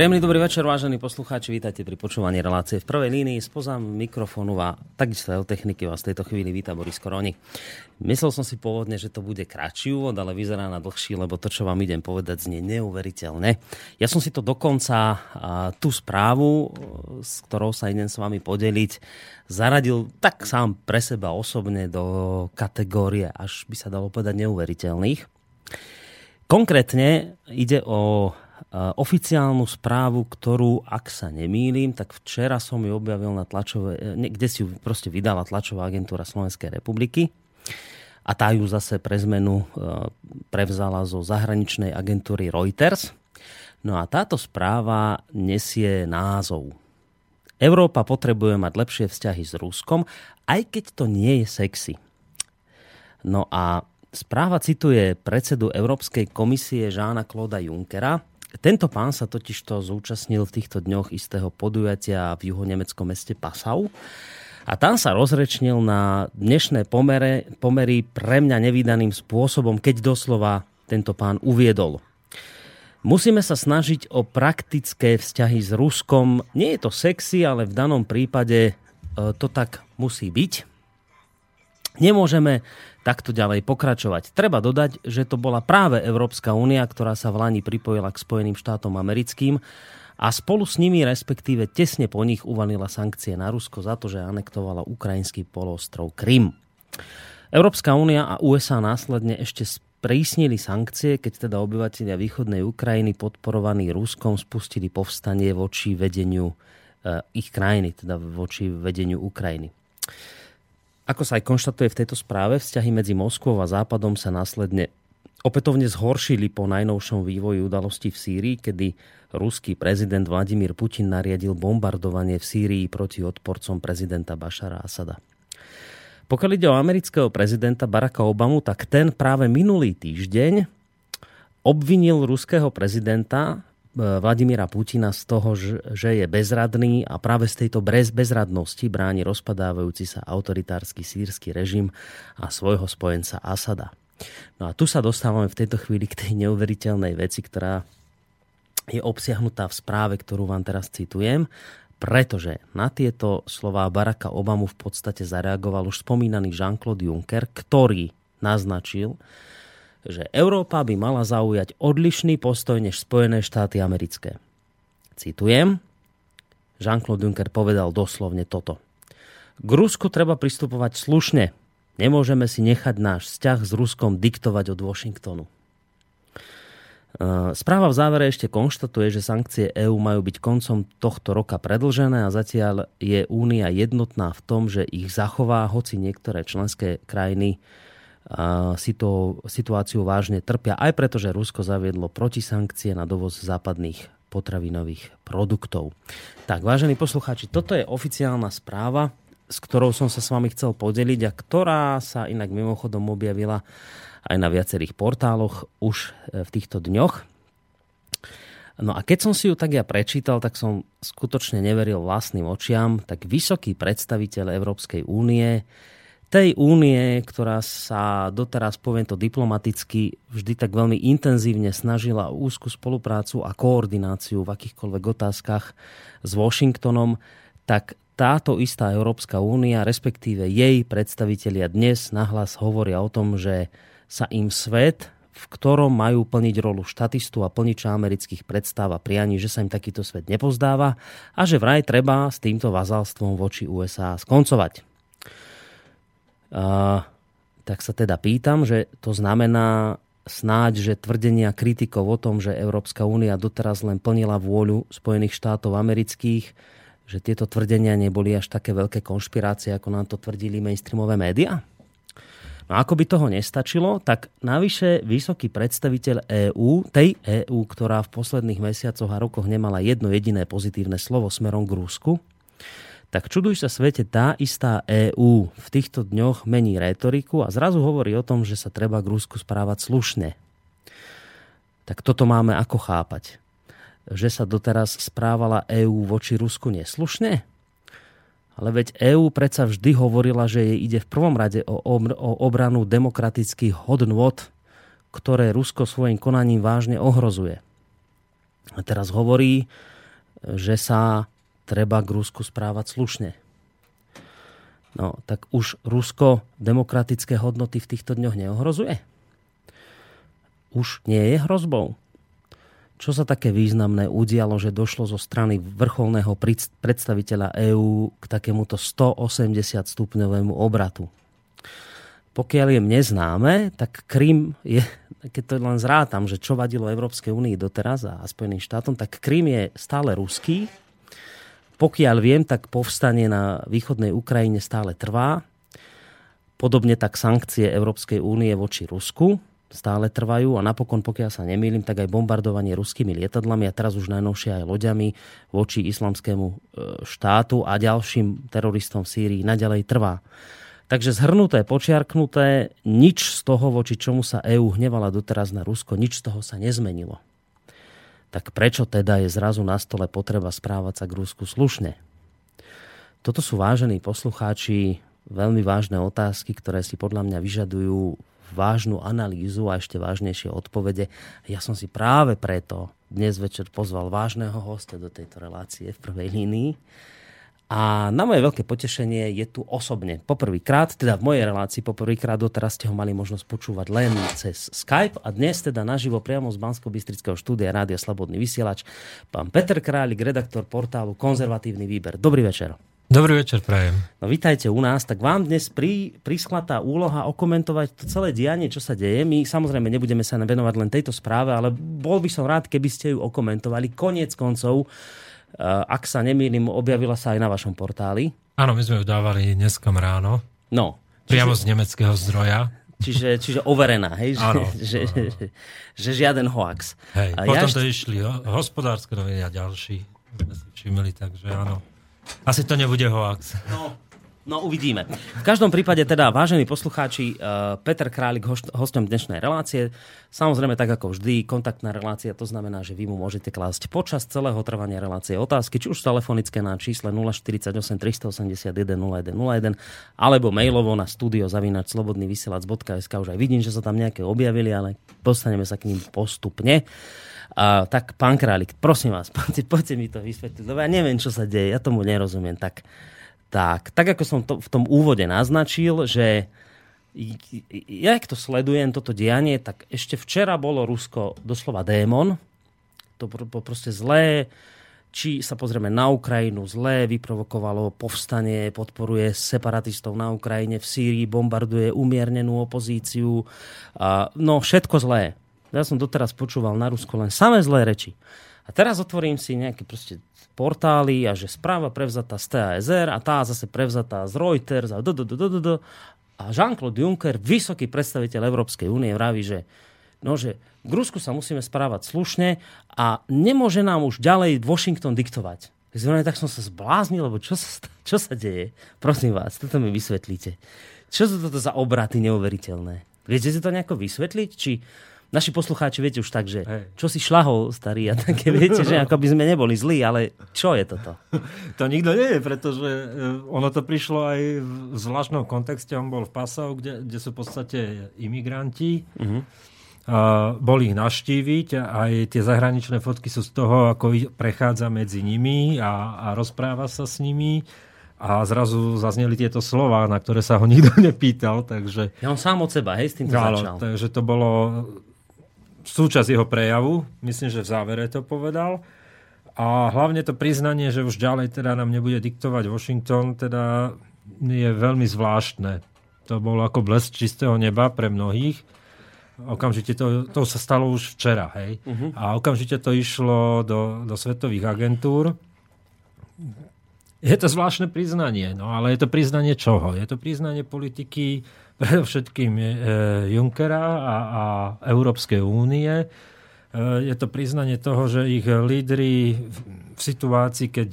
Príjemný dobrý večer, vážení poslucháči, vítajte pri počúvaní relácie v prvej línii. Spozám mikrofónu a takisto aj techniky vás v tejto chvíli víta Boris Koroni. Myslel som si pôvodne, že to bude kratší úvod, ale vyzerá na dlhší, lebo to, čo vám idem povedať, znie neuveriteľne. Ja som si to dokonca, tú správu, s ktorou sa idem s vami podeliť, zaradil tak sám pre seba osobne do kategórie, až by sa dalo povedať neuveriteľných. Konkrétne ide o oficiálnu správu, ktorú, ak sa nemýlim, tak včera som ju objavil na tlačové, e, kde si ju proste vydala tlačová agentúra Slovenskej republiky a tá ju zase pre zmenu e, prevzala zo zahraničnej agentúry Reuters. No a táto správa nesie názov. Európa potrebuje mať lepšie vzťahy s Ruskom, aj keď to nie je sexy. No a správa cituje predsedu Európskej komisie Žána Kloda Junckera, tento pán sa totiž to zúčastnil v týchto dňoch istého podujatia v juhonemeckom meste Passau a tam sa rozrečnil na dnešné pomere, pomery pre mňa nevydaným spôsobom, keď doslova tento pán uviedol. Musíme sa snažiť o praktické vzťahy s Ruskom. Nie je to sexy, ale v danom prípade e, to tak musí byť. Nemôžeme takto ďalej pokračovať. Treba dodať, že to bola práve Európska únia, ktorá sa v Lani pripojila k Spojeným štátom americkým a spolu s nimi, respektíve tesne po nich, uvalila sankcie na Rusko za to, že anektovala ukrajinský polostrov Krym. Európska únia a USA následne ešte sprísnili sankcie, keď teda obyvateľia východnej Ukrajiny podporovaní Ruskom spustili povstanie voči vedeniu e, ich krajiny, teda voči vedeniu Ukrajiny. Ako sa aj konštatuje v tejto správe, vzťahy medzi Moskvou a Západom sa následne opätovne zhoršili po najnovšom vývoji udalosti v Sýrii, kedy ruský prezident Vladimír Putin nariadil bombardovanie v Sýrii proti odporcom prezidenta Bašara Asada. Pokiaľ ide o amerického prezidenta Baracka Obamu, tak ten práve minulý týždeň obvinil ruského prezidenta Vladimíra Putina z toho, že je bezradný a práve z tejto bezradnosti bráni rozpadávajúci sa autoritársky sírsky režim a svojho spojenca Asada. No a tu sa dostávame v tejto chvíli k tej neuveriteľnej veci, ktorá je obsiahnutá v správe, ktorú vám teraz citujem, pretože na tieto slová Baracka Obamu v podstate zareagoval už spomínaný Jean-Claude Juncker, ktorý naznačil, že Európa by mala zaujať odlišný postoj než Spojené štáty americké. Citujem, Jean-Claude Juncker povedal doslovne toto. K Rusku treba pristupovať slušne. Nemôžeme si nechať náš vzťah s Ruskom diktovať od Washingtonu. Správa v závere ešte konštatuje, že sankcie EÚ majú byť koncom tohto roka predlžené a zatiaľ je Únia jednotná v tom, že ich zachová, hoci niektoré členské krajiny si to situáciu vážne trpia, aj preto, že Rusko zaviedlo protisankcie na dovoz západných potravinových produktov. Tak, vážení poslucháči, toto je oficiálna správa, s ktorou som sa s vami chcel podeliť a ktorá sa inak mimochodom objavila aj na viacerých portáloch už e, v týchto dňoch. No a keď som si ju tak ja prečítal, tak som skutočne neveril vlastným očiam, tak vysoký predstaviteľ Európskej únie tej únie, ktorá sa doteraz, poviem to diplomaticky, vždy tak veľmi intenzívne snažila o úzku spoluprácu a koordináciu v akýchkoľvek otázkach s Washingtonom, tak táto istá Európska únia, respektíve jej predstavitelia dnes nahlas hovoria o tom, že sa im svet, v ktorom majú plniť rolu štatistu a plniča amerických predstáv a prianí, že sa im takýto svet nepozdáva a že vraj treba s týmto vazalstvom voči USA skoncovať. Tak sa teda pýtam, že to znamená snáď, že tvrdenia kritikov o tom, že Európska únia doteraz len plnila vôľu Spojených štátov amerických, že tieto tvrdenia neboli až také veľké konšpirácie, ako nám to tvrdili mainstreamové médiá? No ako by toho nestačilo, tak navyše vysoký predstaviteľ EÚ, tej EÚ, ktorá v posledných mesiacoch a rokoch nemala jedno jediné pozitívne slovo smerom k Rusku, tak čuduj sa svete, tá istá EÚ v týchto dňoch mení rétoriku a zrazu hovorí o tom, že sa treba k Rusku správať slušne. Tak toto máme ako chápať. že sa doteraz správala EÚ voči Rusku neslušne? Ale veď EÚ predsa vždy hovorila, že jej ide v prvom rade o, o obranu demokratických hodnôt, ktoré Rusko svojim konaním vážne ohrozuje. A teraz hovorí, že sa treba k Rusku správať slušne. No, tak už Rusko demokratické hodnoty v týchto dňoch neohrozuje? Už nie je hrozbou? Čo sa také významné udialo, že došlo zo strany vrcholného predstaviteľa EÚ k takémuto 180 stupňovému obratu? Pokiaľ je mne známe, tak Krym je, keď to len zrátam, že čo vadilo Európskej únii doteraz a Spojeným štátom, tak Krym je stále ruský. Pokiaľ viem, tak povstanie na východnej Ukrajine stále trvá. Podobne tak sankcie Európskej únie voči Rusku stále trvajú a napokon, pokiaľ sa nemýlim, tak aj bombardovanie ruskými lietadlami a teraz už najnovšie aj loďami voči islamskému e, štátu a ďalším teroristom v Sýrii naďalej trvá. Takže zhrnuté, počiarknuté, nič z toho, voči čomu sa EÚ hnevala doteraz na Rusko, nič z toho sa nezmenilo. Tak prečo teda je zrazu na stole potreba správať sa k Rusku slušne? Toto sú vážení poslucháči veľmi vážne otázky, ktoré si podľa mňa vyžadujú vážnu analýzu a ešte vážnejšie odpovede. Ja som si práve preto dnes večer pozval vážneho hostia do tejto relácie v prvej línii. A na moje veľké potešenie je tu osobne poprvýkrát, teda v mojej relácii poprvýkrát, doteraz ste ho mali možnosť počúvať len cez Skype a dnes teda naživo priamo z bansko bystrického štúdia Rádia Slobodný vysielač, pán Peter Králik, redaktor portálu Konzervatívny výber. Dobrý večer. Dobrý večer, prajem. No vítajte u nás. Tak vám dnes pri, prischla tá úloha okomentovať to celé dianie, čo sa deje. My samozrejme nebudeme sa venovať len tejto správe, ale bol by som rád, keby ste ju okomentovali. Koniec koncov, ak sa nemýlim, objavila sa aj na vašom portáli. Áno, my sme ju dávali dneskom ráno. No. Čiže, priamo z nemeckého zdroja. Čiže, čiže overená, hej? Áno, že, áno. Že, že, žiaden hoax. Hej, a potom ja to išli hospodárske noviny a ďalší. Sme si všimli, takže áno. Asi to nebude hoax. No, no uvidíme. V každom prípade teda, vážení poslucháči, uh, Peter Králik hostom dnešnej relácie. Samozrejme, tak ako vždy, kontaktná relácia, to znamená, že vy mu môžete klásť počas celého trvania relácie otázky, či už telefonické na čísle 048 381 0101 alebo mailovo na studio zavinač slobodnyvysielac.sk. Už aj vidím, že sa tam nejaké objavili, ale dostaneme sa k ním postupne. A, tak, pán Králik, prosím vás, poďte, poďte mi to vysvetliť, lebo ja neviem, čo sa deje, ja tomu nerozumiem. Tak, tak, tak ako som to v tom úvode naznačil, že ja, ak to sledujem, toto dianie, tak ešte včera bolo Rusko doslova démon. To bolo proste zlé. Či sa pozrieme na Ukrajinu, zlé vyprovokovalo povstanie, podporuje separatistov na Ukrajine, v Sýrii bombarduje umiernenú opozíciu. No, všetko zlé. Ja som doteraz počúval na Rusko len samé zlé reči. A teraz otvorím si nejaké proste portály a že správa prevzatá z TASR a tá zase prevzatá z Reuters a do, do, do, do, do. A Jean-Claude Juncker, vysoký predstaviteľ Európskej únie, vraví, že, no, že k Rusku sa musíme správať slušne a nemôže nám už ďalej Washington diktovať. Tak som sa zbláznil, lebo čo sa, čo sa deje? Prosím vás, toto mi vysvetlíte. Čo sú toto za obraty neuveriteľné? Viete si to nejako vysvetliť? Či naši poslucháči viete už tak, že hey. čo si šlahol starý a také viete, že ako by sme neboli zlí, ale čo je toto? To nikto je, pretože eh, ono to prišlo aj v zvláštnom kontexte. On bol v Pasau, kde, kde sú v podstate imigranti. Uh-huh. A boli ich naštíviť a aj tie zahraničné fotky sú z toho, ako prechádza medzi nimi a, a rozpráva sa s nimi a zrazu zazneli tieto slova, na ktoré sa ho nikto nepýtal, takže... Ja on sám od seba, hej, s tým to začal. Takže to bolo súčasť jeho prejavu, myslím, že v závere to povedal. A hlavne to priznanie, že už ďalej teda nám nebude diktovať Washington, teda je veľmi zvláštne. To bolo ako blesk čistého neba pre mnohých. Okamžite to, to sa stalo už včera, hej. Uh-huh. A okamžite to išlo do, do svetových agentúr. Je to zvláštne priznanie, no ale je to priznanie čoho? Je to priznanie politiky predovšetkým e, Junckera a, a Európskej únie. E, je to priznanie toho, že ich lídry v situácii, keď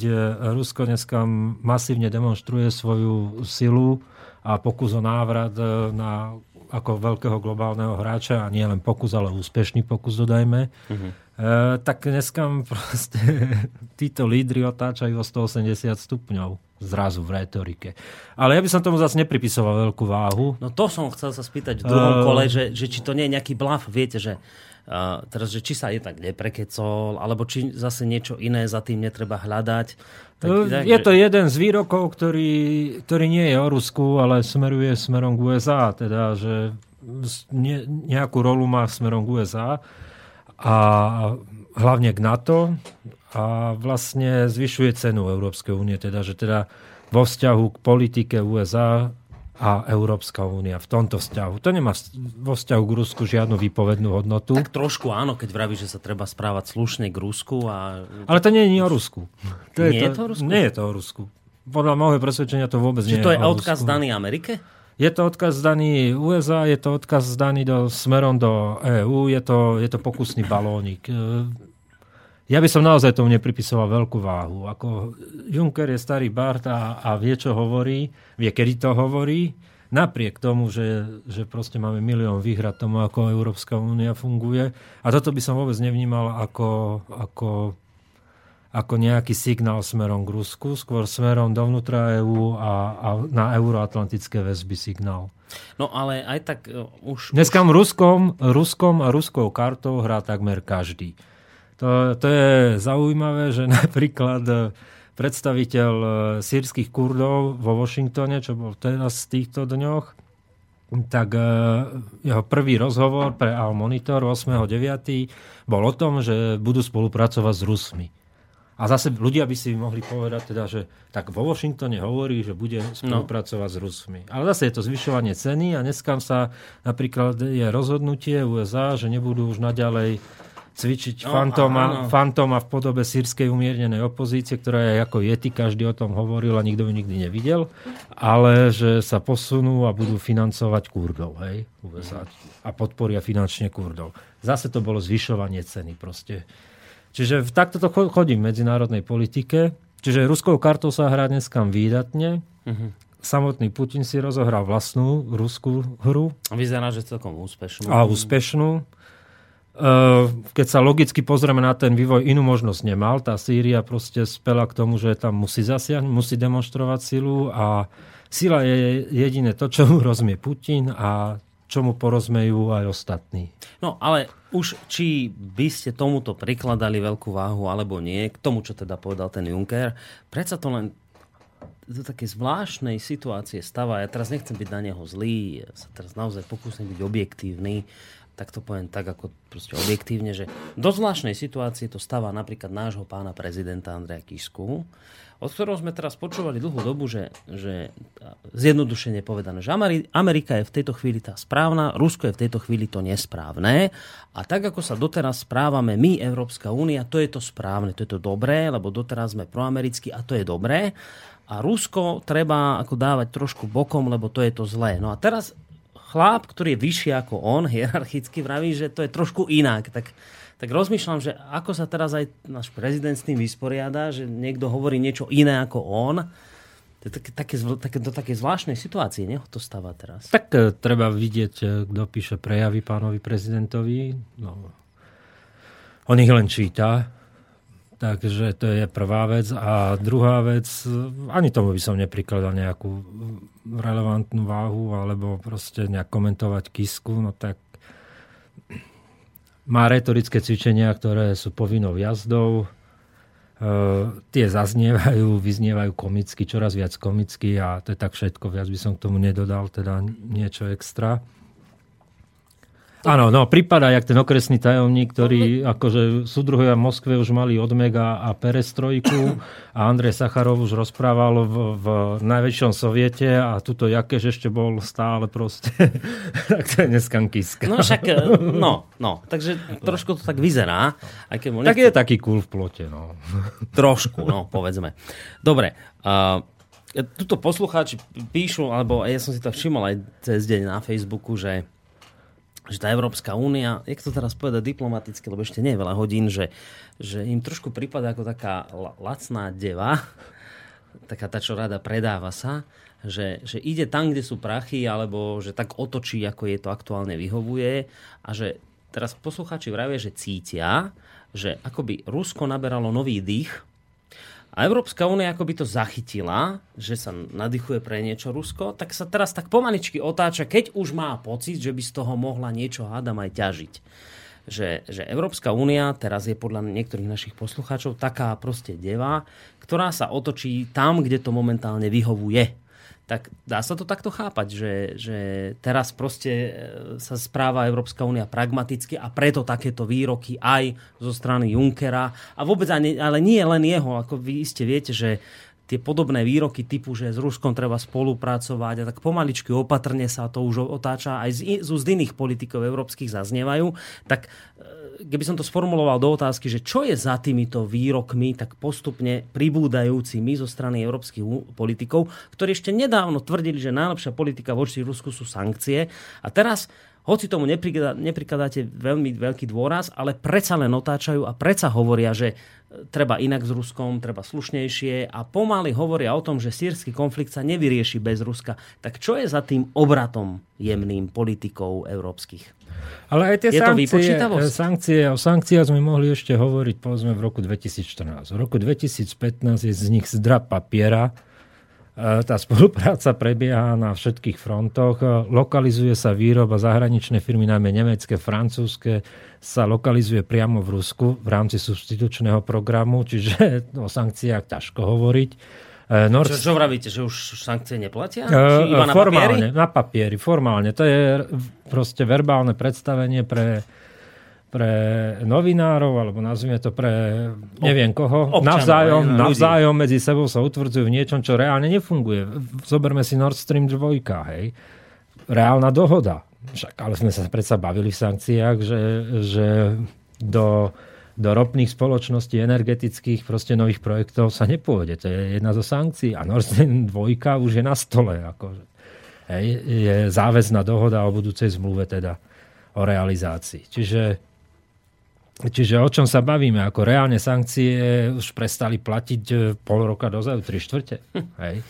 Rusko dneska masívne demonstruje svoju silu a pokus o návrat e, na ako veľkého globálneho hráča a nie len pokus, ale úspešný pokus, dodajme, uh-huh. E, tak dneska proste títo lídry otáčajú o 180 stupňov zrazu v retorike. Ale ja by som tomu zase nepripisoval veľkú váhu. No to som chcel sa spýtať v druhom uh... kole, že, že či to nie je nejaký blav, viete, že uh, teraz, že či sa je tak neprekecol, alebo či zase niečo iné za tým netreba hľadať. Tak, tak, je že... to jeden z výrokov, ktorý, ktorý nie je o Rusku, ale smeruje smerom k USA. Teda, že ne, nejakú rolu má smerom k USA a hlavne k NATO a vlastne zvyšuje cenu Európskej únie, teda, že teda vo vzťahu k politike USA a Európska únia v tomto vzťahu. To nemá vo vzťahu k Rusku žiadnu výpovednú hodnotu. Tak trošku áno, keď vraví, že sa treba správať slušne k Rusku. A... Ale to nie je o Rusku. To nie je to, je to o Rusku? Nie je to o Rusku. Podľa môjho presvedčenia to vôbec Čiže nie to je, je odkaz daný Amerike? Je to odkaz daný USA, je to odkaz daný do, smerom do EÚ, je to, je to pokusný balónik. E, ja by som naozaj tomu nepripisoval veľkú váhu. Ako Juncker je starý Bart a, a vie, čo hovorí, vie, kedy to hovorí, napriek tomu, že, že proste máme milión výhrad tomu, ako Európska únia funguje. A toto by som vôbec nevnímal ako, ako ako nejaký signál smerom k Rusku, skôr smerom dovnútra EÚ a, a na euroatlantické väzby signál. No ale aj tak uh, už... Dneska už... Ruskom, Ruskom a ruskou kartou hrá takmer každý. To, to je zaujímavé, že napríklad e, predstaviteľ e, sírskych kurdov vo Washingtone, čo bol teraz v týchto dňoch, tak jeho prvý rozhovor pre Al Monitor 8.9. bol o tom, že budú spolupracovať s Rusmi. A zase ľudia by si mohli povedať teda, že tak vo Washingtone hovorí, že bude spolupracovať no. s Rusmi. Ale zase je to zvyšovanie ceny a dneska sa napríklad je rozhodnutie USA, že nebudú už naďalej cvičiť no, fantoma, fantoma v podobe sírskej umiernenej opozície, ktorá je ako Yeti, každý o tom hovoril a nikto ju nikdy nevidel, ale že sa posunú a budú financovať Kurdov, hej, USA, a podporia finančne Kurdov. Zase to bolo zvyšovanie ceny proste Čiže takto to chodí v medzinárodnej politike. Čiže ruskou kartou sa hrá dneska výdatne. Uh-huh. Samotný Putin si rozohral vlastnú ruskú hru. Vyzerá, že celkom úspešnú. A úspešnú. Keď sa logicky pozrieme na ten vývoj, inú možnosť nemal. Tá Sýria proste spela k tomu, že tam musí zasiahnuť, musí demonstrovať silu a sila je jediné to, čo rozumie Putin a čo mu porozmejú aj ostatní. No ale už či by ste tomuto prikladali veľkú váhu alebo nie, k tomu, čo teda povedal ten Juncker, predsa to len do také zvláštnej situácie stáva. Ja teraz nechcem byť na neho zlý, ja sa teraz naozaj pokúsim byť objektívny, tak to poviem tak ako proste objektívne, že do zvláštnej situácie to stáva napríklad nášho pána prezidenta Andreja Kisku, od ktorého sme teraz počúvali dlhú dobu, že, že zjednodušene povedané, že Amerika je v tejto chvíli tá správna, Rusko je v tejto chvíli to nesprávne a tak, ako sa doteraz správame my, Európska únia, to je to správne, to je to dobré, lebo doteraz sme proamerickí a to je dobré a Rusko treba ako dávať trošku bokom, lebo to je to zlé. No a teraz chlap, ktorý je vyšší ako on, hierarchicky vraví, že to je trošku inak. Tak tak rozmýšľam, že ako sa teraz aj náš prezident s tým vysporiada, že niekto hovorí niečo iné ako on. To také, také, také, do také zvláštnej situácie, ne? To stáva teraz. Tak e, treba vidieť, e, kto píše prejavy pánovi prezidentovi. No, on ich len číta, takže to je prvá vec. A druhá vec, ani tomu by som neprikladal nejakú relevantnú váhu, alebo proste nejak komentovať kisku, no tak má retorické cvičenia, ktoré sú povinnou jazdou. E, tie zaznievajú, vyznievajú komicky, čoraz viac komicky a to je tak všetko. Viac by som k tomu nedodal, teda niečo extra. Áno, no, prípada, jak ten okresný tajomník, ktorý akože súdruhovia v Moskve už mali Odmega a Perestrojku a Andrej Sacharov už rozprával v, v najväčšom soviete a tuto Jakeš ešte bol stále proste. tak to je dneska kiska. No však, e, no, no, takže trošku to tak vyzerá. Aj keď nechce... Tak je taký cool v plote, no. trošku, no, povedzme. Dobre, uh, tuto poslucháči píšu, alebo ja som si to všimol aj cez deň na Facebooku, že že tá Európska únia, jak to teraz povedať diplomaticky, lebo ešte nie je veľa hodín, že, že im trošku prípada ako taká lacná deva, taká tá, čo rada predáva sa, že, že ide tam, kde sú prachy, alebo že tak otočí, ako je to aktuálne vyhovuje. A že teraz poslucháči vravia, že cítia, že akoby Rusko naberalo nový dých a Európska únia akoby to zachytila, že sa nadýchuje pre niečo Rusko, tak sa teraz tak pomaličky otáča, keď už má pocit, že by z toho mohla niečo hádam aj ťažiť. Že, že Európska únia teraz je podľa niektorých našich poslucháčov taká proste deva, ktorá sa otočí tam, kde to momentálne vyhovuje tak dá sa to takto chápať, že, že teraz proste e, sa správa Európska únia pragmaticky a preto takéto výroky aj zo strany Junckera a vôbec ani, ale nie len jeho, ako vy iste viete, že tie podobné výroky typu, že s Ruskom treba spolupracovať a tak pomaličky opatrne sa to už otáča, aj z, z úst iných politikov európskych zaznievajú, tak e, keby som to sformuloval do otázky, že čo je za týmito výrokmi tak postupne pribúdajúcimi zo strany európskych politikov, ktorí ešte nedávno tvrdili, že najlepšia politika voči Rusku sú sankcie. A teraz hoci tomu neprikladáte veľmi veľký dôraz, ale predsa len otáčajú a predsa hovoria, že treba inak s Ruskom, treba slušnejšie a pomaly hovoria o tom, že sírsky konflikt sa nevyrieši bez Ruska. Tak čo je za tým obratom jemným politikov európskych? Ale aj tie je sankcie, sankcie, o sankciách sme mohli ešte hovoriť povedzme v roku 2014. V roku 2015 je z nich zdra papiera, E, tá spolupráca prebieha na všetkých frontoch. Lokalizuje sa výroba zahraničné firmy, najmä nemecké, francúzske, sa lokalizuje priamo v Rusku v rámci substitučného programu, čiže o sankciách ťažko hovoriť. E, Nord... Čo, čo vravíte, že už sankcie neplatia? Či iba na formálne, papieri? na papieri, formálne. To je proste verbálne predstavenie pre pre novinárov, alebo nazvime to pre neviem koho, Občanov, navzájom, aj, navzájom medzi sebou sa utvrdzujú v niečom, čo reálne nefunguje. Zoberme si Nord Stream 2, hej. Reálna dohoda. Však, ale sme sa predsa bavili v sankciách, že, že do, do ropných spoločností energetických proste nových projektov sa nepôjde. To je jedna zo sankcií. A Nord Stream 2 už je na stole. Akože. Hej, je záväzná dohoda o budúcej zmluve teda o realizácii. Čiže Čiže o čom sa bavíme? Ako reálne sankcie už prestali platiť e, pol roka dozadu, tri štvrte. Hej.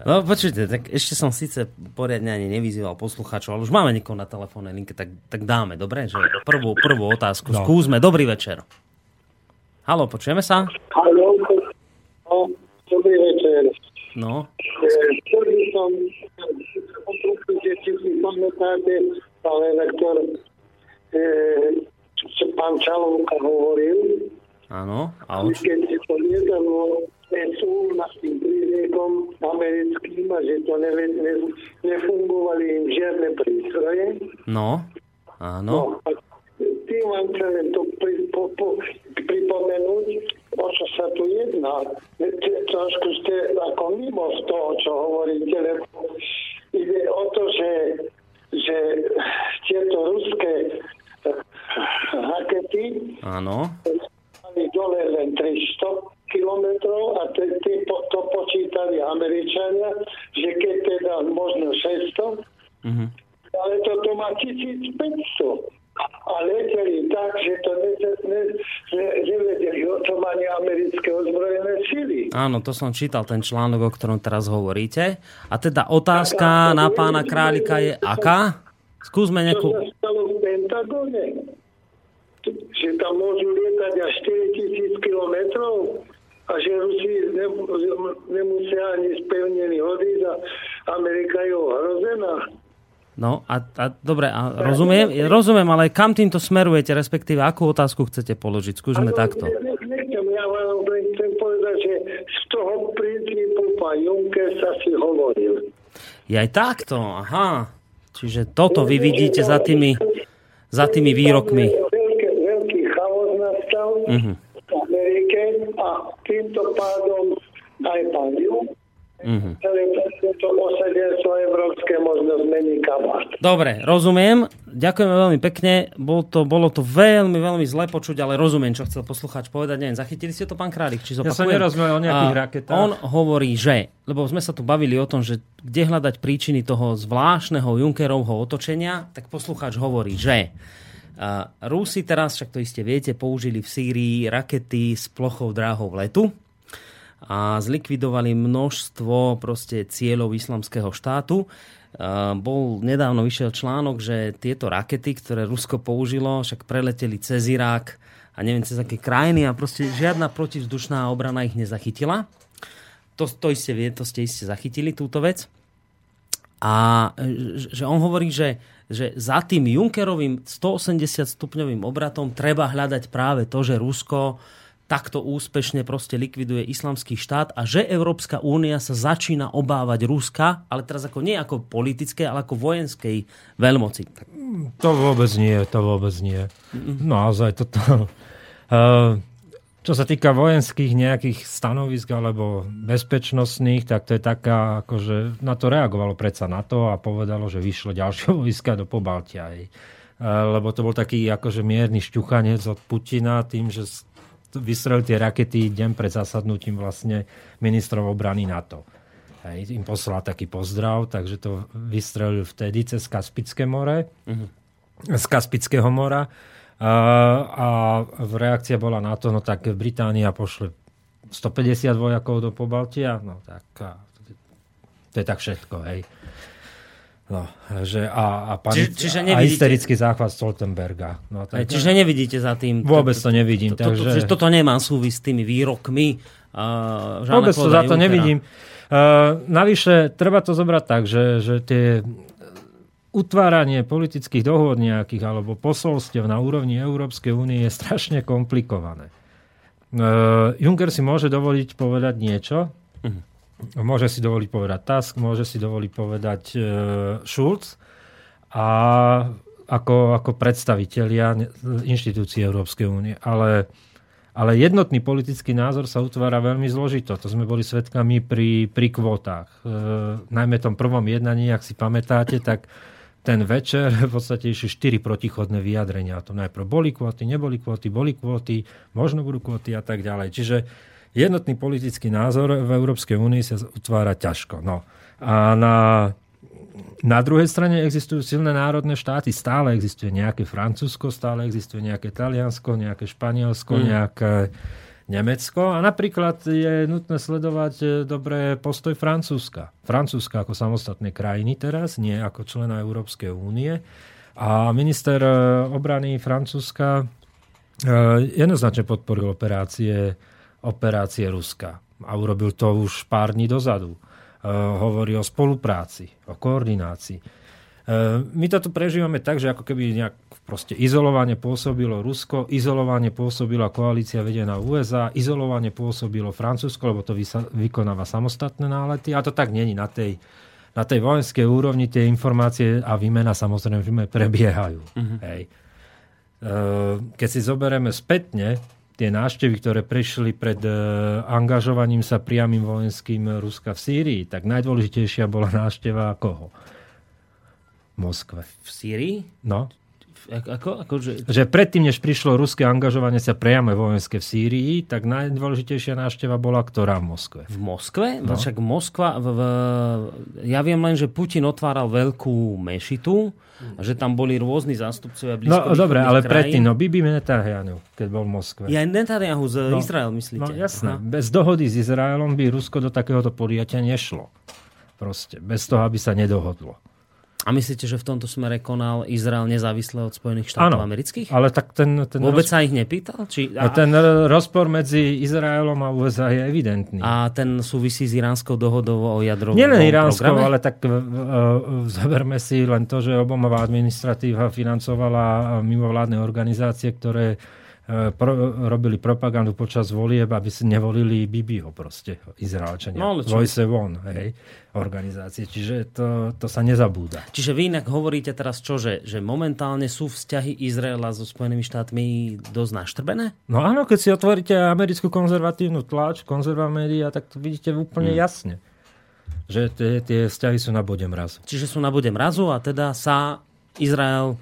No počujte, tak ešte som síce poriadne ani nevyzýval poslucháčov, ale už máme niekoho na telefónnej linke, tak, tak dáme, dobre? Že prvú, prvú otázku no. skúsme. Dobrý večer. Halo, počujeme sa? Halo, no, dobrý večer. No. Chcel by som poprosiť, že či si pamätáte, pán redaktor, e, čo pán Čalovka hovoril. Áno. A už... Keď si to lietadlo sú nad tým prízniekom americkým a že to ne, ne, nefungovali im žiadne prístroje. No, áno. No, tým vám chcem to pri, po, po, pripomenúť, o čo sa tu jedná. Trošku ste ako mimo z toho, čo hovoríte, lebo ide o to, že, že tieto ruské rakety. Áno. Mali dole len 300 kilometrov a te, te, to počítali Američania, že keď teda možno 600, mm-hmm. ale toto má 1500 a leteli tak, že to ne, ne, ne, nevedeli o tom ani americké ozbrojené sily. Áno, to som čítal, ten článok, o ktorom teraz hovoríte. A teda otázka na pána Králika je aká? Skúsme nejakú... To sa stalo v Pentagone že tam môžu lietať až 4000 kilometrov a že Rusi ne, nemusia ani spevnený hodiť a Amerika je ohrozená. No a, a dobre, a rozumiem, rozumiem, ale kam týmto smerujete, respektíve akú otázku chcete položiť? Skúsme takto. Nechcem, ja vám chcem povedať, že z toho princípu pán Juncker sa si hovoril. Je aj takto, aha. Čiže toto vy vidíte za tými, za tými výrokmi mm-hmm. v Amerike a týmto pádom aj pán Ju, mm-hmm. to osadenstvo európske možno zmení kabát. Dobre, rozumiem. Ďakujeme veľmi pekne. Bol to, bolo to veľmi, veľmi zle počuť, ale rozumiem, čo chcel poslucháč povedať. Neviem, zachytili ste to, pán Králik? Či ja som nerozumel o nejakých raketách. On hovorí, že, lebo sme sa tu bavili o tom, že kde hľadať príčiny toho zvláštneho Junckerovho otočenia, tak poslucháč hovorí, že Rusi teraz, však to iste viete, použili v Sýrii rakety s plochou dráhou letu a zlikvidovali množstvo proste cieľov islamského štátu. bol nedávno vyšiel článok, že tieto rakety, ktoré Rusko použilo, však preleteli cez Irak a neviem cez aké krajiny a proste žiadna protivzdušná obrana ich nezachytila. To, to, ste, vie, to ste iste zachytili, túto vec. A že on hovorí, že, že za tým Junckerovým 180 stupňovým obratom treba hľadať práve to, že Rusko takto úspešne proste likviduje islamský štát a že Európska únia sa začína obávať Ruska, ale teraz ako nie ako politické, ale ako vojenskej veľmoci. To vôbec nie, to vôbec nie. Naozaj toto... Uh, čo sa týka vojenských nejakých stanovisk alebo bezpečnostných, tak to je taká, akože na to reagovalo predsa na to a povedalo, že vyšlo ďalšie vojska do Pobaltia. Aj. Lebo to bol taký akože mierny šťuchanec od Putina tým, že vystrelil tie rakety deň pred zasadnutím vlastne ministrov obrany NATO. Hej, im poslal taký pozdrav, takže to vystrelil vtedy cez Kaspické more, uh-huh. z Kaspického mora a v reakcia bola na to, no tak Británia pošle 150 vojakov do Pobaltia, no tak to je tak všetko, hej. No, že a, a, pani, Či, čiže nevidíte... a hysterický záchvat Stoltenberga. No, tak, čiže nevidíte za tým... Vôbec to nevidím. To, takže... To, to, toto nemá súvis s tými výrokmi. Uh, Vôbec to za to nevidím. Uh, navyše, treba to zobrať tak, že, že tie utváranie politických dohod nejakých alebo posolstiev na úrovni Európskej únie je strašne komplikované. Uh, Juncker si môže dovoliť povedať niečo, uh-huh. Môže si dovoliť povedať Tusk, môže si dovoliť povedať uh, Schulz a ako, ako predstavitelia inštitúcií Európskej únie. Ale, ale jednotný politický názor sa utvára veľmi zložito. To sme boli svedkami pri, pri kvótach. E, najmä tom prvom jednaní, ak si pamätáte, tak ten večer v podstate išli štyri protichodné vyjadrenia. To najprv boli kvóty, neboli kvóty, boli kvóty, možno budú kvóty a tak ďalej. Čiže jednotný politický názor v Európskej únii sa utvára ťažko. No. A na, na druhej strane existujú silné národné štáty. Stále existuje nejaké Francúzsko, stále existuje nejaké Taliansko, nejaké Španielsko, mm. nejaké Nemecko a napríklad je nutné sledovať e, dobré postoj Francúzska. Francúzska ako samostatné krajiny teraz, nie ako člena Európskej únie. A minister e, obrany Francúzska e, jednoznačne podporil operácie, operácie Ruska. A urobil to už pár dní dozadu. Hovorí o spolupráci, o koordinácii. My to tu prežívame tak, že ako keby nejak proste izolovane pôsobilo Rusko, izolovane pôsobila koalícia vedená USA, izolovane pôsobilo Francúzsko, lebo to vykonáva samostatné nálety a to tak není na tej, na tej vojenskej úrovni tie informácie a výmena samozrejme prebiehajú. Uh-huh. Hej. E, keď si zoberieme spätne tie návštevy, ktoré prešli pred e, angažovaním sa priamým vojenským Ruska v Sýrii, tak najdôležitejšia bola návšteva koho? Moskve. V Sýrii? No. Ako, ako, že... že predtým, než prišlo ruské angažovanie sa priame vojenské v Sýrii, tak najdôležitejšia návšteva bola ktorá v Moskve? V Moskve? No. Však Moskva, v, v, ja viem len, že Putin otváral veľkú mešitu, a že tam boli rôzni zástupcovia No dobre, ale krajín. predtým, no Bibi Netanyahu, keď bol v Moskve. Ja Netanyahu z no, Izrael, myslíte? No jasné. Aha. Bez dohody s Izraelom by Rusko do takéhoto poriatia nešlo. Proste. Bez toho, aby sa nedohodlo. A myslíte, že v tomto smere konal Izrael nezávisle od Spojených štátov ano, amerických? ale tak ten... ten Vôbec roz... sa ich nepýtal? Či... A... Ten rozpor medzi Izraelom a USA je evidentný. A ten súvisí s iránskou dohodou o jadrovom Nielen iránskou, ale tak uh, zoberme si len to, že Obamová administratíva financovala mimovládne organizácie, ktoré pro, robili propagandu počas volieb, aby si nevolili Bibiho proste, Izraelčania. No, Voice One, hej, organizácie. Čiže to, to sa nezabúda. Čiže vy inak hovoríte teraz čo, že, že momentálne sú vzťahy Izraela so Spojenými štátmi dosť naštrbené? No áno, keď si otvoríte americkú konzervatívnu tlač, konzerva média, tak to vidíte úplne hmm. jasne že tie, tie vzťahy sú na bode mrazu. Čiže sú na bode mrazu a teda sa Izrael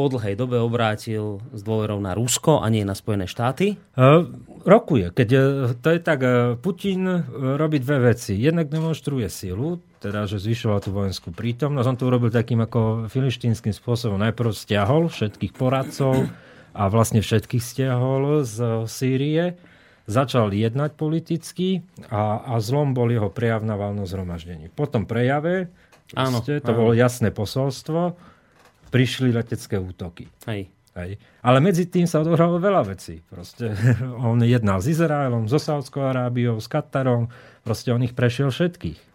po dlhej dobe obrátil s dôverou na Rusko a nie na Spojené štáty? Uh, rokuje. Keď uh, to je tak, uh, Putin robí dve veci. Jednak demonstruje silu, teda, že zvyšoval tú vojenskú prítomnosť. On to urobil takým ako filištínskym spôsobom. Najprv stiahol všetkých poradcov a vlastne všetkých stiahol z Sýrie. Začal jednať politicky a, a zlom bol jeho prejav na valnom zhromaždení. Po tom prejave Áno, Proste, to áno. bolo jasné posolstvo. Prišli letecké útoky. Hej. Hej. Ale medzi tým sa odohralo veľa vecí. Proste, on jednal s Izraelom, so Saudskou Arábiou, s Katarom. Proste on ich prešiel všetkých.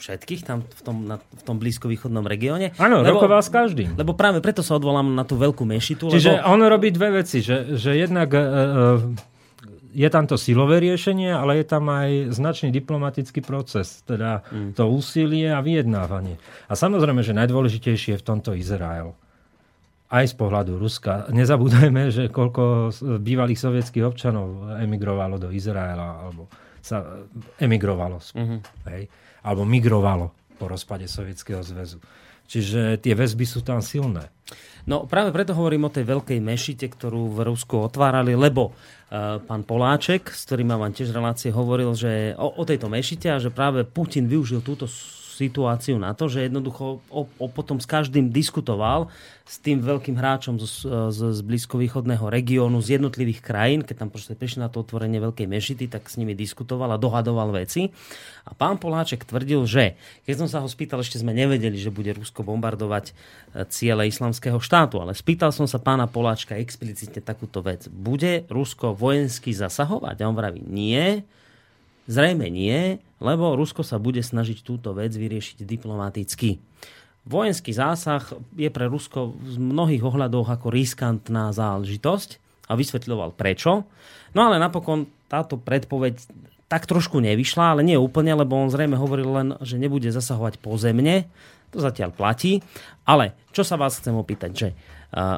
Všetkých tam v tom, na, v tom blízkovýchodnom regióne. Áno, rokoval s každým. Lebo práve preto sa odvolám na tú veľkú mešitu. Čiže lebo... on robí dve veci, že, že jednak e, e, je tam to silové riešenie, ale je tam aj značný diplomatický proces, teda mm. to úsilie a vyjednávanie. A samozrejme, že najdôležitejšie je v tomto Izrael. Aj z pohľadu Ruska. Nezabúdajme, že koľko bývalých sovietských občanov emigrovalo do Izraela, alebo sa emigrovalo. Mm-hmm. Hej? Alebo migrovalo po rozpade Sovietskeho zväzu. Čiže tie väzby sú tam silné. No práve preto hovorím o tej veľkej mešite, ktorú v Rusku otvárali, lebo uh, pán Poláček, s ktorým mám tiež relácie, hovoril, že o, o tejto mešite a že práve Putin využil túto situáciu na to, že jednoducho o, o potom s každým diskutoval s tým veľkým hráčom z, z, z blízkovýchodného regiónu, z jednotlivých krajín, keď tam proste prišli na to otvorenie veľkej mešity, tak s nimi diskutoval a dohadoval veci. A pán Poláček tvrdil, že keď som sa ho spýtal, ešte sme nevedeli, že bude Rusko bombardovať ciele islamského štátu, ale spýtal som sa pána Poláčka explicitne takúto vec. Bude Rusko vojensky zasahovať? A on vraví, nie, Zrejme nie, lebo Rusko sa bude snažiť túto vec vyriešiť diplomaticky. Vojenský zásah je pre Rusko v mnohých ohľadoch ako riskantná záležitosť a vysvetľoval prečo. No ale napokon táto predpoveď tak trošku nevyšla, ale nie úplne, lebo on zrejme hovoril len, že nebude zasahovať pozemne. To zatiaľ platí. Ale čo sa vás chcem opýtať, že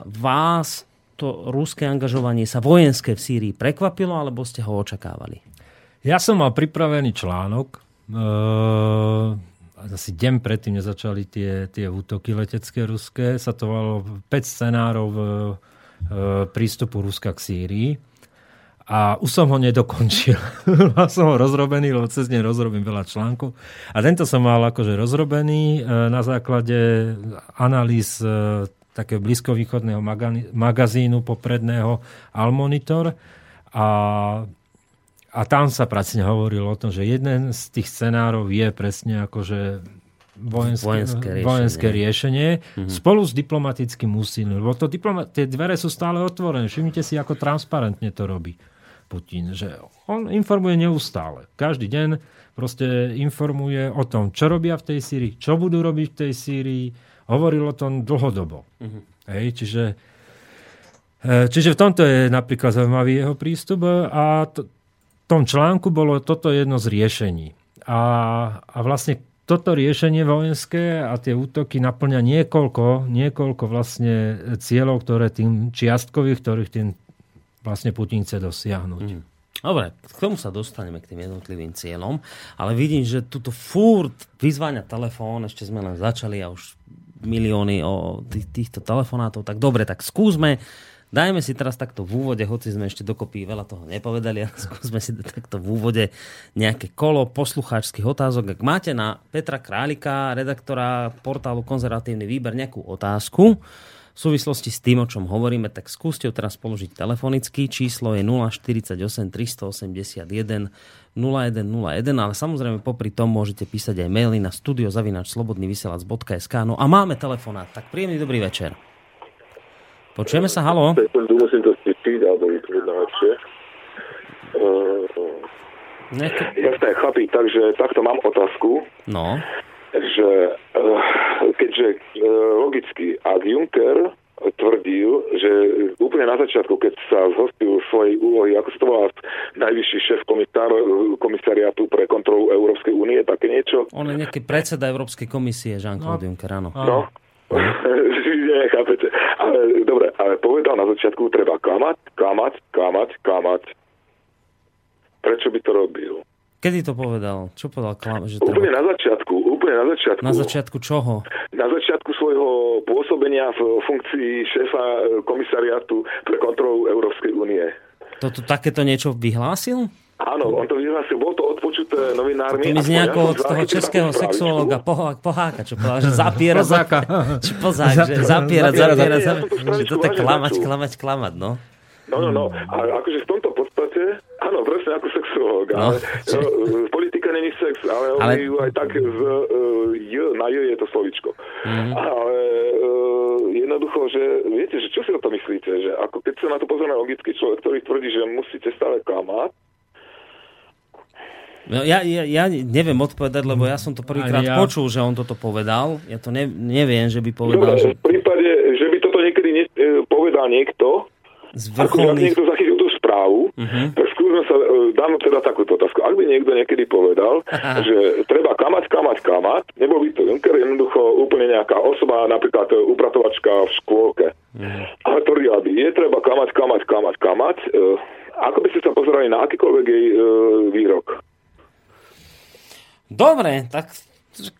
vás to ruské angažovanie sa vojenské v Sýrii prekvapilo, alebo ste ho očakávali? Ja som mal pripravený článok, e, asi deň predtým nezačali tie, tie útoky letecké ruské, sa to volalo 5 scenárov e, prístupu Ruska k Sýrii. A už som ho nedokončil. mal som ho rozrobený, lebo cez deň rozrobím veľa článkov. A tento som mal akože rozrobený e, na základe analýz e, takého blízkovýchodného magazínu popredného Almonitor. A a tam sa presne hovorilo o tom, že jeden z tých scenárov je presne akože vojenské, vojenské riešenie, vojenské riešenie mm-hmm. spolu s diplomatickým úsilím. Lebo to diploma- tie dvere sú stále otvorené. Všimnite si, ako transparentne to robí Putin. Že on informuje neustále. Každý deň proste informuje o tom, čo robia v tej Sýrii, čo budú robiť v tej Sýrii. Hovoril o tom dlhodobo. Mm-hmm. Hej, čiže, čiže v tomto je napríklad zaujímavý jeho prístup a to, tom článku bolo toto jedno z riešení. A, a vlastne toto riešenie vojenské a tie útoky naplňa niekoľko, niekoľko vlastne cieľov, ktoré tým čiastkových, ktorých tým vlastne Putin chce dosiahnuť. Mm. Dobre, k tomu sa dostaneme k tým jednotlivým cieľom, ale vidím, že tuto furt vyzváňa telefón, ešte sme len začali a už milióny o tých, týchto telefonátov, tak dobre, tak skúsme Dajme si teraz takto v úvode, hoci sme ešte dokopy veľa toho nepovedali, ale skúsme si takto v úvode nejaké kolo poslucháčských otázok. Ak máte na Petra Králika, redaktora portálu Konzervatívny výber, nejakú otázku, v súvislosti s tým, o čom hovoríme, tak skúste ju teraz položiť telefonicky. Číslo je 048 381 0101, ale samozrejme popri tom môžete písať aj maily na studiozavinačslobodnyvysielac.sk No a máme telefonát, tak príjemný dobrý večer. Počujeme sa, halo? Musím to stičiť, alebo vypovedať lepšie. Neko... Jasné, chlapi, takže takto mám otázku. No. Že keďže logicky, ak Juncker tvrdil, že úplne na začiatku, keď sa zhostil svojej úlohy, ako sa to volá najvyšší šéf komisár, komisariátu pre kontrolu Európskej únie, také niečo. On je nejaký predseda Európskej komisie, Jean-Claude no. Juncker, áno. No, Nechápete. Ale dobre, ale povedal na začiatku, treba klamať, klamať, klamať, klamať. Prečo by to robil? Kedy to povedal? Čo povedal? Klam, že úplne treba... na začiatku, úplne na začiatku. Na začiatku čoho? Na začiatku svojho pôsobenia v funkcii šéfa komisariátu pre kontrolu Európskej únie. Toto takéto niečo vyhlásil? Áno, on to vyhlásil, odpočuté novinármi. To mi z nejakého z toho českého sexuologa Poháka, čo povedal, že zapiera, Pozáka. Či pozák, že zapiera, zapiera, zapiera, že toto klamať, klamať, klamať, no. No, no, no. A akože v tomto podstate, áno, presne ako sexuológ, no. ale no, v politike nie není sex, ale, ale... oni ju aj tak z uh, j, na j je to slovičko. Mm-hmm. Ale uh, jednoducho, že viete, že čo si o to myslíte, že ako keď sa na to pozrie logický človek, ktorý tvrdí, že musíte stále klamať, No, ja, ja, ja neviem odpovedať, lebo ja som to prvýkrát ja. počul, že on toto povedal. Ja to ne, neviem, že by povedal, Dobre, že... V prípade, že by toto niekedy ne, e, povedal niekto, z vrcholných... Ak niekto zachytil tú správu, uh-huh. tak skúsme sa, e, dám teda takúto otázku. Ak by niekto niekedy povedal, Aha. že treba klamať, klamať, klamať, nebol by to Juncker, jednoducho úplne nejaká osoba, napríklad e, upratovačka v škôlke. Uh-huh. Ale tvrdila by, je treba klamať, klamať, klamať, klamať. Ako by ste sa pozerali na akýkoľvek jej výrok? Dobre, tak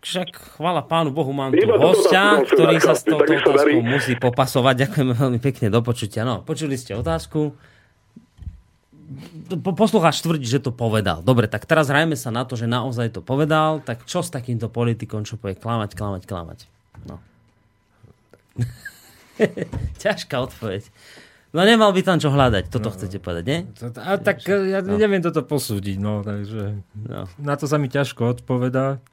však chvála pánu Bohu, mám tu hostia, ktorý sa s touto otázkou musí popasovať. Ďakujeme veľmi pekne, do počutia. No, počuli ste otázku. Poslucháč tvrdí, že to povedal. Dobre, tak teraz hrajme sa na to, že naozaj to povedal. Tak čo s takýmto politikom, čo povie klamať, klamať, klamať? No. Ťažká odpoveď. No nemal by tam čo hľadať, toto no, chcete povedať, nie? To, a tak ja no. neviem toto posúdiť, no, takže no. na to sa mi ťažko odpovedá.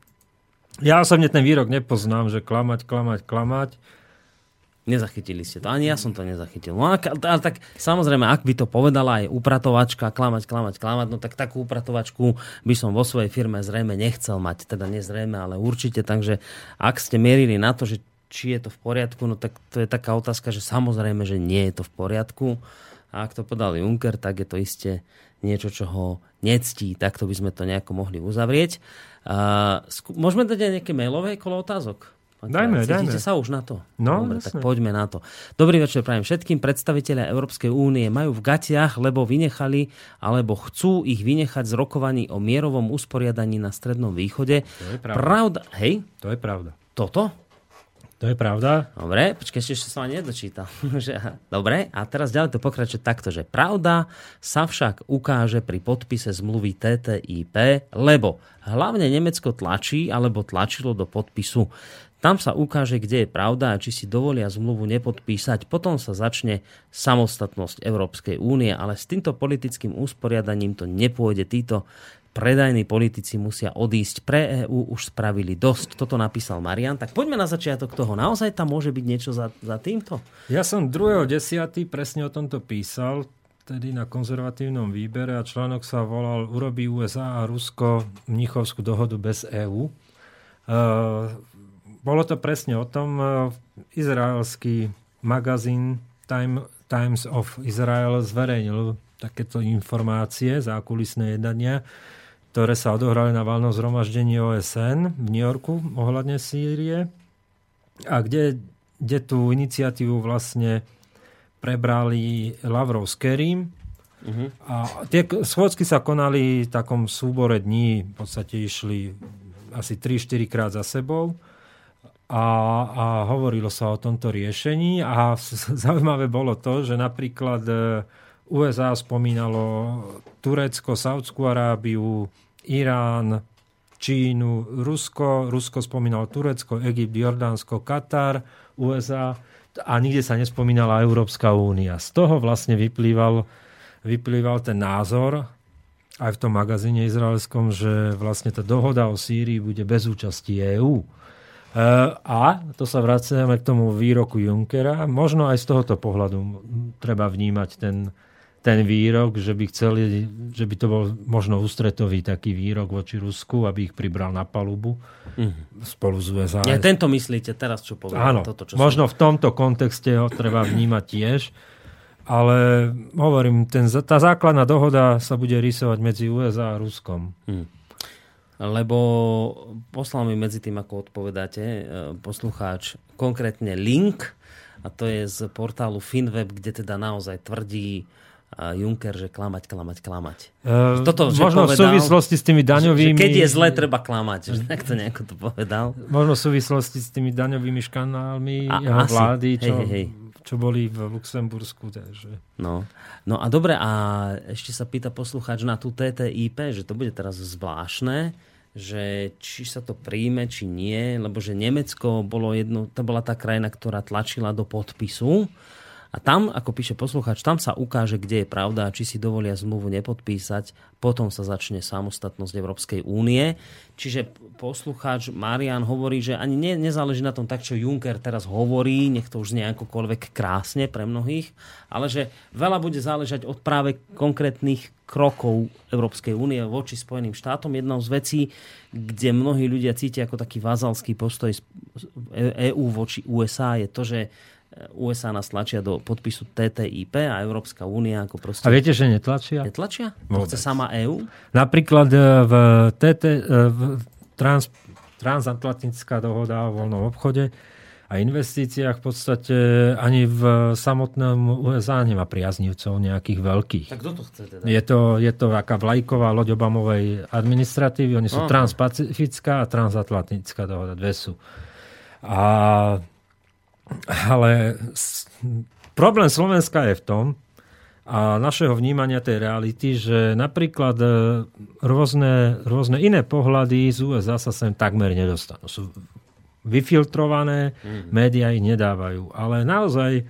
Ja osobne ten výrok nepoznám, že klamať, klamať, klamať. Nezachytili ste to. Ani ja som to nezachytil. No ale tak samozrejme, ak by to povedala aj upratovačka, klamať, klamať, klamať, no tak takú upratovačku by som vo svojej firme zrejme nechcel mať. Teda nezrejme, ale určite. Takže ak ste mierili na to, že či je to v poriadku, no tak to je taká otázka, že samozrejme, že nie je to v poriadku. A ak to podal Juncker, tak je to isté niečo, čo ho nectí. Takto by sme to nejako mohli uzavrieť. Uh, môžeme dať aj nejaké mailové kolo otázok? Dajme, dajme. sa už na to? No, Dobre, tak poďme na to. Dobrý večer prajem všetkým. Predstaviteľia Európskej únie majú v gatiach, lebo vynechali, alebo chcú ich vynechať z rokovaní o mierovom usporiadaní na Strednom východe. To je pravda. pravda. Hej? To je pravda. Toto? To je pravda. Dobre, počkaj, ešte som ani nedočítal. Dobre, a teraz ďalej to pokračuje takto, že pravda sa však ukáže pri podpise zmluvy TTIP, lebo hlavne Nemecko tlačí alebo tlačilo do podpisu. Tam sa ukáže, kde je pravda a či si dovolia zmluvu nepodpísať. Potom sa začne samostatnosť Európskej únie, ale s týmto politickým usporiadaním to nepôjde. Títo predajní politici musia odísť. Pre EÚ už spravili dosť. Toto napísal Marian. Tak poďme na začiatok toho. Naozaj tam môže byť niečo za, za týmto? Ja som 2.10. presne o tomto písal, tedy na konzervatívnom výbere a článok sa volal Urobí USA a Rusko Mnichovskú dohodu bez EÚ. Uh, bolo to presne o tom. Uh, izraelský magazín Time, Times of Israel zverejnil takéto informácie, zákulisné jednania, ktoré sa odohrali na valnom zhromaždení OSN v New Yorku ohľadne Sýrie a kde, kde tú iniciatívu vlastne prebrali Lavrov s Kerim. Uh-huh. A tie schôdzky sa konali v takom súbore dní, v podstate išli asi 3-4 krát za sebou a, a hovorilo sa o tomto riešení a zaujímavé bolo to, že napríklad USA spomínalo Turecko, Saudskú Arábiu, Irán, Čínu, Rusko. Rusko spomínalo Turecko, Egypt, Jordánsko, Katar, USA a nikde sa nespomínala Európska únia. Z toho vlastne vyplýval, vyplýval ten názor aj v tom magazíne izraelskom, že vlastne tá dohoda o Sýrii bude bez účasti EÚ. E, a to sa vraciame k tomu výroku Junckera. Možno aj z tohoto pohľadu treba vnímať ten, ten výrok, že by chceli, že by to bol možno ústretový taký výrok voči Rusku, aby ich pribral na palubu mm. spolu s USA. Ja, tento myslíte teraz, čo povedal? Áno, toto, čo možno som... v tomto kontexte ho treba vnímať tiež, ale hovorím, ten, tá základná dohoda sa bude rysovať medzi USA a Ruskom. Mm. Lebo poslal mi medzi tým, ako odpovedáte, e, poslucháč, konkrétne link, a to je z portálu Finweb, kde teda naozaj tvrdí, Juncker, že klamať, klamať, klamať. Uh, Toto, že možno povedal, v súvislosti s tými daňovými... Že keď je zle, treba klamať. Že tak to nejako to povedal. Možno v súvislosti s tými daňovými škanálmi a, jeho asi. vlády, čo, hej, hej. čo boli v Luxembursku. Takže. No. no a dobre, a ešte sa pýta poslucháč na tú TTIP, že to bude teraz zvláštne, že či sa to príjme, či nie, lebo že Nemecko bolo jedno, to bola tá krajina, ktorá tlačila do podpisu A tam, ako píše posluchač, tam sa ukáže, kde je pravda, či si dovolia zmluvu nepodpísať, potom sa začne samostatnosť Európskej únie. Čiže poslucháč Marian hovorí, že ani ne, nezáleží na tom tak, čo Juncker teraz hovorí, nech to už znie krásne pre mnohých, ale že veľa bude záležať od práve konkrétnych krokov Európskej únie voči Spojeným štátom. Jednou z vecí, kde mnohí ľudia cítia ako taký vazalský postoj EÚ voči USA, je to, že USA nás tlačia do podpisu TTIP a Európska únia ako proste... A viete, že netlačia? Netlačia? To chce sama EÚ? Napríklad e, v, TT, e, v trans, transatlantická dohoda o voľnom obchode a investíciách v podstate ani v samotnom USA nemá priaznivcov nejakých veľkých. Tak kto to chce teda? Je to, je to aká vlajková loď Obamovej administratívy. Oni sú Aha. transpacifická a transatlantická dohoda. Dve sú. A ale problém Slovenska je v tom, a našeho vnímania tej reality, že napríklad e, rôzne, rôzne iné pohľady z USA sa sem takmer nedostanú. Sú vyfiltrované, mm. médiá ich nedávajú. Ale naozaj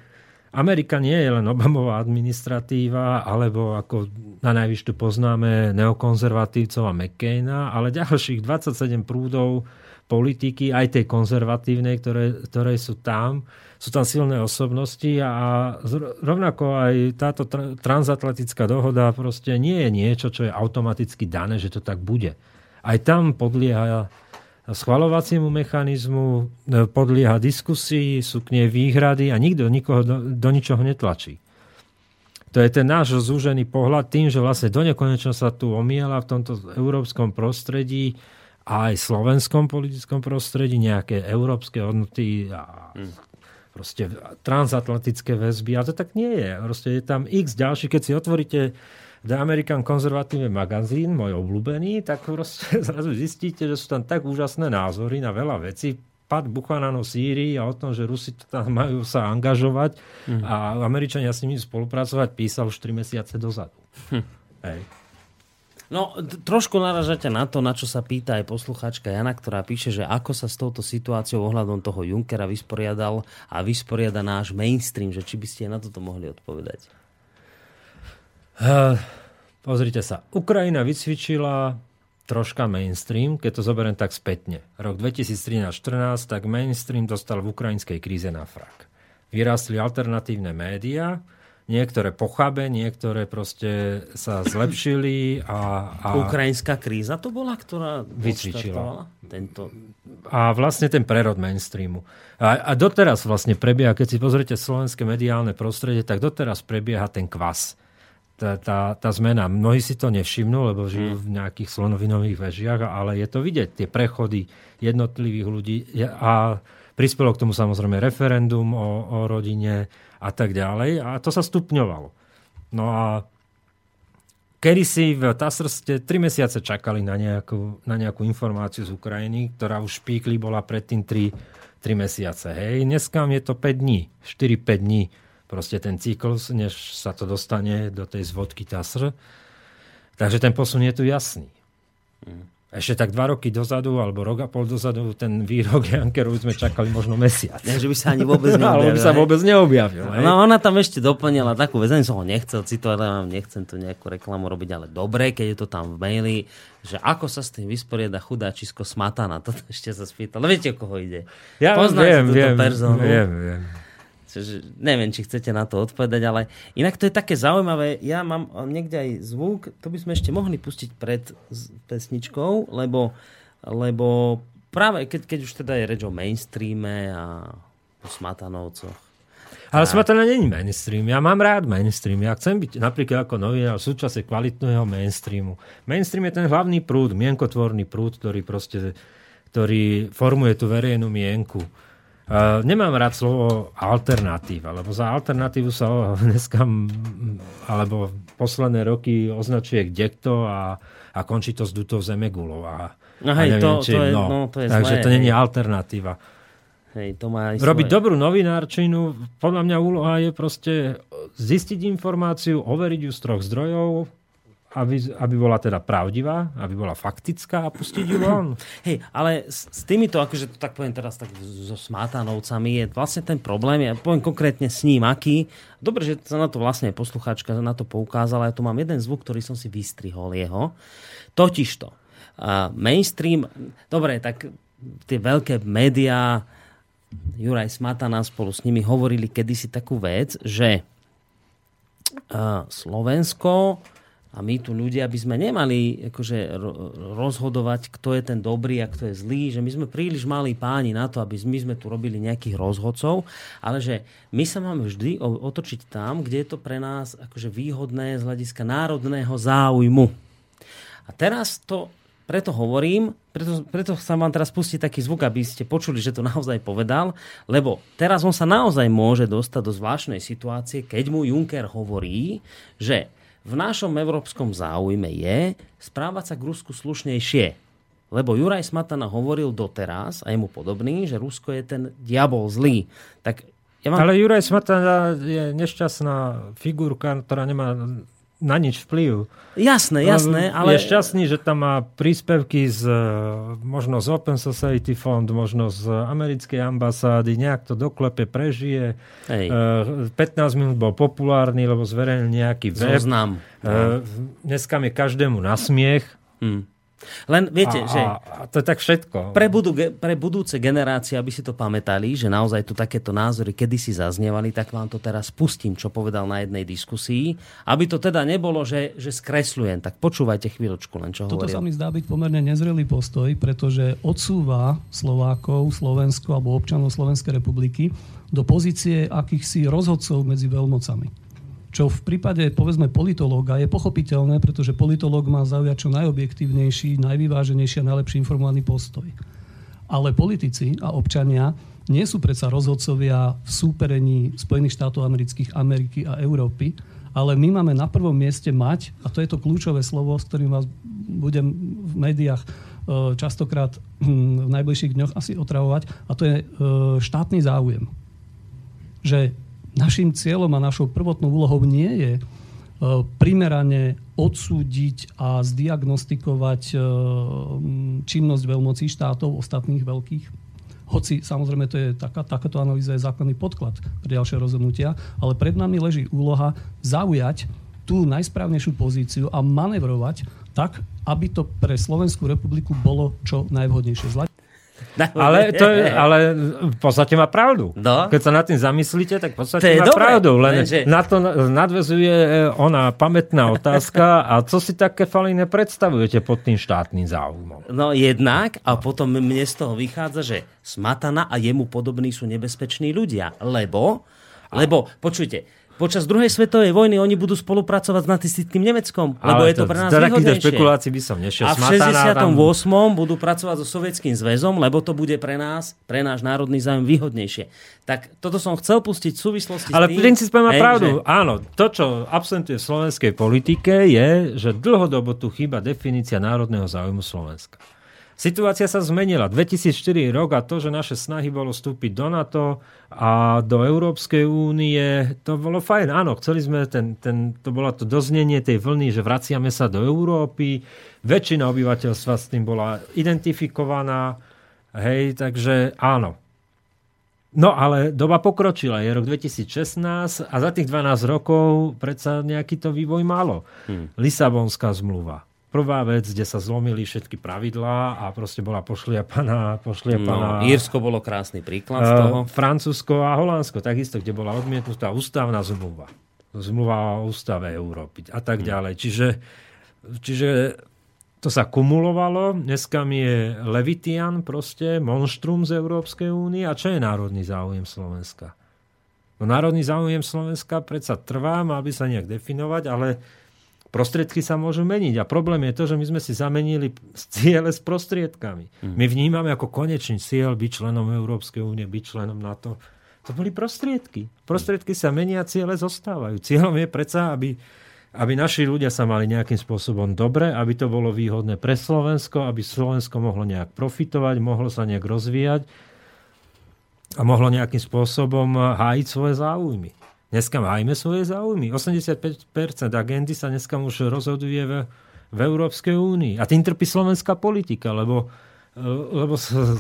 Amerika nie je len Obamová administratíva, alebo ako na najvyššiu poznáme neokonzervatívcov a McCaina, ale ďalších 27 prúdov politiky, aj tej konzervatívnej, ktoré, ktoré sú tam. Sú tam silné osobnosti a rovnako aj táto transatlantická dohoda proste nie je niečo, čo je automaticky dané, že to tak bude. Aj tam podlieha schvalovaciemu mechanizmu, podlieha diskusii, sú k nej výhrady a nikto nikoho do, do ničoho netlačí. To je ten náš zúžený pohľad tým, že vlastne do sa tu omiela v tomto európskom prostredí aj slovenskom politickom prostredí, nejaké európske hodnoty a hmm. proste transatlantické väzby. A to tak nie je. Proste je tam x ďalší. Keď si otvoríte The American Conservative Magazine, môj obľúbený, tak proste zrazu zistíte, že sú tam tak úžasné názory na veľa vecí. Pad Buchananov Sýrii a o tom, že Rusi tam majú sa angažovať mm. a Američania s nimi spolupracovať, písal už 3 mesiace dozadu. Hm. Hej. No, trošku naražate na to, na čo sa pýta aj posluchačka Jana, ktorá píše, že ako sa s touto situáciou ohľadom toho Junkera vysporiadal a vysporiada náš mainstream, že či by ste na toto mohli odpovedať. Uh, pozrite sa, Ukrajina vycvičila troška mainstream, keď to zoberiem tak spätne. Rok 2013-14, tak mainstream dostal v ukrajinskej kríze na frak. Vyrástli alternatívne médiá, niektoré pochábe, niektoré proste sa zlepšili. A, a Ukrajinská kríza to bola, ktorá vycvičila tento... A vlastne ten prerod mainstreamu. A, a doteraz vlastne prebieha, keď si pozriete slovenské mediálne prostredie, tak doteraz prebieha ten kvas. Tá, tá, tá zmena. Mnohí si to nevšimnú, lebo žijú hmm. v nejakých slonovinových vežiach, ale je to vidieť, tie prechody jednotlivých ľudí. A prispelo k tomu samozrejme referendum o, o rodine, a tak ďalej. A to sa stupňovalo. No a kedy si v Tasrste tri mesiace čakali na nejakú, na nejakú informáciu z Ukrajiny, ktorá už píkli bola predtým 3, 3 mesiace. Hej, dneska je to 5 dní, 4-5 dní proste ten cyklus, než sa to dostane do tej zvodky TASR. Takže ten posun je tu jasný. Mm ešte tak dva roky dozadu, alebo rok a pol dozadu, ten výrok Jankerov sme čakali možno mesiac. Ja, že by sa ani vôbec neobjavil. by sa vôbec neobjavil. No ona tam ešte doplnila takú vec, som ho nechcel citovať, ale nechcem tu nejakú reklamu robiť, ale dobre, keď je to tam v maili, že ako sa s tým vysporiada chudáčisko Smatana. Toto ešte sa spýtal. No viete, o koho ide? Ja Poznáte viem, viem, personu? viem, viem. Čiže neviem, či chcete na to odpovedať, ale inak to je také zaujímavé. Ja mám niekde aj zvuk, to by sme ešte mohli pustiť pred pesničkou, lebo, lebo práve keď, keď už teda je reč o mainstreame a o smatanovcoch, ale a... Smatana není mainstream. Ja mám rád mainstream. Ja chcem byť napríklad ako novinár v súčasne kvalitného mainstreamu. Mainstream je ten hlavný prúd, mienkotvorný prúd, ktorý proste ktorý formuje tú verejnú mienku. Uh, nemám rád slovo alternatíva, lebo za alternatívu sa dneska alebo posledné roky označuje kdekto a, a končí to s dutou zemegulou. A, no hej, a neviem, to, či, to, je, no, no, to je Takže zlé, to není alternatíva. Hej, to má aj Robiť svoje. dobrú novinárčinu, podľa mňa úloha je proste zistiť informáciu, overiť ju z troch zdrojov aby, aby bola teda pravdivá, aby bola faktická a pustiť ju von. Hej, ale s, s týmito, akože to tak poviem teraz tak so smátanovcami, je vlastne ten problém, ja poviem konkrétne s ním, aký. Dobre, že sa na to vlastne poslucháčka na to poukázala, ja tu mám jeden zvuk, ktorý som si vystrihol jeho. Totižto, uh, mainstream, dobre, tak tie veľké médiá, Juraj Smatana spolu s nimi hovorili kedysi takú vec, že uh, Slovensko a my tu ľudia by sme nemali akože rozhodovať, kto je ten dobrý a kto je zlý, že my sme príliš malí páni na to, aby my sme tu robili nejakých rozhodcov, ale že my sa máme vždy otočiť tam, kde je to pre nás akože výhodné z hľadiska národného záujmu. A teraz to preto hovorím, preto, preto sa vám teraz pustiť taký zvuk, aby ste počuli, že to naozaj povedal, lebo teraz on sa naozaj môže dostať do zvláštnej situácie, keď mu Juncker hovorí, že v našom európskom záujme je správať sa k Rusku slušnejšie. Lebo Juraj Smatana hovoril doteraz, a jemu podobný, že Rusko je ten diabol zlý. Tak ja mám... Ale Juraj Smatana je nešťastná figurka, ktorá nemá na nič vplyv. Jasné, jasné, ale... Je šťastný, že tam má príspevky z, možno z Open Society Fund, možno z americkej ambasády, nejak to doklepe, prežije. Hej. 15 minút bol populárny, lebo zverejnil nejaký web. Zoznam. Dneska je každému na smiech. Hmm. Len viete, a, že... A to je tak všetko. Pre, budú, pre budúce generácie, aby si to pamätali, že naozaj tu takéto názory kedysi zaznievali, tak vám to teraz pustím, čo povedal na jednej diskusii. Aby to teda nebolo, že, že skresľujem. Tak počúvajte chvíľočku len, čo Toto hovoril. sa mi zdá byť pomerne nezrelý postoj, pretože odsúva Slovákov, Slovensko alebo občanov Slovenskej republiky do pozície akýchsi rozhodcov medzi veľmocami čo v prípade, povedzme, politológa je pochopiteľné, pretože politológ má zaujať čo najobjektívnejší, najvyváženejší a najlepší informovaný postoj. Ale politici a občania nie sú predsa rozhodcovia v súperení Spojených štátov amerických, Ameriky a Európy, ale my máme na prvom mieste mať, a to je to kľúčové slovo, s ktorým vás budem v médiách e, častokrát hm, v najbližších dňoch asi otravovať, a to je e, štátny záujem. Že Našim cieľom a našou prvotnou úlohou nie je e, primerane odsúdiť a zdiagnostikovať e, činnosť veľmocí štátov, ostatných veľkých. Hoci samozrejme to je taká, takáto analýza je základný podklad pre ďalšie rozhodnutia, ale pred nami leží úloha zaujať tú najsprávnejšiu pozíciu a manevrovať tak, aby to pre Slovenskú republiku bolo čo najvhodnejšie. Ale, to je, ale v podstate má pravdu. No? Keď sa nad tým zamyslíte, tak v podstate má dobré, pravdu. Len lenže... na to nadvezuje e, ona pamätná otázka. A co si také falíne predstavujete pod tým štátnym záujmom? No jednak, a potom mne z toho vychádza, že Smatana a jemu podobní sú nebezpeční ľudia. Lebo, lebo počujte, počas druhej svetovej vojny oni budú spolupracovať s nacistickým Nemeckom, lebo Ale je to, to pre nás výhodnejšie. špekulácií by som nešiel. A v 68. Tam... budú pracovať so sovietským zväzom, lebo to bude pre nás, pre náš národný zájem výhodnejšie. Tak toto som chcel pustiť v súvislosti Ale s tým... princíp má pravdu. Že... Áno, to, čo absentuje v slovenskej politike, je, že dlhodobo tu chýba definícia národného záujmu Slovenska. Situácia sa zmenila. 2004 rok a to, že naše snahy bolo vstúpiť do NATO a do Európskej únie, to bolo fajn. Áno, chceli sme, ten, ten, to bolo to doznenie tej vlny, že vraciame sa do Európy. Väčšina obyvateľstva s tým bola identifikovaná. Hej, takže áno. No ale doba pokročila, je rok 2016 a za tých 12 rokov predsa nejaký to vývoj malo. Hmm. Lisabonská zmluva prvá vec, kde sa zlomili všetky pravidlá a proste bola pošliapaná. pošliapaná no, Írsko bolo krásny príklad z toho. Uh, Francúzsko a Holandsko, takisto, kde bola odmietnutá ústavná zmluva. Zmluva o ústave Európy a tak hm. ďalej. Čiže, čiže to sa kumulovalo. Dneska mi je Levitian proste, monštrum z Európskej únie. A čo je národný záujem Slovenska? No národný záujem Slovenska predsa trvá, má by sa nejak definovať, ale Prostriedky sa môžu meniť a problém je to, že my sme si zamenili ciele s prostriedkami. Mm. My vnímame ako konečný cieľ byť členom Európskej únie, byť členom NATO. To boli prostriedky. Prostriedky sa menia, ciele zostávajú. Cieľom je predsa, aby, aby naši ľudia sa mali nejakým spôsobom dobre, aby to bolo výhodné pre Slovensko, aby Slovensko mohlo nejak profitovať, mohlo sa nejak rozvíjať a mohlo nejakým spôsobom hájiť svoje záujmy. Dneska majme svoje záujmy. 85% agendy sa dneska už rozhoduje v, v Európskej únii. A tým trpí slovenská politika, lebo, e, lebo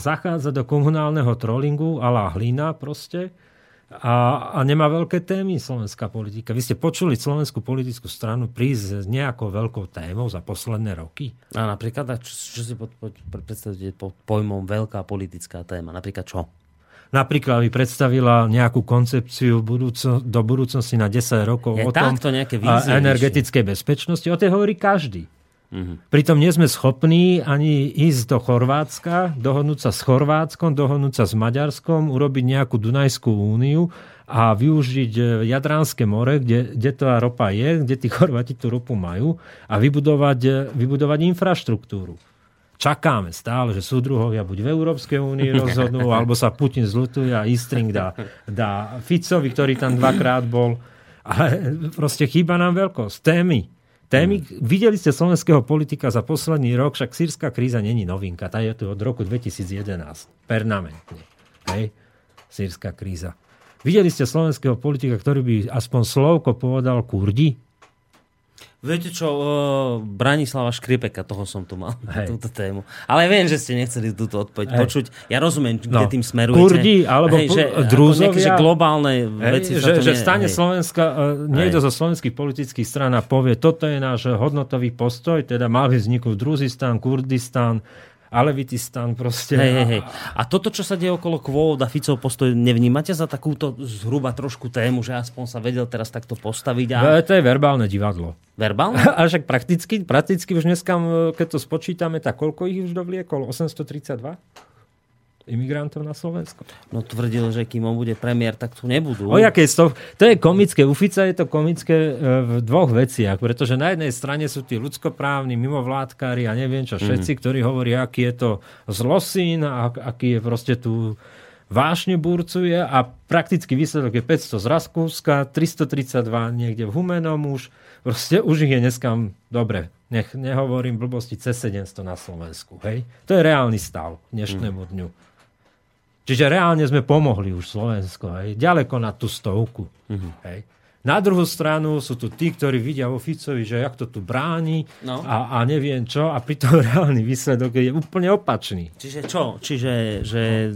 zachádza do komunálneho trollingu a hlina proste a, a nemá veľké témy slovenská politika. Vy ste počuli slovenskú politickú stranu prísť s nejakou veľkou témou za posledné roky? A napríklad, čo, čo si pod, pod, predstavíte pod pojmom veľká politická téma? Napríklad čo? Napríklad by predstavila nejakú koncepciu budúco, do budúcnosti na 10 rokov Je o tom nejaké vízie, energetickej bezpečnosti. O tej hovorí každý. Mm-hmm. Pritom nie sme schopní ani ísť do Chorvátska, dohodnúť sa s Chorvátskom, dohodnúť sa s Maďarskom, urobiť nejakú Dunajskú úniu a využiť e, Jadránske more, kde, kde tá ropa je, kde tí Chorváti tú ropu majú a vybudovať, e, vybudovať infraštruktúru čakáme stále, že súdruhovia buď v Európskej únii rozhodnú, alebo sa Putin zlutuje a Istring dá, dá Ficovi, ktorý tam dvakrát bol. Ale proste chýba nám veľkosť. Témy. Témy, hmm. videli ste slovenského politika za posledný rok, však sírska kríza není novinka, tá je tu od roku 2011. Permanentne. Hej? Sírska kríza. Videli ste slovenského politika, ktorý by aspoň slovko povedal Kurdi? Viete čo, uh, Branislava Škripeka, toho som tu mal, Hej. túto tému. Ale viem, že ste nechceli túto odpoveď Hej. počuť. Ja rozumiem, kde no. tým smerujete. Kurdi, alebo Hej, že, drúzovia. Nejaké, že globálne Hej, veci že, že stane Hej. Slovenska, uh, niekto zo slovenských politických strán a povie, toto je náš hodnotový postoj, teda má vzniknúť Druzistán, Kurdistán, Alevitistan proste. Hej, hej, hej. A toto, čo sa deje okolo kvót a Ficov postoj, nevnímate za takúto zhruba trošku tému, že aspoň sa vedel teraz takto postaviť? A... To je verbálne divadlo. Verbálne? A však prakticky, prakticky už dneska, keď to spočítame, tak koľko ich už dovliekol? 832? Imigrantov na Slovensku. No tvrdil, že kým on bude premiér, tak tu nebudú. O jaké to, to je komické. U Fica je to komické e, v dvoch veciach, pretože na jednej strane sú tí ľudskoprávni, mimovládkári a neviem čo, všetci, mm. ktorí hovoria, aký je to zlosín a aký je proste tu vášne burcuje a prakticky výsledok je 500 z Rakúska, 332 niekde v Humenom už. Proste už ich je dneska, dobre, nech nehovorím blbosti, cez 700 na Slovensku. Hej? To je reálny stav dnešnému mm. dňu. Čiže reálne sme pomohli už Slovensko, hej, ďaleko na tú stovku. Mm-hmm. Hej. Na druhú stranu sú tu tí, ktorí vidia vo Ficovi, že jak to tu bráni no. a, a neviem čo a pritom reálny výsledok je úplne opačný. Čiže čo? Čiže že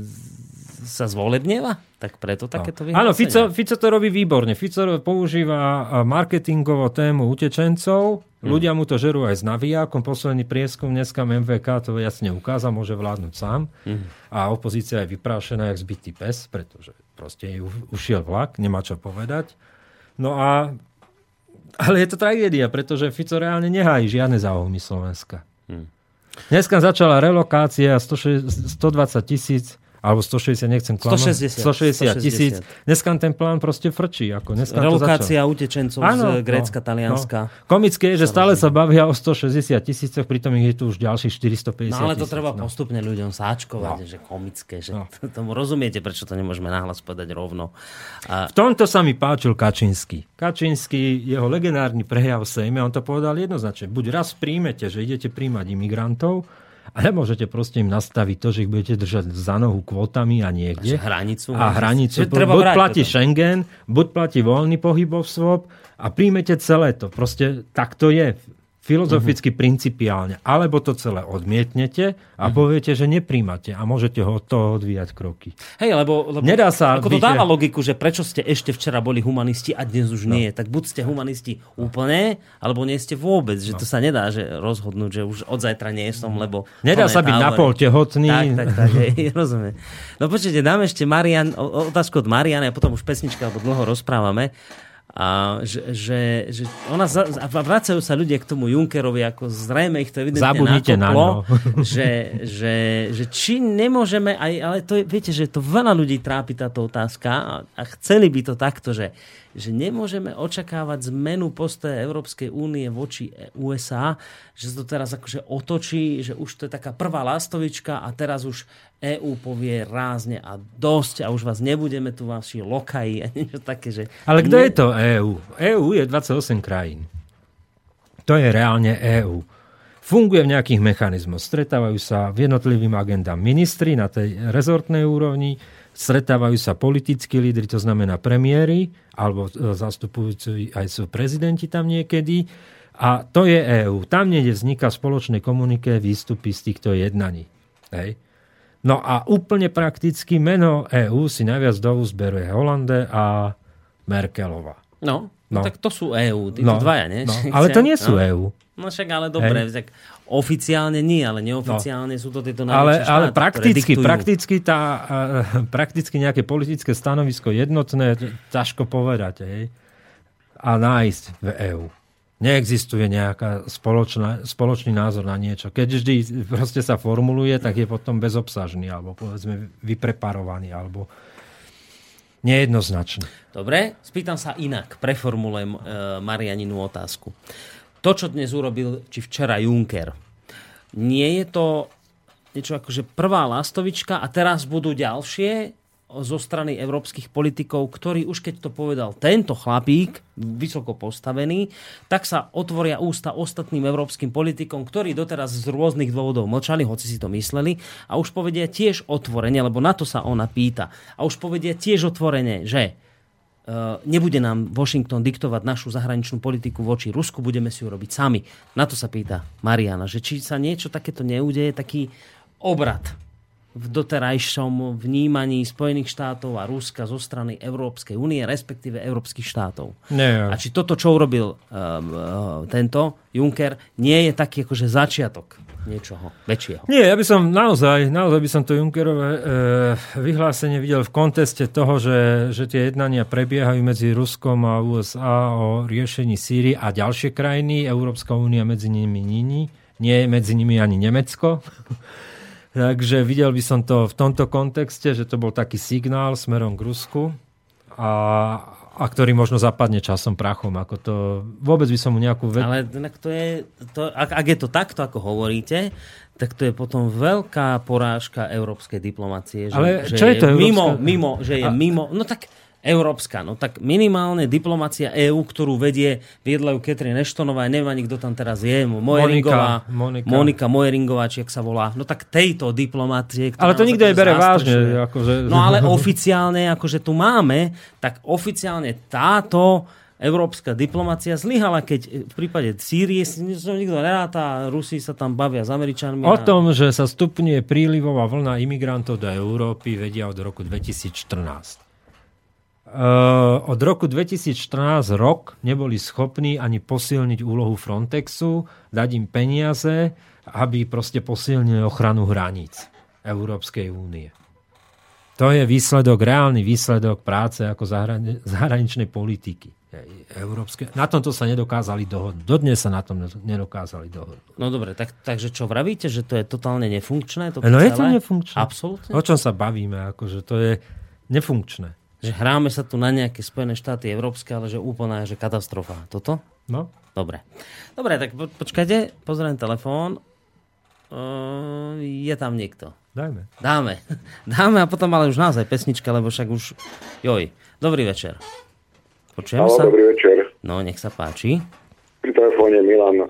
sa zvolebnieva? Tak preto takéto no. Áno, Fico, Fico to robí výborne. Fico používa marketingovo tému utečencov. Hmm. Ľudia mu to žerú aj s navijákom. Posledný prieskum dneska MVK to jasne ukázal, môže vládnuť sám. Hmm. A opozícia je vyprášená jak zbytý pes, pretože proste ju ušiel vlak, nemá čo povedať. No a ale je to tragédia, pretože Fico reálne nehájí žiadne záujmy Slovenska. Hmm. Dneska začala relokácia 120 tisíc alebo 160, nechcem klamať. 160. 160 tisíc. Dneska ten plán proste frčí. Ako dneska Relokácia utečencov Áno, z Grécka, no, Talianska. No. Komické je, že stále sa bavia o 160 tisícoch, pritom ich je tu už ďalších 450 No ale to tisíc, treba no. postupne ľuďom sáčkovať, no. že komické, že no. tomu rozumiete, prečo to nemôžeme nahlas povedať rovno. A... V tomto sa mi páčil Kačinsky. Kačinsky, jeho legendárny prejav Sejme, on to povedal jednoznačne. Buď raz príjmete, že idete príjmať imigrantov, a nemôžete proste im nastaviť to, že ich budete držať za nohu kvotami a niekde. A hranicu. A hranicu. Buď platí potom. Schengen, buď platí voľný pohyb osôb a príjmete celé to. Proste tak to je filozoficky uh-huh. principiálne. Alebo to celé odmietnete a uh-huh. poviete, že nepríjmate a môžete ho to odvíjať kroky. Hej, lebo, lebo Nedá sa, ako to dáva logiku, že prečo ste ešte včera boli humanisti a dnes už no. nie. Tak buď ste humanisti úplne, alebo nie ste vôbec. Že no. to sa nedá že rozhodnúť, že už od zajtra nie som, lebo... Nedá sa byť napol tehotný. Tak, tak, tak, hej, rozumiem. No počujete, dáme ešte Marian, otázku od Mariana a potom už pesnička, lebo dlho rozprávame. A že, že, že ona za, a vracajú sa ľudia k tomu Junkerovi, ako zrejme ich to evidentne Zabudnite nakoplo, na že, že, že či nemôžeme, aj, ale to je, viete, že to veľa ľudí trápi táto otázka a, a chceli by to takto, že že nemôžeme očakávať zmenu postoje Európskej únie voči USA, že sa to teraz akože otočí, že už to je taká prvá lastovička a teraz už EÚ povie rázne a dosť a už vás nebudeme tu vaši lokaji a niečo také, že... Ale kto ne... je to EÚ? EÚ je 28 krajín. To je reálne EÚ. Funguje v nejakých mechanizmoch. Stretávajú sa v jednotlivým agendám ministri na tej rezortnej úrovni, stretávajú sa politickí lídry, to znamená premiéry, alebo e, zastupujúci aj sú prezidenti tam niekedy. A to je EÚ. Tam niekde vzniká spoločné komuniké výstupy z týchto jednaní. Hej. No a úplne prakticky meno EÚ si najviac do zberuje Holande a Merkelová. No, no. tak to sú EÚ, títo no, dvaja, nie? No, ale to nie sú no. EÚ. No však ale dobre, tak oficiálne nie, ale neoficiálne no. sú to tieto ale, štáty, ale prakticky, prakticky, tá, uh, prakticky nejaké politické stanovisko jednotné, ťažko povedať. Hej? A nájsť v EÚ. Neexistuje nejaká spoločná, spoločný názor na niečo. Keď vždy proste sa formuluje, tak je potom bezobsažný, alebo povedzme vypreparovaný, alebo nejednoznačný. Dobre, spýtam sa inak. Preformulujem e, Marianinu otázku to, čo dnes urobil, či včera Juncker, nie je to niečo ako, že prvá lastovička a teraz budú ďalšie zo strany európskych politikov, ktorí už keď to povedal tento chlapík, vysoko postavený, tak sa otvoria ústa ostatným európskym politikom, ktorí doteraz z rôznych dôvodov mlčali, hoci si to mysleli, a už povedia tiež otvorene, lebo na to sa ona pýta, a už povedia tiež otvorene, že Eh, nebude nám Washington diktovať našu zahraničnú politiku voči Rusku, budeme si ju robiť sami. Na to sa pýta Mariana, že či sa niečo takéto neudeje, taký obrad v doterajšom vnímaní Spojených štátov a Ruska zo strany Európskej únie, respektíve európskych štátov. Nie. A či toto, čo urobil um, uh, tento Juncker, nie je taký akože začiatok niečoho väčšieho. Nie, ja by som naozaj, naozaj by som to Junckerové e, vyhlásenie videl v konteste toho, že, že tie jednania prebiehajú medzi Ruskom a USA o riešení Sýrii a ďalšie krajiny. Európska únia medzi nimi nie, nie je medzi nimi ani Nemecko. Takže videl by som to v tomto kontexte, že to bol taký signál smerom k Rusku. A, a ktorý možno zapadne časom prachom. Ako to, vôbec by som mu nejakú... Ve- Ale to je, to, ak, ak je to takto, ako hovoríte, tak to je potom veľká porážka európskej diplomácie. Že, Ale že čo je, je to mimo, mimo, že je a... mimo... No tak európska. No tak minimálne diplomácia EÚ, ktorú vedie, viedla ju Catherine Ashtonová, neviem ani kto tam teraz je, Mojeringová, Monika, Monika Mojeringová, či sa volá. No tak tejto diplomácie... Ale to nikto je bere vážne. Akože... No ale oficiálne, akože tu máme, tak oficiálne táto európska diplomácia zlyhala, keď v prípade Sýrie si nikto neráta, Rusi sa tam bavia s Američanmi. O tom, že sa stupňuje prílivová vlna imigrantov do Európy, vedia od roku 2014. Eh, od roku 2014 rok neboli schopní ani posilniť úlohu Frontexu, dať im peniaze, aby proste posilnili ochranu hraníc Európskej únie. To je výsledok, reálny výsledok práce ako zahraničnej politiky. Európske. Na tomto sa nedokázali dohodnúť. Dodnes sa na tom nedokázali dohodnúť. No dobre, tak, takže čo vravíte, že to je totálne nefunkčné? no je to nefunkčné. Absolutne? O čom sa bavíme? Akože to je nefunkčné že hráme sa tu na nejaké Spojené štáty európske, ale že úplná že katastrofa. Toto? No. Dobre. Dobre, tak po, počkajte, pozriem telefón. Uh, je tam niekto. Dajme. Dáme. Dáme a potom ale už naozaj pesnička, lebo však už... Joj, dobrý večer. Počujem sa? Dobrý večer. No, nech sa páči. Pri telefóne Milan.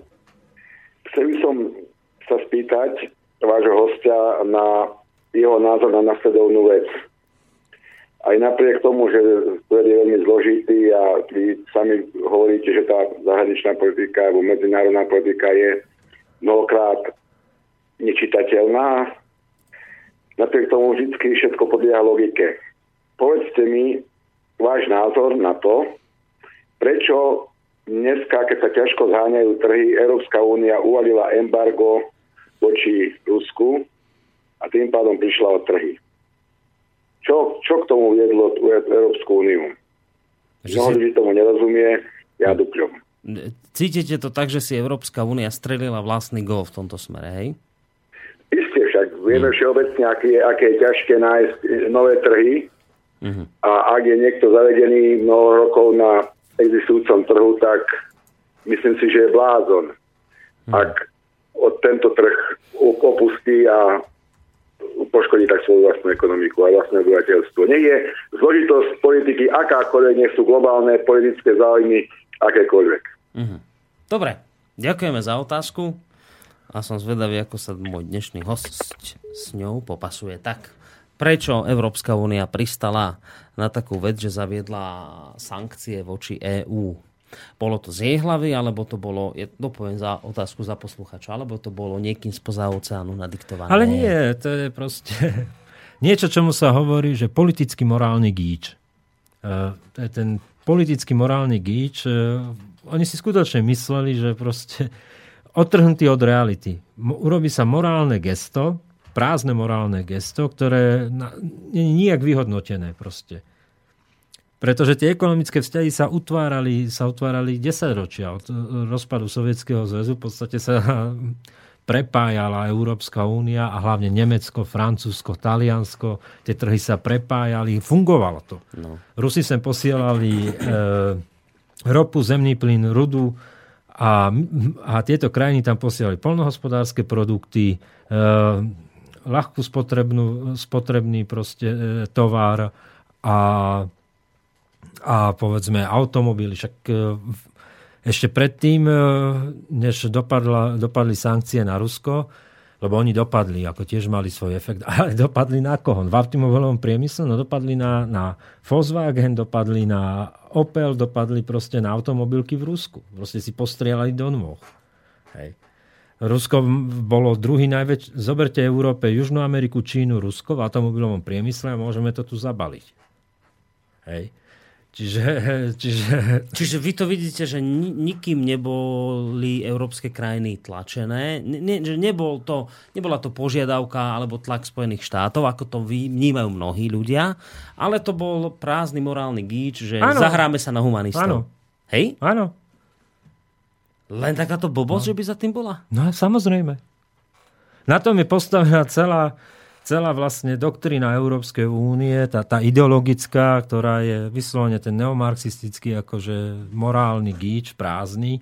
Chcel by som sa spýtať vášho hostia na jeho názor na nasledovnú vec aj napriek tomu, že svet je veľmi zložitý a vy sami hovoríte, že tá zahraničná politika alebo medzinárodná politika je mnohokrát nečitateľná, napriek tomu vždy všetko podlieha logike. Povedzte mi váš názor na to, prečo dneska, keď sa ťažko zháňajú trhy, Európska únia uvalila embargo voči Rusku a tým pádom prišla o trhy. Čo, čo k tomu viedlo tú Európsku úniu? Mnoho si... ľudí tomu nerozumie, ja dupľom. Cítite to tak, že si Európska únia strelila vlastný gol v tomto smere, hej? Isté však. Vieme hmm. všeobecne, aké je, aké je ťažké nájsť nové trhy. Hmm. A ak je niekto zavedený mnoho rokov na existujúcom trhu, tak myslím si, že je blázon. Hmm. Ak od tento trh opustí a poškodí tak svoju vlastnú ekonomiku a vlastné obyvateľstvo. Nech je zložitosť politiky akákoľvek, nech sú globálne politické záujmy akékoľvek. Mm-hmm. Dobre, ďakujeme za otázku a som zvedavý, ako sa môj dnešný host s ňou popasuje. Tak, prečo Európska únia pristala na takú vec, že zaviedla sankcie voči EÚ. Bolo to z jej hlavy, alebo to bolo, dopoviem za otázku za posluchača, alebo to bolo niekým spoza oceánu nadiktované? Ale nie, to je proste niečo, čomu sa hovorí, že politicky morálny gíč. Je ten politicky morálny gíč. Uh, oni si skutočne mysleli, že proste odtrhnutý od reality. Urobí sa morálne gesto, prázdne morálne gesto, ktoré nie je nijak vyhodnotené proste. Pretože tie ekonomické vzťahy sa utvárali, sa utvárali 10 ročia od rozpadu Sovietskeho zväzu. V podstate sa prepájala Európska únia a hlavne Nemecko, Francúzsko, Taliansko. Tie trhy sa prepájali, fungovalo to. No. Rusi sem posielali e, ropu, zemný plyn, rudu a, a tieto krajiny tam posielali polnohospodárske produkty, e, ľahkú spotrebnú, spotrebný proste, e, tovar a a povedzme automobily. Však e, ešte predtým, e, než dopadla, dopadli sankcie na Rusko, lebo oni dopadli, ako tiež mali svoj efekt, ale dopadli na koho? V automobilovom priemysle, no dopadli na, na Volkswagen, dopadli na Opel, dopadli proste na automobilky v Rusku. Proste si postrielali do nôh. Hej. Rusko bolo druhý najväčší. Zoberte Európe, Južnú Ameriku, Čínu, Rusko v automobilovom priemysle a môžeme to tu zabaliť. Hej. Čiže, čiže... čiže vy to vidíte, že nikým neboli európske krajiny tlačené, ne, že nebol to, nebola to požiadavka alebo tlak Spojených štátov, ako to vnímajú mnohí ľudia, ale to bol prázdny morálny gíč, že ano. zahráme sa na humanistov. Áno. Hej? Áno. Len takáto blbosť, no. že by za tým bola? No samozrejme. Na tom je postavená celá celá vlastne doktrína Európskej únie, tá, tá ideologická, ktorá je vyslovene ten neomarxistický, akože morálny gíč, prázdny,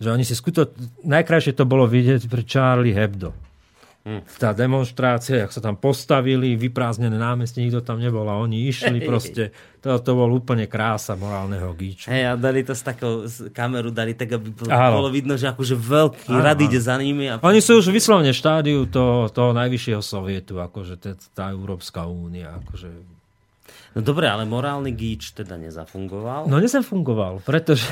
že oni si skutočne, najkrajšie to bolo vidieť pri Charlie Hebdo. Hm. Tá demonstrácia, jak sa tam postavili, vyprázdnené námestie, nikto tam nebol a oni išli proste. To, to bol úplne krása morálneho gíča. Hej, a dali to z takou z kameru, dali tak, aby bolo, bolo vidno, že akože veľký áno, rad ide za nimi. A... Oni sú už vyslovne štádiu toho, toho najvyššieho sovietu, akože tá Európska únia, akože No dobre, ale morálny gíč teda nezafungoval. No nezafungoval, pretože,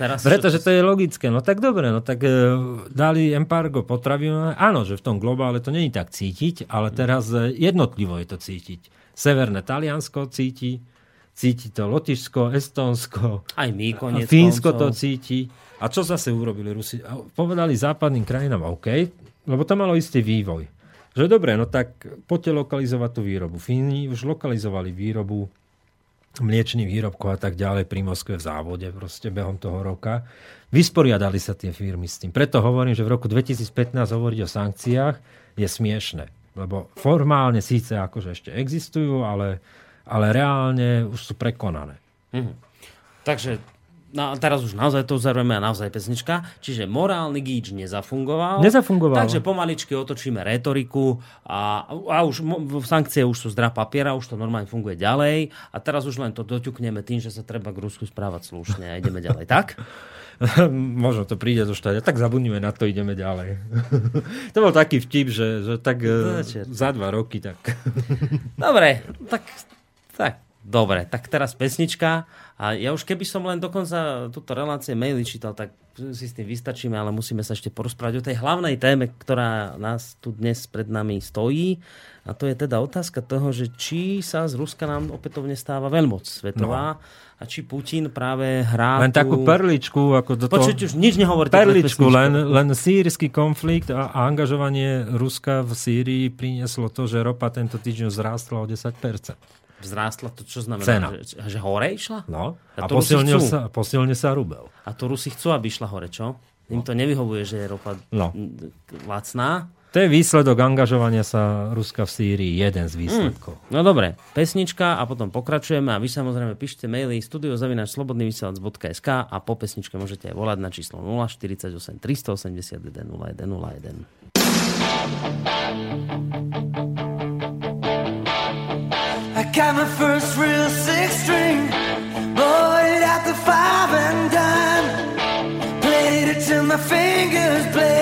teraz pretože to je logické. No tak dobre, no tak e, dali embargo potravín. Áno, že v tom globále to není tak cítiť, ale teraz e, jednotlivo je to cítiť. Severné Taliansko cíti, cíti to Lotyšsko, Estonsko, aj my konec Fínsko koncov. to cíti. A čo zase urobili Rusi? Povedali západným krajinám OK, lebo to malo istý vývoj že dobre, no tak poďte lokalizovať tú výrobu. Fíni už lokalizovali výrobu mliečných výrobkov a tak ďalej pri Moskve v závode proste behom toho roka. Vysporiadali sa tie firmy s tým. Preto hovorím, že v roku 2015 hovoriť o sankciách je smiešne. Lebo formálne síce akože ešte existujú, ale, ale reálne už sú prekonané. Mhm. Takže No, teraz už naozaj to uzavrieme a naozaj pesnička. Čiže morálny gíč nezafungoval. Nezafungoval. Takže pomaličky otočíme retoriku a, a už sankcie už sú zdra papiera, už to normálne funguje ďalej a teraz už len to doťukneme tým, že sa treba k Rusku správať slušne a ideme ďalej. Tak? Možno to príde zo štádia. Tak zabudnime na to, ideme ďalej. to bol taký vtip, že, že tak no, za dva roky tak. Dobre, tak, tak Dobre, tak teraz pesnička. A ja už keby som len dokonca túto relácie maily čítal, tak si s tým vystačíme, ale musíme sa ešte porozprávať o tej hlavnej téme, ktorá nás tu dnes pred nami stojí. A to je teda otázka toho, že či sa z Ruska nám opätovne stáva veľmoc svetová. No. A či Putin práve hrá Len tú... takú perličku, ako do toho... už nič nehovorte. Perličku, len, len sírsky konflikt a, a angažovanie Ruska v Sýrii prinieslo to, že ropa tento týždeň zrástla o 10% vzrástla, to čo znamená? Cena. Že, že hore išla? No, a, a posilnil sa, posilne sa rubel. A to Rusi chcú, aby išla hore, čo? Im to nevyhovuje, že je ropa no. lacná. To je výsledok angažovania sa Ruska v Sýrii, jeden z výsledkov. Mm. No dobre, pesnička a potom pokračujeme a vy samozrejme píšte maily studiozavinačslobodnyvysielac.sk a po pesničke môžete aj volať na číslo 048 381 0101. Got my first real six string, bought it at the five and dime, played it till my fingers bled.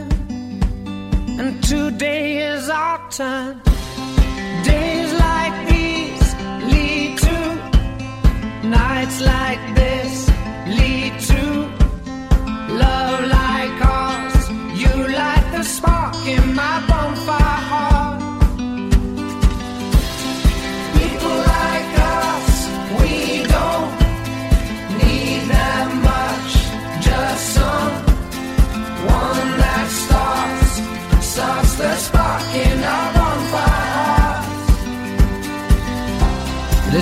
Today is our turn. Days like these lead to nights like this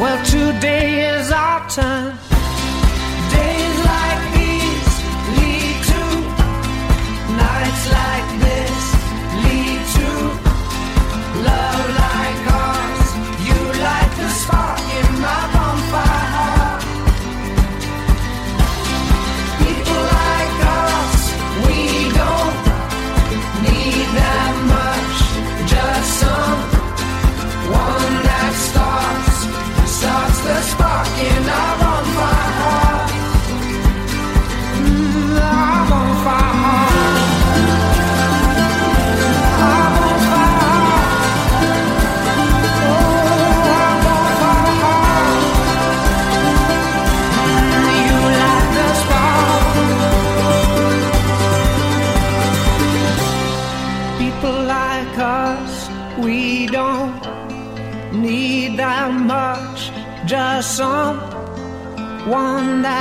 Well, today is our turn. Days like these lead to nights like this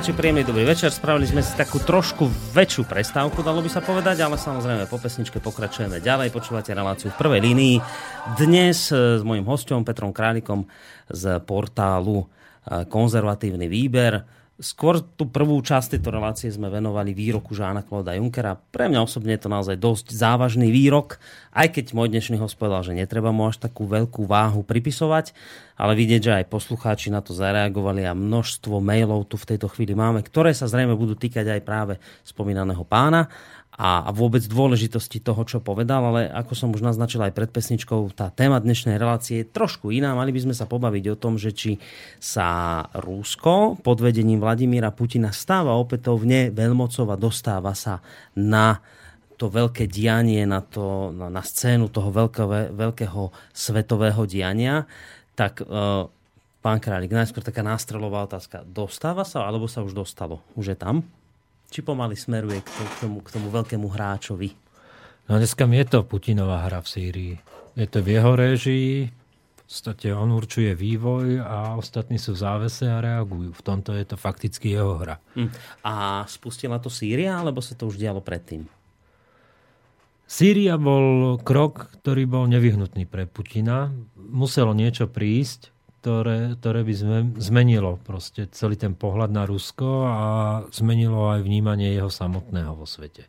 Poslucháči, príjemný dobrý večer. Spravili sme si takú trošku väčšiu prestávku, dalo by sa povedať, ale samozrejme po pesničke pokračujeme ďalej. Počúvate reláciu v prvej línii. Dnes e, s mojim hostom Petrom Králikom z portálu e, Konzervatívny výber Skôr tú prvú časť tejto relácie sme venovali výroku Žána Klauda Junkera. Pre mňa osobne je to naozaj dosť závažný výrok, aj keď môj dnešný host povedal, že netreba mu až takú veľkú váhu pripisovať, ale vidieť, že aj poslucháči na to zareagovali a množstvo mailov tu v tejto chvíli máme, ktoré sa zrejme budú týkať aj práve spomínaného pána a, vôbec dôležitosti toho, čo povedal, ale ako som už naznačil aj pred pesničkou, tá téma dnešnej relácie je trošku iná. Mali by sme sa pobaviť o tom, že či sa Rusko pod vedením Vladimíra Putina stáva opätovne veľmocov a dostáva sa na to veľké dianie, na, to, na, na scénu toho veľkého, veľkého svetového diania, tak uh, pán Králik, najskôr taká nástrelová otázka. Dostáva sa, alebo sa už dostalo? Už je tam? Či pomaly smeruje k tomu, k tomu veľkému hráčovi? No dneska je to Putinová hra v Sýrii. Je to v jeho réžii, v podstate on určuje vývoj a ostatní sú v závese a reagujú. V tomto je to fakticky jeho hra. Hm. A spustila to Sýria, alebo sa to už dialo predtým? Sýria bol krok, ktorý bol nevyhnutný pre Putina. Muselo niečo prísť, ktoré, ktoré by zmenilo proste celý ten pohľad na Rusko a zmenilo aj vnímanie jeho samotného vo svete.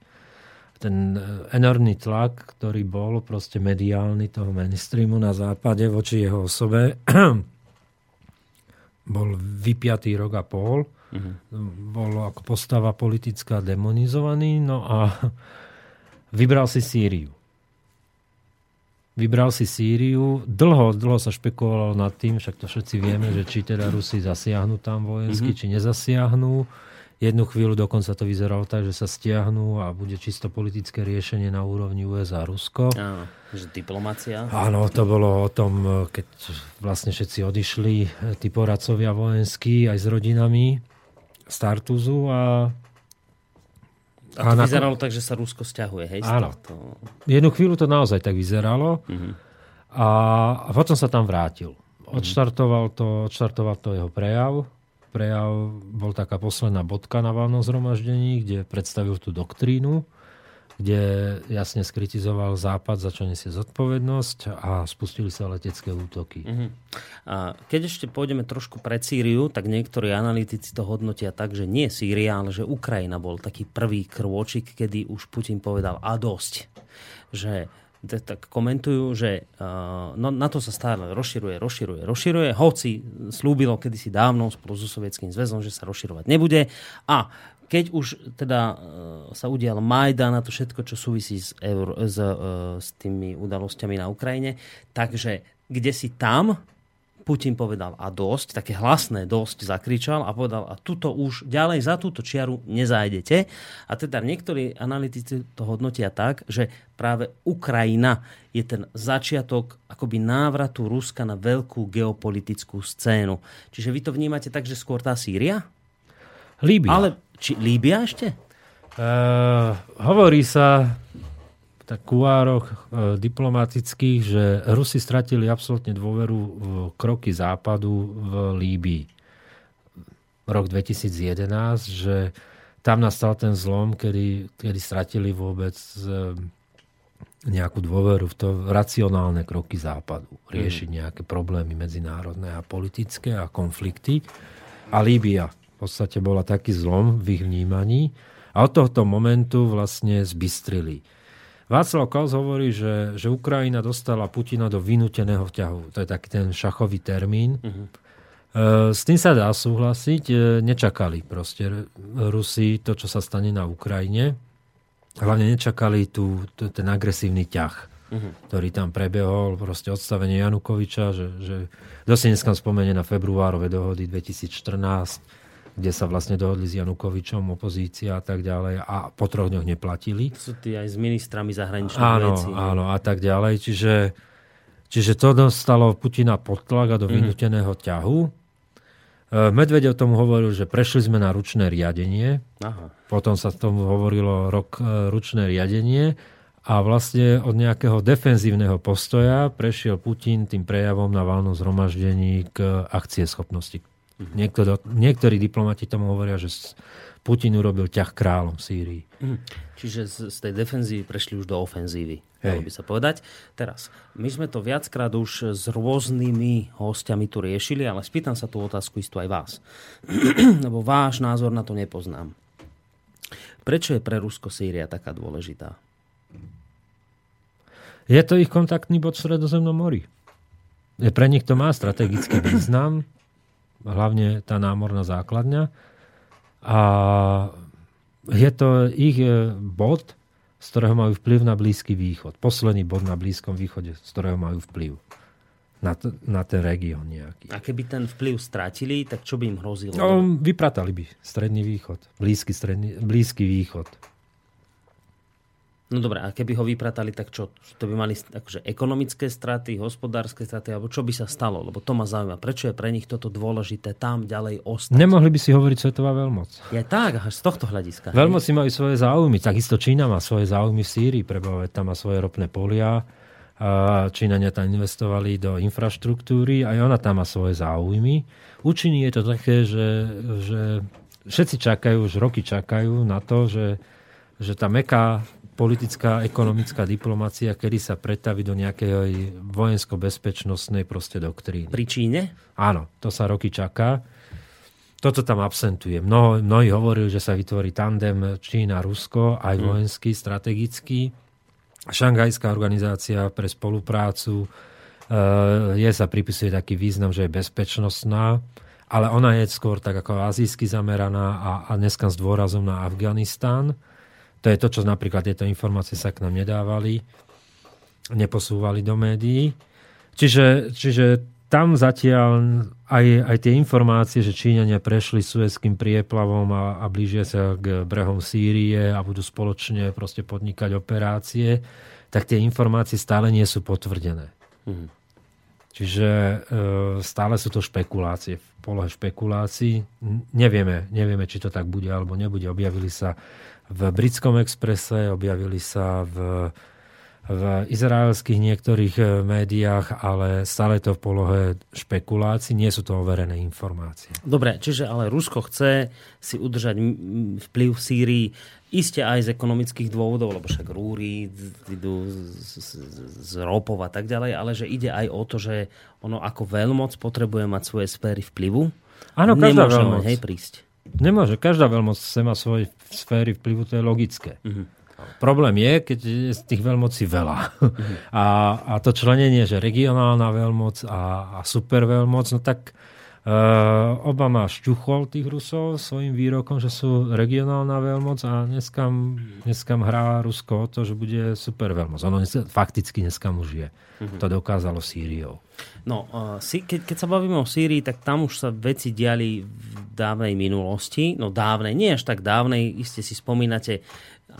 Ten e, enormný tlak, ktorý bol proste mediálny toho mainstreamu na západe voči jeho osobe, bol vypiatý rok a pol. Mm-hmm. Bol ako postava politická demonizovaný, no a vybral si Sýriu. Vybral si Sýriu. Dlho, dlho sa špekulovalo nad tým, však to všetci vieme, že či teda Rusi zasiahnu tam vojensky, mm-hmm. či nezasiahnu. Jednu chvíľu dokonca to vyzeralo tak, že sa stiahnu a bude čisto politické riešenie na úrovni USA a Rusko. Áno, že diplomácia. Áno, to bolo o tom, keď vlastne všetci odišli, tí poradcovia vojenskí aj s rodinami z Tartuzu a a, to vyzeralo tak, že sa Rusko stiahuje, hej? Áno. To... Jednu chvíľu to naozaj tak vyzeralo. Uh-huh. A, a potom sa tam vrátil. Mhm. Odštartoval to, odštartoval to jeho prejav. Prejav bol taká posledná bodka na valnom zhromaždení, kde predstavil tú doktrínu kde jasne skritizoval Západ, za čo nesie zodpovednosť a spustili sa letecké útoky. Uh-huh. A keď ešte pôjdeme trošku pred Sýriu, tak niektorí analytici to hodnotia tak, že nie Sýria, ale že Ukrajina bol taký prvý krôčik, kedy už Putin povedal a dosť. Že tak komentujú, že uh, no, na to sa stále rozširuje, rozširuje, rozširuje, hoci slúbilo kedysi dávno spolu so Sovietským zväzom, že sa rozširovať nebude a keď už teda uh, sa udial Majdan a to všetko, čo súvisí s, Euro, s, uh, s tými udalosťami na Ukrajine, takže kde si tam Putin povedal a dosť, také hlasné dosť zakričal a povedal a tuto už ďalej za túto čiaru nezájdete. A teda niektorí analytici to hodnotia tak, že práve Ukrajina je ten začiatok akoby návratu Ruska na veľkú geopolitickú scénu. Čiže vy to vnímate tak, že skôr tá Sýria? Líbia. Ale či Líbia ešte? Uh, hovorí sa v tak kuároch uh, diplomatických, že Rusi stratili absolútne dôveru v kroky západu v Líbii. Rok 2011, že tam nastal ten zlom, kedy, kedy stratili vôbec uh, nejakú dôveru v to racionálne kroky západu. Riešiť mhm. nejaké problémy medzinárodné a politické a konflikty. A Líbia podstate bola taký zlom v ich vnímaní a od tohto momentu vlastne zbystrili. Václav Klaus hovorí, že, že Ukrajina dostala Putina do vynúteného vťahu. To je taký ten šachový termín. Uh-huh. S tým sa dá súhlasiť. E, nečakali proste Rusi to, čo sa stane na Ukrajine. Hlavne nečakali tú, tú, ten agresívny ťah, uh-huh. ktorý tam prebehol. Proste odstavenie Janukoviča, že, že dosť dneska spomenie na februárove dohody 2014 kde sa vlastne dohodli s Janukovičom, opozícia a tak ďalej a po troch dňoch neplatili. Sú tí aj s ministrami zahraničných áno, vecí. Áno, a tak ďalej. Čiže, čiže to dostalo Putina pod tlak a do mm. vynúteného ťahu. E, Medvedev tomu hovoril, že prešli sme na ručné riadenie. Aha. Potom sa tomu hovorilo rok e, ručné riadenie. A vlastne od nejakého defenzívneho postoja prešiel Putin tým prejavom na valnom zhromaždení k akcie Niekto, niektorí diplomati tomu hovoria, že Putin urobil ťah kráľom v Sýrii. Mhm. Čiže z, z tej defenzívy prešli už do ofenzívy, dalo by sa povedať. Teraz, my sme to viackrát už s rôznymi hostiami tu riešili, ale spýtam sa tú otázku istú aj vás. Lebo váš názor na to nepoznám. Prečo je pre Rusko Sýria taká dôležitá? Je to ich kontaktný bod v Sredozemnom mori. Pre nich to má strategický význam, hlavne tá námorná základňa. A je to ich e, bod, z ktorého majú vplyv na Blízky východ. Posledný bod na Blízkom východe, z ktorého majú vplyv na, t- na ten región nejaký. A keby ten vplyv strátili, tak čo by im hrozilo? No, vypratali by Stredný východ, Blízky, stredný, blízky východ. No dobré, a keby ho vypratali, tak čo? To by mali akože ekonomické straty, hospodárske straty, alebo čo by sa stalo? Lebo to ma zaujíma. Prečo je pre nich toto dôležité tam ďalej ostať? Nemohli by si hovoriť svetová veľmoc. Je tak, až z tohto hľadiska. Veľmoci majú svoje záujmy. Takisto Čína má svoje záujmy v Sýrii, prebávajú tam má svoje ropné polia. A Číňania tam investovali do infraštruktúry, aj ona tam má svoje záujmy. U Číny je to také, že, že všetci čakajú, už roky čakajú na to, že, že tá meká politická, ekonomická diplomácia, kedy sa pretaví do nejakej vojensko-bezpečnostnej proste doktríny. Pri Číne? Áno, to sa roky čaká. Toto tam absentuje. Mnoho, mnohí hovorili, že sa vytvorí tandem Čína-Rusko, aj Mm. vojenský, strategický. Šangajská organizácia pre spoluprácu e, je sa pripisuje taký význam, že je bezpečnostná, ale ona je skôr tak ako azijsky zameraná a, a dneska s dôrazom na Afganistán. To je to, čo napríklad tieto informácie sa k nám nedávali, neposúvali do médií. Čiže, čiže tam zatiaľ aj, aj tie informácie, že Číňania prešli suezkým prieplavom a, a blížia sa k brehom Sýrie a budú spoločne proste podnikať operácie, tak tie informácie stále nie sú potvrdené. Mhm. Čiže e, stále sú to špekulácie, v polohe špekulácií. Nevieme, nevieme, či to tak bude alebo nebude. Objavili sa v britskom exprese, objavili sa v, v izraelských niektorých e, médiách, ale stále to v polohe špekulácií, nie sú to overené informácie. Dobre, čiže ale Rusko chce si udržať vplyv v Sýrii iste aj z ekonomických dôvodov, lebo však rúry idú z, z, z ropov a tak ďalej, ale že ide aj o to, že ono ako veľmoc potrebuje mať svoje sféry vplyvu. Áno, každá Nemôže veľmoc. hej, prísť. Nemôže, každá veľmoc má svoje sféry vplyvu, to je logické. Mhm. Problém je, keď je z tých veľmocí veľa. Mhm. A, a to členenie, že regionálna veľmoc a, a superveľmoc, no tak Obama šťuchol tých Rusov svojim výrokom, že sú regionálna veľmoc a dneska, dneska hrá Rusko o to, že bude superveľmoc. Ono dneska, fakticky dneska už je. Mhm. To dokázalo Sýriou. No, si, keď, keď sa bavíme o Sýrii, tak tam už sa veci diali v dávnej minulosti. No dávnej, nie až tak dávnej. Iste si spomínate,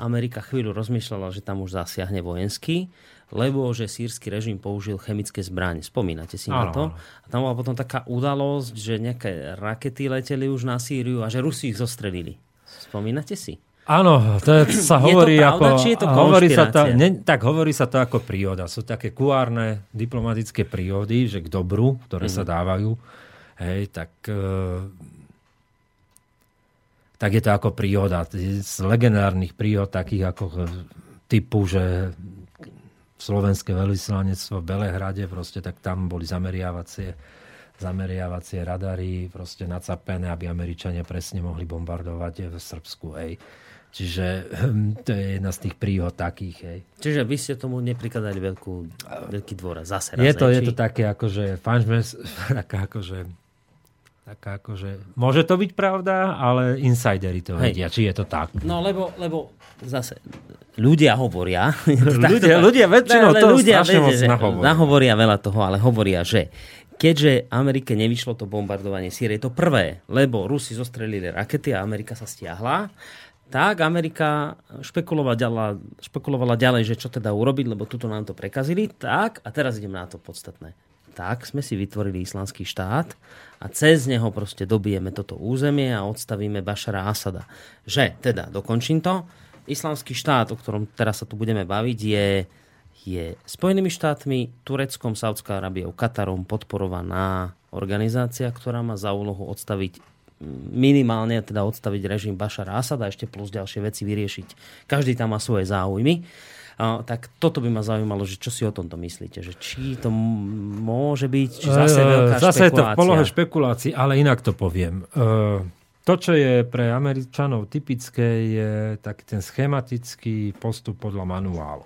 Amerika chvíľu rozmýšľala, že tam už zasiahne vojensky, lebo že sírsky režim použil chemické zbranie. Spomínate si na Áno, to? A tam bola potom taká udalosť, že nejaké rakety leteli už na Sýriu a že Rusi ich zostrelili. Spomínate si? Áno, to je, sa Je to hovorí pravda, ako... či je to hovorí sa to, ne, tak hovorí sa to ako príhoda. Sú také kuárne diplomatické príhody, že k dobru, ktoré Mhm. sa dávajú. Hej, tak... E, tak je to ako príhoda. Z legendárnych príhod takých ako typu, že slovenské veľvyslanectvo v Belehrade, proste tak tam boli zameriavacie zameriavacie radary proste nacapené, aby Američania presne mohli bombardovať v Srbsku. Hej. Čiže hm, to je jedna z tých príhod takých. Hej. Čiže vy ste tomu neprikladali veľkú, veľký dôraz. Zase raz, Je to, je to také akože, fanžme, taká akože, taká akože, môže to byť pravda, ale insidery to Hej. vedia, či je to tak. No lebo, lebo zase ľudia hovoria. Ľudia- ľudia väčšinou toho ľudia strašne moc nahovoria. nahovoria veľa toho, ale hovoria, že keďže Amerike nevyšlo to bombardovanie Sýrie, to prvé, lebo Rusi zostrelili rakety a Amerika sa stiahla, tak Amerika špekulovala, špekulovala ďalej, že čo teda urobiť, lebo tuto nám to prekazili. Tak, a teraz idem na to podstatné. Tak sme si vytvorili islamský štát a cez neho proste dobijeme toto územie a odstavíme Bašara Asada. Že, teda, dokončím to, islamský štát, o ktorom teraz sa tu budeme baviť, je, je Spojenými štátmi, Tureckom, Saudskou Arábiou, Katarom podporovaná organizácia, ktorá má za úlohu odstaviť minimálne teda odstaviť režim Bašara Asada, ešte plus ďalšie veci vyriešiť. Každý tam má svoje záujmy. A, tak toto by ma zaujímalo, že čo si o tomto myslíte? Že či to môže byť, či zase veľká Zase je to v špekulácia? polohe špekulácií, ale inak to poviem. E, To, čo je pre Američanov typické, je taký ten schematický postup podľa manuálu.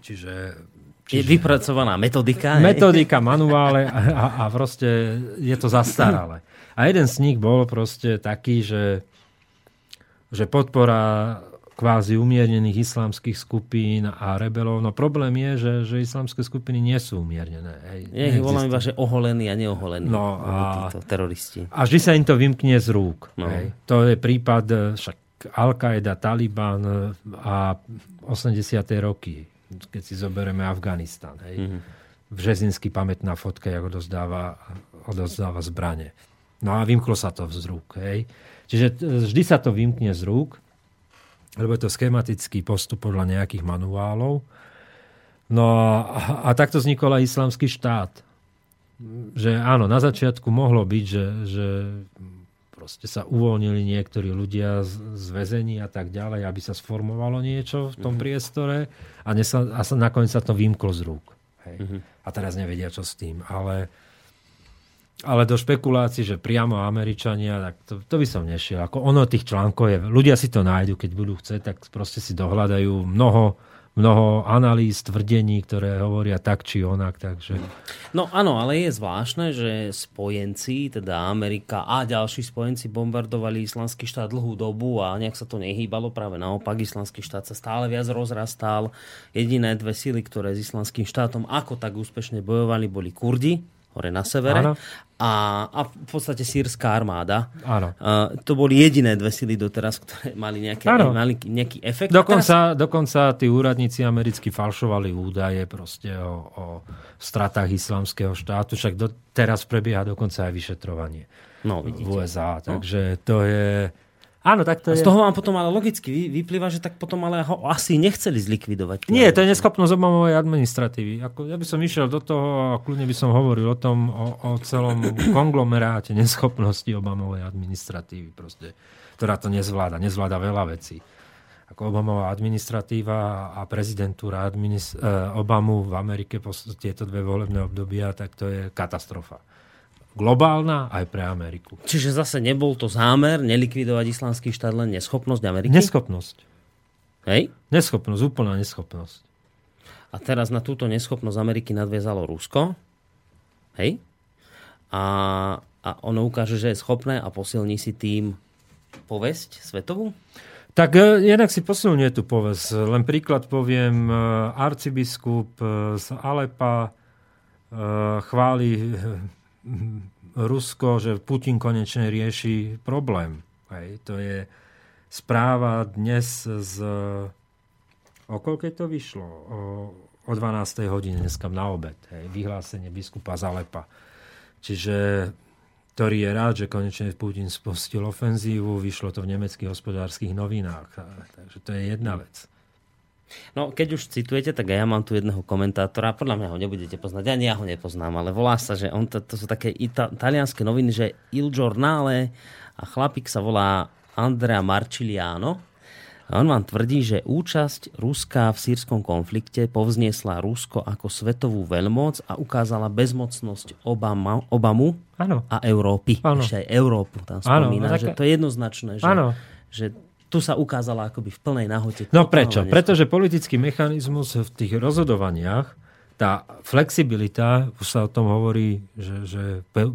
Čiže Je vypracovaná metodika. metodika, manuále a, a, a proste je to zastaralé. A jeden z nich bol proste taký, že, že podpora kvázi umiernených islamských skupín a rebelov. No problém je, že, že islamské skupiny nie sú umiernené. Hej. Nie, ich volám iba, že oholení a neoholení. No a- teroristi. A vždy sa im to vymkne z rúk. No. Hej. To je prípad e, však Al-Qaeda, Taliban e, a 80. roky, keď si zoberieme Afganistan. Hej. Mhm. Mm-hmm. Vžezinský pamätná fotka, ako odozdáva, odozdáva zbranie. No a vymklo sa to z rúk. Hej. Čiže e, vždy sa to vymkne z rúk, lebo je to schematický postup podľa nejakých manuálov. No a, a takto vznikol aj islamský štát že áno, na začiatku mohlo byť, že, že proste sa uvoľnili niektorí ľudia z, z väzení a tak ďalej, aby sa sformovalo niečo v tom mm-hmm. priestore a, nesa, a sa, nakoniec sa to vymklo z rúk. Hej. Mm-hmm. A teraz nevedia, čo s tým. Ale, ale do špekulácií, že priamo Američania, tak to, to by som nešiel. Ako ono tých článkov je, ľudia si to nájdu, keď budú chcieť, tak proste si dohľadajú mnoho mnoho analýz, tvrdení, ktoré hovoria tak či onak. Takže... No áno, ale je zvláštne, že spojenci, teda Amerika a ďalší spojenci bombardovali islamský štát dlhú dobu a nejak sa to nehýbalo. Práve naopak, islamský štát sa stále viac rozrastal. Jediné dve síly, ktoré s islamským štátom ako tak úspešne bojovali, boli Kurdi, hore na severe, Áno. a, a v podstate sírska armáda. Áno. Uh, to boli jediné dve sily doteraz, ktoré mali, nejaké, Áno. mali nejaký efekt. A teraz- Dokonca, dokonca tí úradníci americkí falšovali údaje proste o, o stratách islamského štátu, však do, teraz prebieha dokonca aj vyšetrovanie No, v. USA, takže to je... Áno, tak to A z je... toho vám potom ale logicky vy- vyplýva, že tak potom ale ho asi nechceli zlikvidovať. Nie, to je neschopnosť Obamovej administratívy. Ako, ja by som išiel do toho a kľudne by som hovoril o tom, o, o celom konglomeráte neschopnosti Obamovej administratívy, proste, ktorá to nezvláda. Nezvláda veľa vecí. Ako Obamová administratíva a prezidentúra administ- eh, Obamu v Amerike po tieto dve volebné obdobia, tak to je katastrofa. Globálna aj pre Ameriku. Čiže zase nebol to zámer nelikvidovať islamský štát, len neschopnosť Ameriky? Neschopnosť. Hej? Neschopnosť, úplná neschopnosť. A teraz na túto neschopnosť Ameriky nadviazalo Rusko. Hej? A, a ono ukáže, že je schopné a posilní si tým povesť svetovú? Tak e, jednak si posilňuje tú povesť. Len príklad poviem, e, arcibiskup e, z Alepa chváli Rusko, že Putin konečne rieši problém. Hej, to je správa dnes z... O koľkej to vyšlo? O, o 12. hodine dneska na obed. Hej, vyhlásenie biskupa z Alepa. Čiže ktorý je rád, že konečne Putin spustil ofenzívu, vyšlo to v nemeckých hospodárskych novinách. Takže to je jedna vec. No, keď už citujete, tak ja mám tu jedného komentátora. Podľa mňa ho nebudete poznať. Ani ja ho nepoznám, ale volá sa, že on, to, to sú také ita- talianské noviny, že Il Giornale a chlapík sa volá Andrea Marciliano. A on vám tvrdí, že účasť Ruska v sírskom konflikte povzniesla Rusko ako svetovú veľmoc a ukázala bezmocnosť Obama, Obamu Áno. a Európy. Áno. Ešte aj Európu tam Áno, spomína, taká- že to je jednoznačné, že, že tu sa ukázala akoby v plnej nahote. No prečo? Pretože politický mechanizmus v tých rozhodovaniach, tá flexibilita, už sa o tom hovorí, že, že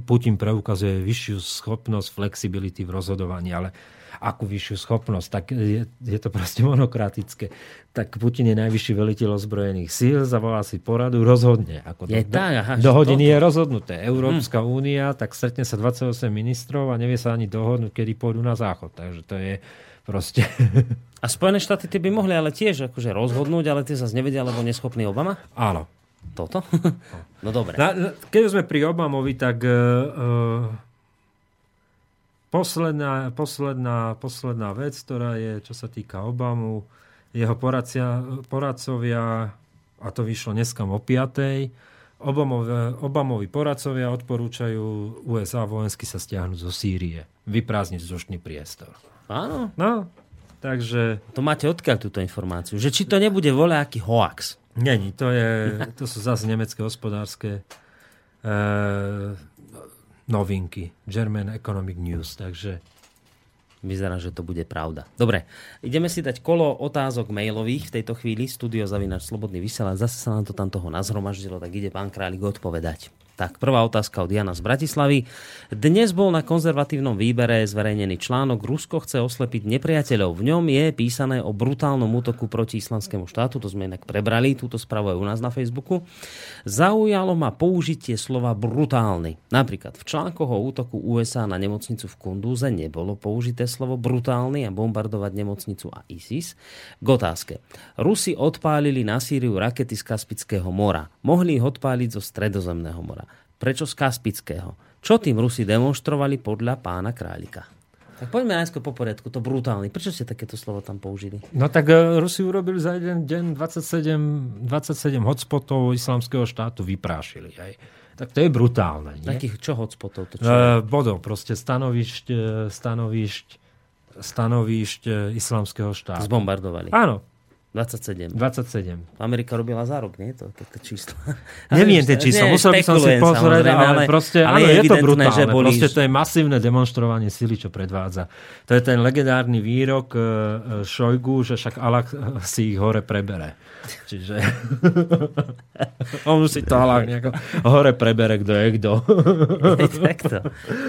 Putin preukazuje vyššiu schopnosť flexibility v rozhodovaní, ale akú vyššiu schopnosť, tak je, je to proste monokratické. Tak Putin je najvyšší veliteľ ozbrojených síl, zavolá si poradu, rozhodne. Ako Je tak, aha, do hodiny toto. je rozhodnuté. Európska únia, tak stretne sa 28 ministrov a nevie sa ani dohodnúť, kedy pôjdu na záchod. Takže to je proste... A Spojené štáty tie by mohli ale tiež akože rozhodnúť, ale tie zase nevedia, lebo neschopný Obama? Áno. Toto? No dobre. Na, keď sme pri Obamovi, tak uh, posledná, posledná, posledná vec, ktorá je, čo sa týka Obamu, jeho poradcia, poradcovia, a to vyšlo dneska o 5. Obamové, Obamovi poradcovia odporúčajú USA vojensky sa stiahnuť zo Sýrie. Vyprázdniť vzdušný priestor. Áno. No, takže... To máte odkiaľ túto informáciu? Že či to nebude voľaký hoax? Není, to, je, to sú zase nemecké hospodárske e, novinky. German Economic News, takže Vyzerá, že to bude pravda. Dobre, ideme si dať kolo otázok mailových v tejto chvíli. Studio zavinač Slobodný vysielač. Zase sa nám to tam toho nazhromaždilo, tak ide pán Králik odpovedať. Tak, prvá otázka od Jana z Bratislavy. Dnes bol na konzervatívnom výbere zverejnený článok Rusko chce oslepiť nepriateľov. V ňom je písané o brutálnom útoku proti islamskému štátu. To sme inak prebrali, túto správu aj u nás na Facebooku. Zaujalo ma použitie slova brutálny. Napríklad v článkoch o útoku USA na nemocnicu v Kundúze nebolo použité slovo brutálny a bombardovať nemocnicu a ISIS. K otázke. Rusi odpálili na Sýriu rakety z Kaspického mora. Mohli ich odpáliť zo Stredozemného mora. Prečo z Kaspického? Čo tým Rusi demonstrovali podľa pána Králika? Tak poďme najskôr po poriadku, to brutálny. Prečo ste takéto slovo tam použili? No tak e, Rusi urobili za jeden deň 27, 27 hotspotov islamského štátu, vyprášili. Hej. Tak to je brutálne. Nie? Takých čo hotspotov? To čo? E, bodov, proste stanovišť, e, stanovišť, stanovišť e, islamského štátu. Zbombardovali. Áno, 27. 27. Amerika robila za rok, nie? To, to, to číslo. Neviem tie čísla, musel by som si pozrieť, ale, proste, ale áno, je je, to brutálne. že boli- Proste to je masívne demonstrovanie sily, čo predvádza. To je ten legendárny výrok e, e, Šojgu, že však Allah si ich hore prebere. Čiže on si to Allah nejako hore prebere, kto je kto. Takto.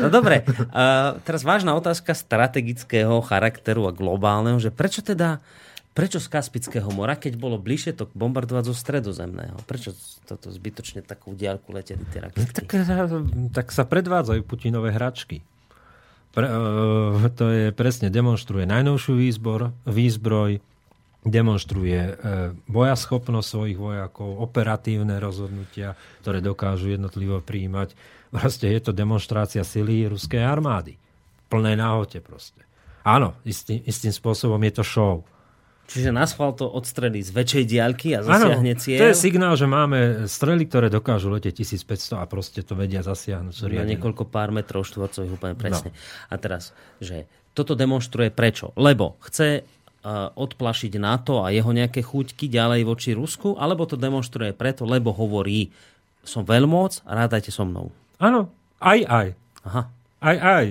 No dobre, uh, teraz vážna otázka strategického charakteru a globálneho, že prečo teda Prečo z Kaspického mora, keď bolo bližšie to bombardovať zo stredozemného? Prečo toto zbytočne takú diaľku leteli tie rakety? tak, tak sa predvádzajú Putinové hračky. Pre, uh, to je presne, demonstruje najnovšiu výzbor, výzbroj, demonstruje uh, bojaschopnosť svojich vojakov, operatívne rozhodnutia, ktoré dokážu jednotlivo príjmať. Proste je to demonstrácia sily ruskej armády. V plnej náhote proste. Áno, istý, istým spôsobom je to show. Čiže na schvál to odstrelí z väčšej diaľky a zasiahne to cieľ je signál, že máme strely, ktoré dokážu letieť 1500 a proste to vedia zasiahnuť. Na niekoľko pár metrov štvorcových úplne presne. A teraz, že toto demonstruje prečo? Lebo chce uh, odplašiť NATO a jeho nejaké chuťky ďalej voči Rusku, alebo to demonstruje preto, lebo hovorí, som veľmoc rádajte so mnou. Áno, aj, aj. Aha, Aj, aj.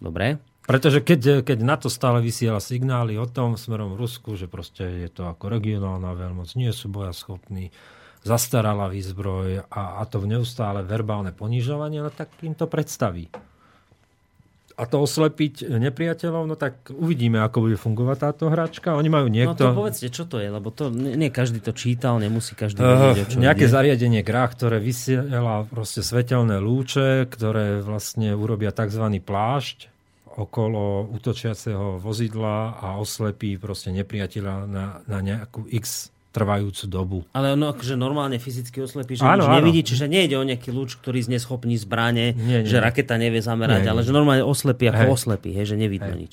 dobre. Pretože keď, keď na to stále vysiela signály o tom smerom Rusku, že proste je to ako regionálna veľmoc, nie sú bojaschopní, zastarala výzbroj a, a to v neustále verbálne ponižovanie, no tak im to predstaví. A to oslepiť nepriateľov, no tak uvidíme, ako bude fungovať táto hračka. Oni majú No niekto... to povedzte, čo to je, lebo to nie, nie každý to čítal, nemusí každý Uh, vedieť, čo nejaké ide. zariadenie grách, ktoré vysiela proste svetelné lúče, ktoré vlastne urobia tzv. plášť okolo útočiaceho vozidla a oslepí proste nepriateľa na, na nejakú x trvajúcu dobu. Ale ono akože normálne fyzicky oslepí, že Áno, nič áno. nevidí, čiže nejde o nejaký lúč, ktorý zneschopní zbrane, Nie, nie. že raketa nevie zamerať, Nie, ale že normálne oslepí ako Hej. oslepí, hej, že nevidno Hej. nič.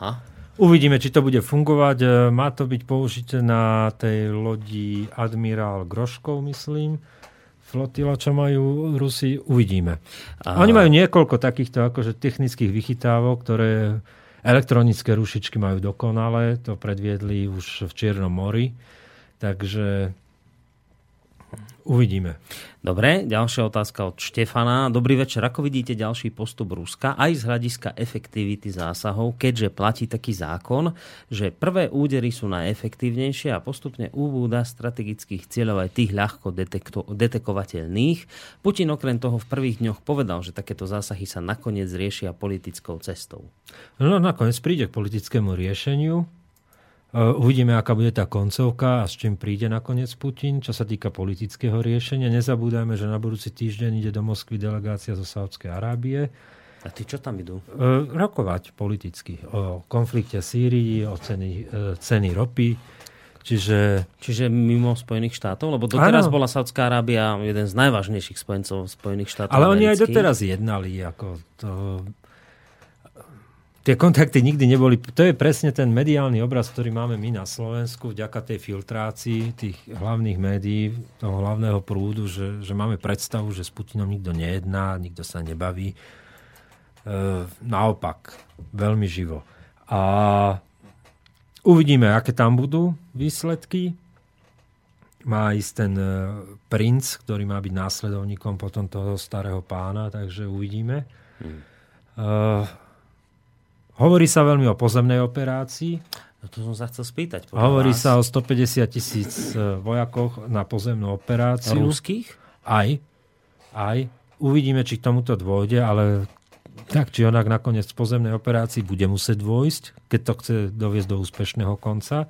Aha. Uvidíme, či to bude fungovať. E, Má to byť použité na tej lodi Admirál Groškov, myslím. Flotila, čo majú Rusi, uvidíme. A-. Oni majú niekoľko takýchto akože technických vychytávok, ktoré elektronické rušičky majú dokonale. To predviedli už v Čiernom mori. Takže uvidíme. Dobre, ďalšia otázka od Štefana. Dobrý večer, ako vidíte ďalší postup Ruska aj z hľadiska efektivity zásahov, keďže platí taký zákon, že prvé údery sú najefektívnejšie a postupne ubúda strategických cieľov aj tých ľahko detekto- detekovateľných. Putin okrem toho v prvých dňoch povedal, že takéto zásahy sa nakoniec riešia politickou cestou. No nakoniec príde k politickému riešeniu. Uh, Uvidíme, aká bude tá koncovka a s čím príde nakoniec Putin. Čo sa týka politického riešenia, nezabúdajme, že na budúci týždeň ide do Moskvy delegácia zo Saudskej Arábie A ty čo tam idú? uh, rokovať politicky o konflikte Sýrii, o ceny, uh, ceny ropy. Čiže Čiže mimo Spojených štátov? Lebo doteraz Áno. bola Saudská Arábia jeden z najvážnejších spojencov Spojených štátov Ale oni aj amerických. doteraz jednali. Ako to... tie kontakty nikdy neboli... To je presne ten mediálny obraz, ktorý máme my na Slovensku vďaka tej filtrácii tých hlavných médií, toho hlavného prúdu, že, že máme predstavu, že s Putinom nikto nejedná, nikto sa nebaví. E, naopak, veľmi živo. A uvidíme, aké tam budú výsledky. Má ísť ten e, princ, ktorý má byť následovníkom potom toho starého pána, takže uvidíme. Hmm. Uh, Hovorí sa veľmi o pozemnej operácii. No to som sa chcel spýtať. Hovorí vás. sa o 150 tisíc e, vojakoch na pozemnú operáciu. Ruských? Aj. Aj. Uvidíme, či k tomuto dôjde, ale tak či onak nakoniec v pozemnej operácii bude musieť dôjsť, keď to chce doviesť do úspešného konca.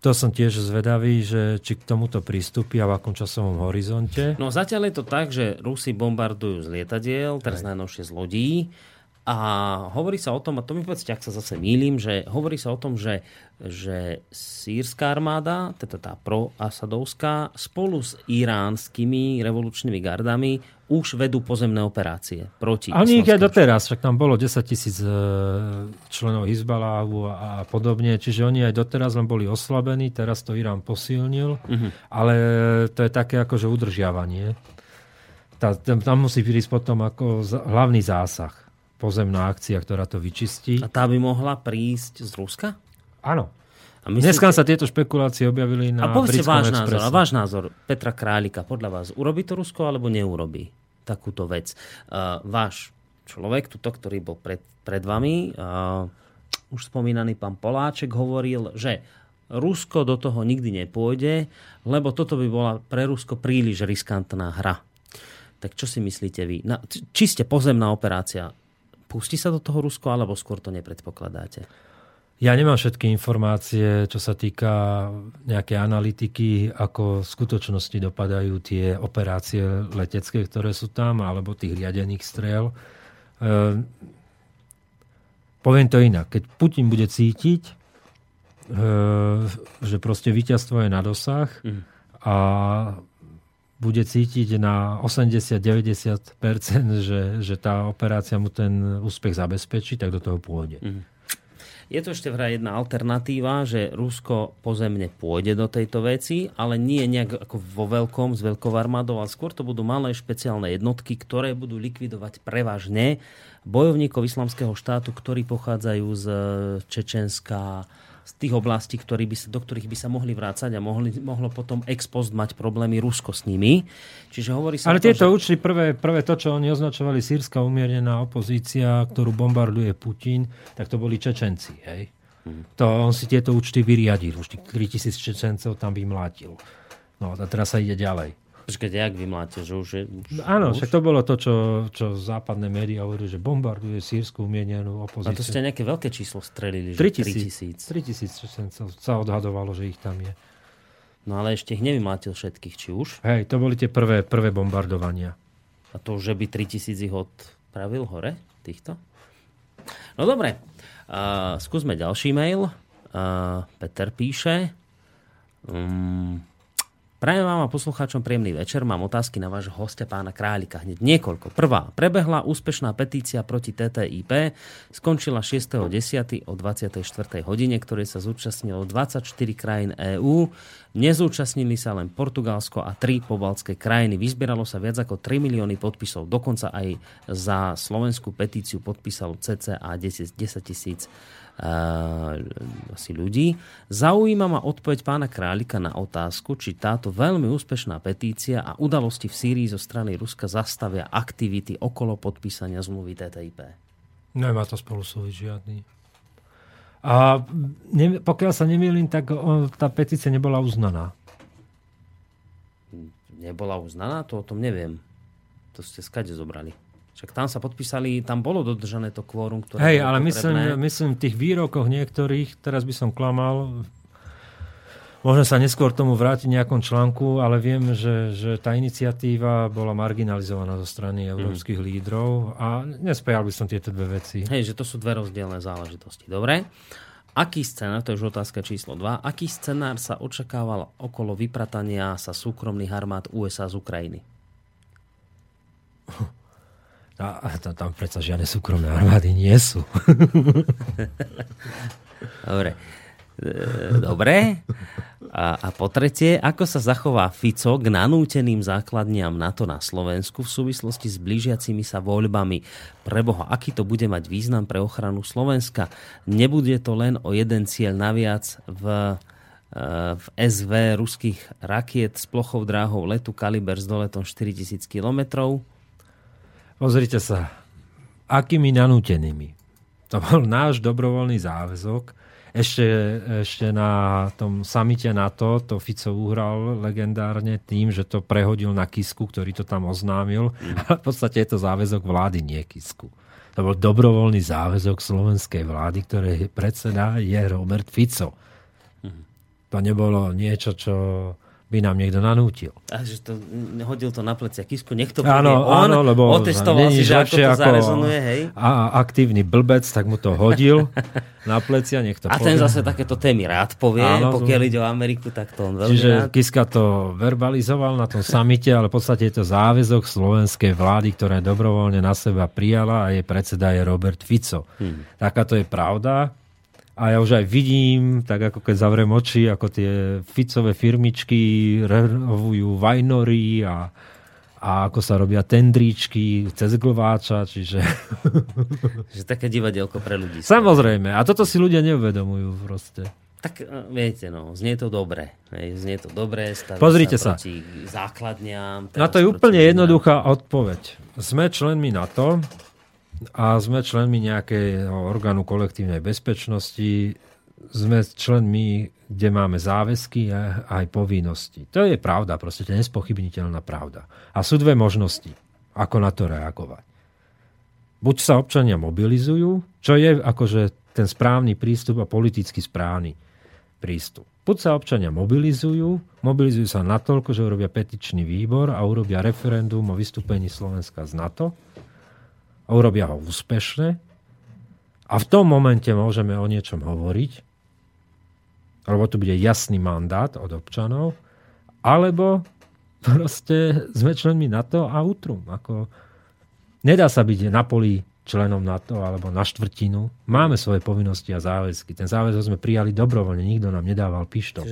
To som tiež zvedavý, že či k tomuto prístupia v akom časovom horizonte. No zatiaľ je to tak, že Rusi bombardujú z lietadiel, teraz najnovšie z lodí a hovorí sa o tom, a to mi povedzte, ak sa zase mýlim, že hovorí sa o tom, že, že sírska armáda, teda tá pro-asadovská, spolu s iránskymi revolučnými gardami už vedú pozemné operácie proti A ich aj doteraz, však tam bolo 10 tisíc e, členov Hizbaláhu a podobne, čiže oni aj doteraz len boli oslabení, teraz to Irán posilnil, uh-huh. ale to je také akože udržiavanie. Tá, tam musí prísť potom ako hlavný zásah pozemná akcia, ktorá to vyčistí. A tá by mohla prísť z Ruska? Áno. A myslíte... Dneska sa tieto špekulácie objavili na A povedzte váš Expresse. názor, a váš názor Petra Králika, podľa vás, urobí to Rusko alebo neurobí takúto vec? Uh, váš človek, tuto, ktorý bol pred, pred vami, uh, už spomínaný pán Poláček hovoril, že Rusko do toho nikdy nepôjde, lebo toto by bola pre Rusko príliš riskantná hra. Tak čo si myslíte vy? Na, čiste pozemná operácia Pustí sa do toho Rusko, alebo skôr to nepredpokladáte? Ja nemám všetky informácie, čo sa týka nejakej analytiky, ako v skutočnosti dopadajú tie operácie letecké, ktoré sú tam, alebo tých riadených strel. E, poviem to inak. Keď Putin bude cítiť, e, že proste víťazstvo je na dosah mm. a bude cítiť na 80-90%, že, že tá operácia mu ten úspech zabezpečí, tak do toho pôjde. Mm. Je to ešte vraj jedna alternatíva, že Rusko pozemne pôjde do tejto veci, ale nie nejak ako vo veľkom, s veľkou armádou, ale skôr to budú malé špeciálne jednotky, ktoré budú likvidovať prevažne bojovníkov islamského štátu, ktorí pochádzajú z Čečenska, z tých oblastí, ktorý by sa, do ktorých by sa mohli vrácať a mohli, mohlo potom ex post mať problémy Rusko s nimi. Čiže hovorí sa Ale to, tieto že... účty, prvé, prvé to, čo oni označovali sírska umiernená opozícia, ktorú bombarduje Putin, tak to boli Čečenci. Hej? Hmm. To on si tieto účty vyriadil. Už tých 3000 Čečencov tam vymlátil. No a teraz sa ide ďalej. Počkajte, jak vymláte, že už je... Už, Áno, už? však to bolo to, čo, čo západné médiá hovorili, že bombarduje sírsku umienenú opozíciu. A to ste nejaké veľké číslo strelili, že 3000. 3000 sa odhadovalo, že ich tam je. No ale ešte ich nevymlátil všetkých, či už? Hej, to boli tie prvé, prvé bombardovania. A to, že by 3000 ich odpravil hore, týchto? No dobre, uh, skúsme ďalší mail. Uh, Peter píše... Um, Prajem vám a poslucháčom príjemný večer. Mám otázky na vášho hostia pána Králika. Hneď niekoľko. Prvá. Prebehla úspešná petícia proti TTIP. Skončila 6.10. o 24. hodine, ktorej sa zúčastnilo 24 krajín EÚ. Nezúčastnili sa len Portugalsko a tri pobaltské krajiny. Vyzbieralo sa viac ako 3 milióny podpisov. Dokonca aj za slovenskú petíciu podpísalo cca 10 tisíc uh, asi ľudí. Zaujíma ma odpoveď pána Králika na otázku, či táto veľmi úspešná petícia a udalosti v Sýrii zo strany Ruska zastavia aktivity okolo podpísania zmluvy TTIP. Nemá to spolu súvisť žiadny. A ne, pokiaľ sa nemýlim, tak o, tá petícia nebola uznaná. Nebola uznaná? To o tom neviem. To ste skade zobrali. Však tam sa podpísali, tam bolo dodržané to kvórum, ktoré Hej, ale myslím, myslím v tých výrokoch niektorých, teraz by som klamal, Môžem sa neskôr tomu vrátiť nejakom článku, ale viem, že, že tá iniciatíva bola marginalizovaná zo strany mhm. európskych mm. lídrov a nespejal by som tieto dve veci. Hej, že to sú dve rozdielne záležitosti. Dobre. Aký scenár, to je už otázka číslo 2, aký scenár sa očakával okolo vypratania sa súkromných armád USA z Ukrajiny? A, a to, tam predsa žiadne súkromné armády nie sú. Dobre. E, Dobre. A, a po tretie, ako sa zachová Fico k nanúteným základniam NATO na Slovensku v súvislosti s blížiacimi sa voľbami? Preboha, aký to bude mať význam pre ochranu Slovenska? Nebude to len o jeden cieľ naviac v, e, v SV ruských rakiet s plochou dráhou letu Kaliber s doletom 4000 kilometrov? Pozrite sa, akými nanútenými. To bol náš dobrovoľný záväzok, ešte, ešte na tom samite NATO to Fico uhral legendárne tým, že to prehodil na Kisku, ktorý to tam oznámil. Mm. Ale v podstate je to záväzok vlády, nie Kisku. To bol dobrovoľný záväzok slovenskej vlády, ktoré predseda je Robert Fico. Mm. To nebolo niečo, čo by nám niekto nanútil. A že to, hodil to na plecia Kisku, nech to áno, on, áno, lebo otestoval si, že ako to ako zarezonuje, hej? A aktívny blbec, tak mu to hodil na plecia, nech to A povie. ten zase takéto témy rád povie, áno, pokiaľ ide o Ameriku, tak to on veľmi Čiže rád. Kiska to verbalizoval na tom samite, ale v podstate je to záväzok slovenskej vlády, ktorá dobrovoľne na seba prijala a jej predseda je Robert Fico. Hmm. Taká to je pravda. A ja už aj vidím, tak ako keď zavriem oči, ako tie Ficové firmičky renovujú vajnory a, a ako sa robia tendríčky cez glváča, čiže... že také divadielko pre ľudí. Samozrejme. A toto si ľudia neuvedomujú proste. Tak e, viete, no, znie to dobre. Hej, znie to dobre, Pozrite sa. proti základňám. Na to je úplne jednoduchá odpoveď. Sme členmi NATO, a sme členmi nejakého orgánu kolektívnej bezpečnosti, sme členmi, kde máme záväzky a aj povinnosti. To je pravda, proste to je nespochybniteľná pravda. A sú dve možnosti, ako na to reagovať. Buď sa občania mobilizujú, čo je akože ten správny prístup a politicky správny prístup. Buď sa občania mobilizujú, mobilizujú sa natoľko, že urobia petičný výbor a urobia referendum o vystúpení Slovenska z NATO, a urobia ho úspešne a v tom momente môžeme o niečom hovoriť, alebo tu bude jasný mandát od občanov, alebo proste sme členmi NATO a utrum. Ako, nedá sa byť na poli členom NATO alebo na štvrtinu. Máme svoje povinnosti a záväzky. Ten záväzok sme prijali dobrovoľne, nikto nám nedával pištol.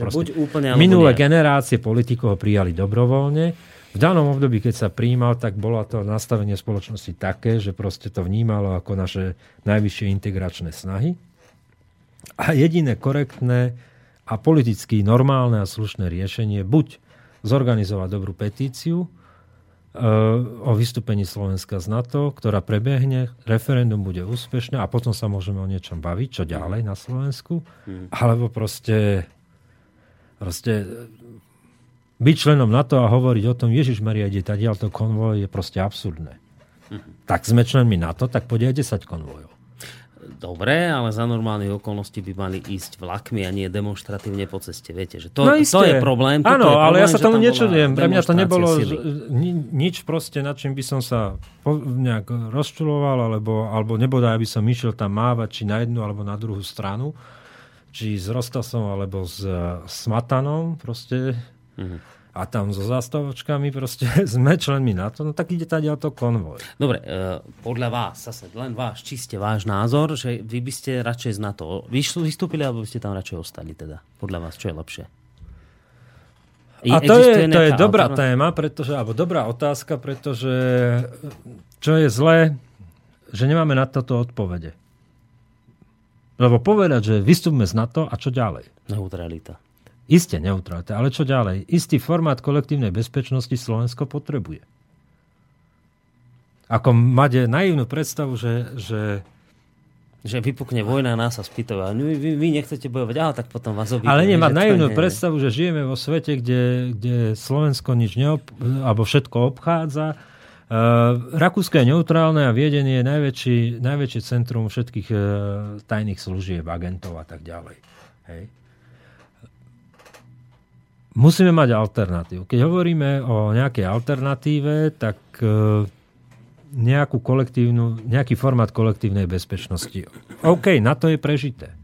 minulé nie. generácie politikov ho prijali dobrovoľne v danom období, keď sa príjmal, tak bolo to nastavenie spoločnosti také, že proste to vnímalo ako naše najvyššie integračné snahy. A jediné korektné a politicky normálne a slušné riešenie buď zorganizovať dobrú petíciu e, o vystúpení Slovenska z NATO, ktorá prebehne, referendum bude úspešné a potom sa môžeme o niečom baviť, čo ďalej na Slovensku, hmm. alebo proste, proste byť členom NATO a hovoriť o tom, Ježiš Maria, ide tadiaľ to konvoj, je proste absurdné. Mm-hmm. Tak sme členmi NATO, tak podia 10 konvojov. Dobre, ale za normálnych okolností by mali ísť vlakmi a nie demonstratívne po ceste. Viete, že to, no to je problém. Áno, ale ja sa tomu nečudujem. Pre mňa to nebolo ni, nič proste, nad čím by som sa nejak rozčuloval, alebo, alebo nebodaj, aby som išiel tam mávať, či na jednu, alebo na druhú stranu. Či s Rostasom, alebo s Smatanom. Proste A tam so zastavočkami proste sme členmi na to, no tak ide tady o to konvoj. Dobre, e, podľa vás, zase len váš, čiste váš názor, že vy by ste radšej z NATO vystúpili, alebo by ste tam radšej ostali teda? Podľa vás, čo je lepšie? A to je, to je dobrá alternatíva? téma, pretože, alebo dobrá otázka, pretože čo je zlé, že nemáme na toto odpovede. Lebo povedať, že vystúpme z NATO a čo ďalej? Neutralita. Isté neutralita, ale čo ďalej? Istý formát kolektívnej bezpečnosti Slovensko potrebuje. Ako mať naivnú predstavu, že, že že vypukne vojna a nás sa spýtajú, vy, vy, vy nechcete bojovať, ale tak potom vás obíde. Ale nemá naivnú nie, predstavu, že žijeme vo svete, kde, kde Slovensko nič neob, alebo všetko obchádza. Uh, Rakúsko je neutrálne a Viedeň je najväčší, najväčšie centrum všetkých uh, tajných služieb, agentov a tak ďalej. Hej musíme mať alternatívu. Keď hovoríme o nejakej alternatíve, tak e, nejakú kolektívnu, nejaký formát kolektívnej bezpečnosti. OK, na to je prežité.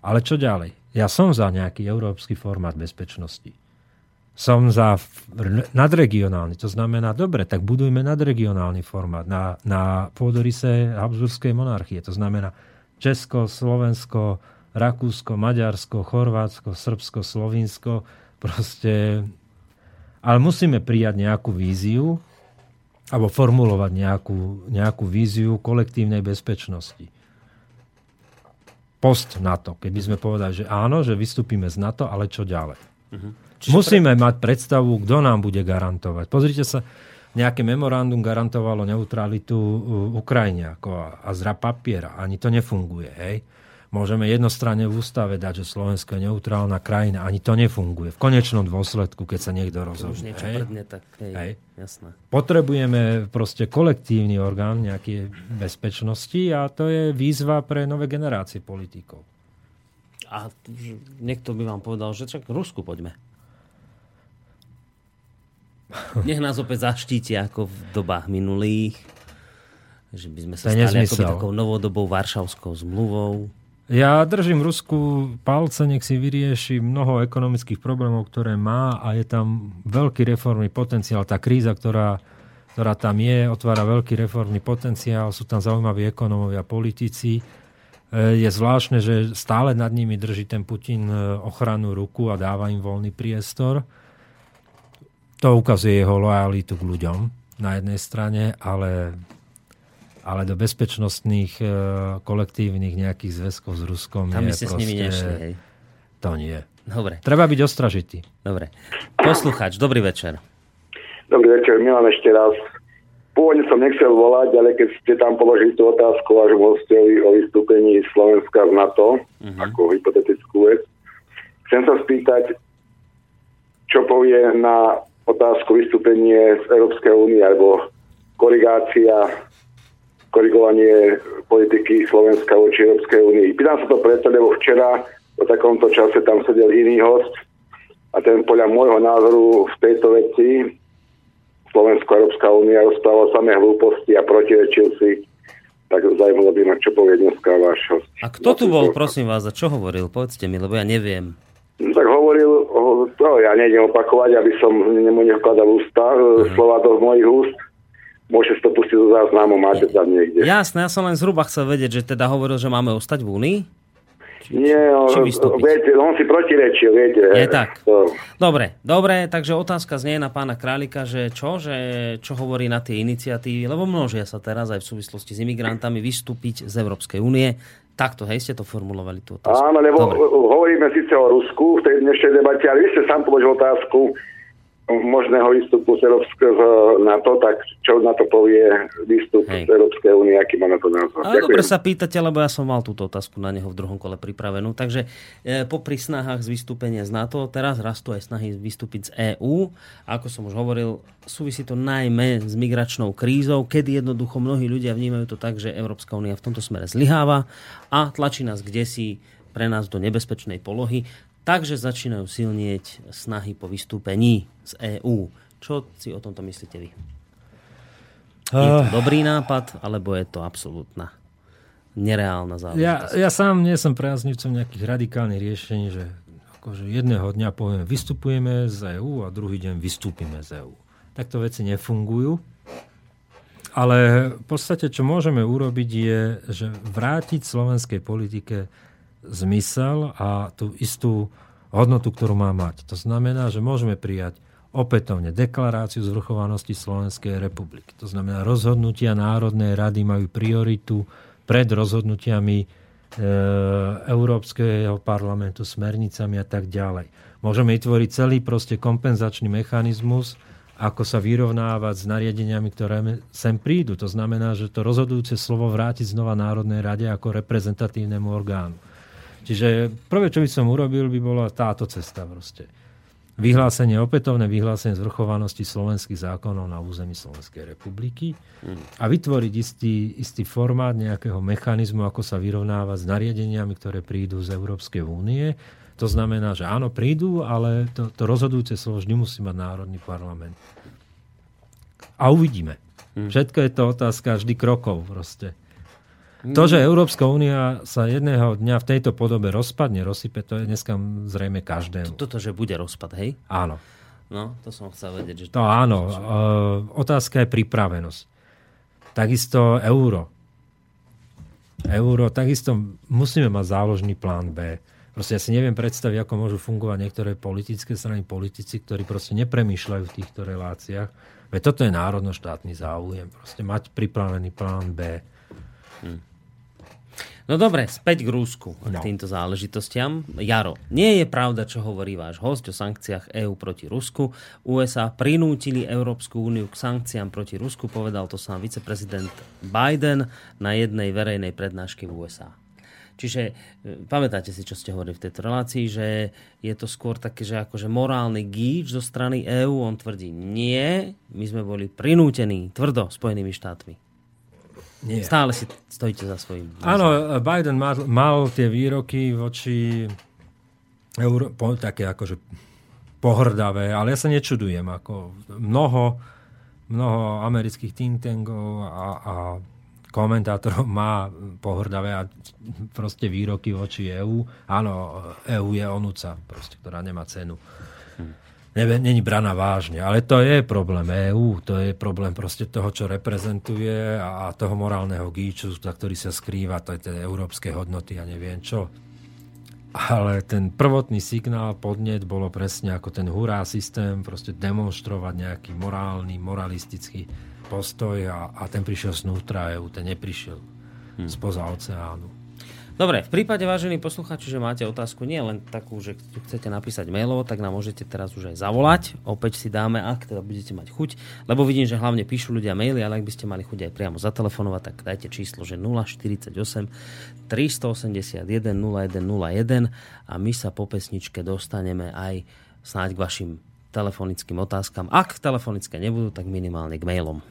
Ale čo ďalej? Ja som za nejaký európsky formát bezpečnosti. som za nadregionálny. To znamená, dobre, tak budujme nadregionálny formát na, na pôdorise Habsburskej monarchie. To znamená Česko, Slovensko, Rakúsko, Maďarsko, Chorvátsko, Srbsko, Slovinsko. Proste... Ale musíme prijať nejakú víziu alebo formulovať nejakú, nejakú víziu kolektívnej bezpečnosti. Post NATO. Keby sme povedali, že áno, že vystúpime z NATO, ale čo ďalej? Čiže Musíme mať predstavu, kto nám bude garantovať. Pozrite sa, nejaké memorandum garantovalo neutralitu uh, Ukrajine ako a, a zra papiera. Ani to nefunguje. Hej? Môžeme jednostranne v ústave dať, že Slovensko je neutrálna krajina. Ani to nefunguje. V konečnom dôsledku, keď sa niekto Už rozhodne. niečo hej? prdne, tak hej, Hej. jasné. Potrebujeme proste kolektívny orgán nejakej bezpečnosti a to je výzva pre nové generácie politikov. A niekto by vám povedal, že čak k Rusku poďme. Nech nás opäť zaštíti ako v dobách minulých. Že by sme sa To stali nezmysel. takou novodobou varšavskou zmluvou. Ja držím Rusku palce, nech si vyrieši mnoho ekonomických problémov, ktoré má a je tam veľký reformný potenciál. Tá kríza, ktorá, ktorá tam je, otvára veľký reformný potenciál, sú tam zaujímaví ekonómovia, politici. E, Je zvláštne, že stále nad nimi drží ten Putin e, ochranu ruku a dáva im voľný priestor. To ukazuje jeho lojalitu k ľuďom na jednej strane, ale ale do bezpečnostných e, kolektívnych nejakých zväzkov s Ruskom Tam je by ste s nimi proste- nešli, hej. To nie. Dobre, Treba byť ostražitý. dobre. Posluchač, dobrý večer. Dobrý večer, Milan ešte raz. Pôvodne som nechcel volať, ale keď ste tam položili tú otázku vášmu hostovi o vystúpení Slovenska z NATO, uh-huh. ako hypotetickú vec, chcem sa spýtať, čo povie na otázku vystúpenie z Európskej únie alebo korigácia, korigovanie politiky Slovenska voči Európskej únii. Pýtam sa to preto, lebo včera o takomto čase tam sedel iný host a ten podľa môjho názoru v tejto veci Slovensko a Európska únia rozprával samé hlúposti a protirečil si. Tak zaujímalo by ma, čo povie dneska váš host. A kto tu bol, prosím vás, a čo hovoril? Povedzte mi, lebo ja neviem. No, tak hovoril, o, to ja nejdem opakovať, aby som nemu nevkladal ústa, uh-huh. slova do mojich úst. Môžete si to pustiť do záznamu, máte tam niekde. Jasné, ja som len zhruba chcel vedieť, že teda hovoril, že máme ostať v Únii. Nie, on, či vystúpiť? viete, on si protirečil, viete. Je tak. To, Dobre, dobre, takže otázka znie na pána Králika, že čo, že čo hovorí na tie iniciatívy, lebo množia sa teraz aj v súvislosti s imigrantami vystúpiť z Európskej únie. Takto, hej, ste to formulovali tú otázku. áno, lebo Dobre. hovoríme síce o Rusku v tej dnešnej debate, ale vy ste sám položil otázku možného výstupu z Európskeho NATO, tak čo na to povie výstup Hej. z Európskej únie, aký má na to názor. Ale dobre sa pýtate, lebo ja som mal túto otázku na neho v druhom kole pripravenú. Takže e, popri snahách z vystúpenia z NATO, teraz rastú aj snahy vystúpiť z EÚ. Ako som už hovoril, súvisí to najmä s migračnou krízou, kedy jednoducho mnohí ľudia vnímajú to tak, že Európska únia v tomto smere zlyháva a tlačí nás kde si pre nás do nebezpečnej polohy. Takže začínajú silnieť snahy po vystúpení z EÚ. Čo si o tomto myslíte vy? Je to dobrý nápad, alebo je to absolútna nereálna záležitosť? Ja, ja sám nie som priaznivcom nejakých radikálnych riešení, že akože jedného dňa povieme, vystupujeme z EÚ a druhý deň vystúpime z EÚ. Takto veci nefungujú. Ale v podstate, čo môžeme urobiť, je, že vrátiť slovenskej politike zmysel a tú istú hodnotu, ktorú má mať. To znamená, že môžeme prijať opätovne deklaráciu zvrchovanosti Slovenskej republiky. To znamená, rozhodnutia Národnej rady majú prioritu pred rozhodnutiami e, Európskeho parlamentu, smernicami a tak ďalej. Môžeme vytvoriť celý proste kompenzačný mechanizmus, ako sa vyrovnávať s nariadeniami, ktoré sem prídu. To znamená, že to rozhodujúce slovo vrátiť znova Národnej rade ako reprezentatívnemu orgánu. Čiže prvé, čo by som urobil, by bola táto cesta proste. Vyhlásenie, opätovné vyhlásenie zvrchovanosti slovenských zákonov na území Slovenskej republiky a vytvoriť istý, istý formát nejakého mechanizmu, ako sa vyrovnávať s nariadeniami, ktoré prídu z Európskej únie. To znamená, že áno, prídu, ale to, to rozhodujúce slovo vždy musí mať Národný parlament. A uvidíme. Všetko je to otázka vždy krokov proste. To, že Európska únia sa jedného dňa v tejto podobe rozpadne, rozsype, to je dneska zrejme každému. Toto, že bude rozpad, hej? Áno. No, to som chcel vedieť. Že To áno. Uh, otázka je pripravenosť. Takisto euro. Euro, takisto musíme mať záložný plán B. Proste ja si neviem predstaviť, ako môžu fungovať niektoré politické strany, politici, ktorí proste nepremýšľajú v týchto reláciách. Veď toto je národnoštátny záujem. Proste mať pripravený plán B. No dobre, späť k Rúsku, k No. týmto záležitostiam. Jaro, nie je pravda, čo hovorí váš host o sankciách EÚ proti Rusku. USA prinútili Európsku úniu k sankciám proti Rusku, povedal to sám viceprezident Biden na jednej verejnej prednáške v USA. Čiže e, pamätáte si, čo ste hovorili v tejto relácii, že je to skôr také, že akože morálny gíč zo strany EÚ. On tvrdí, nie, my sme boli prinútení tvrdo Spojenými štátmi. Nie. Stále si stojíte za svojím. Áno, Biden mal, mal tie výroky voči Euró- po, také akože pohrdavé, ale ja sa nečudujem. Ako mnoho, mnoho amerických think tankov a, a komentátorov má pohrdavé a proste výroky voči EÚ. Áno, EÚ je onúca, proste, ktorá nemá cenu. Není braná vážne. Ale to je problém EÚ, to je problém proste toho, čo reprezentuje a, a toho morálneho gíču, za ktorý sa skrýva, to je tie európske hodnoty a neviem čo. Ale ten prvotný signál, podnet bolo presne ako ten hurá systém, proste demonstrovať nejaký morálny, moralistický postoj a, a ten prišiel snútra EÚ, ten neprišiel hmm. spoza oceánu. Dobre, v prípade, vážení posluchači, že máte otázku nie len takú, že chcete napísať mailovo, tak nám môžete teraz už aj zavolať. Opäť si dáme, ak teda budete mať chuť, lebo vidím, že hlavne píšu ľudia maily, ale ak by ste mali chuť aj priamo zatelefonovať, tak dajte číslo, že 048 381 0101 a my sa po pesničke dostaneme aj snáď k vašim telefonickým otázkam. Ak telefonické nebudú, tak minimálne k mailom.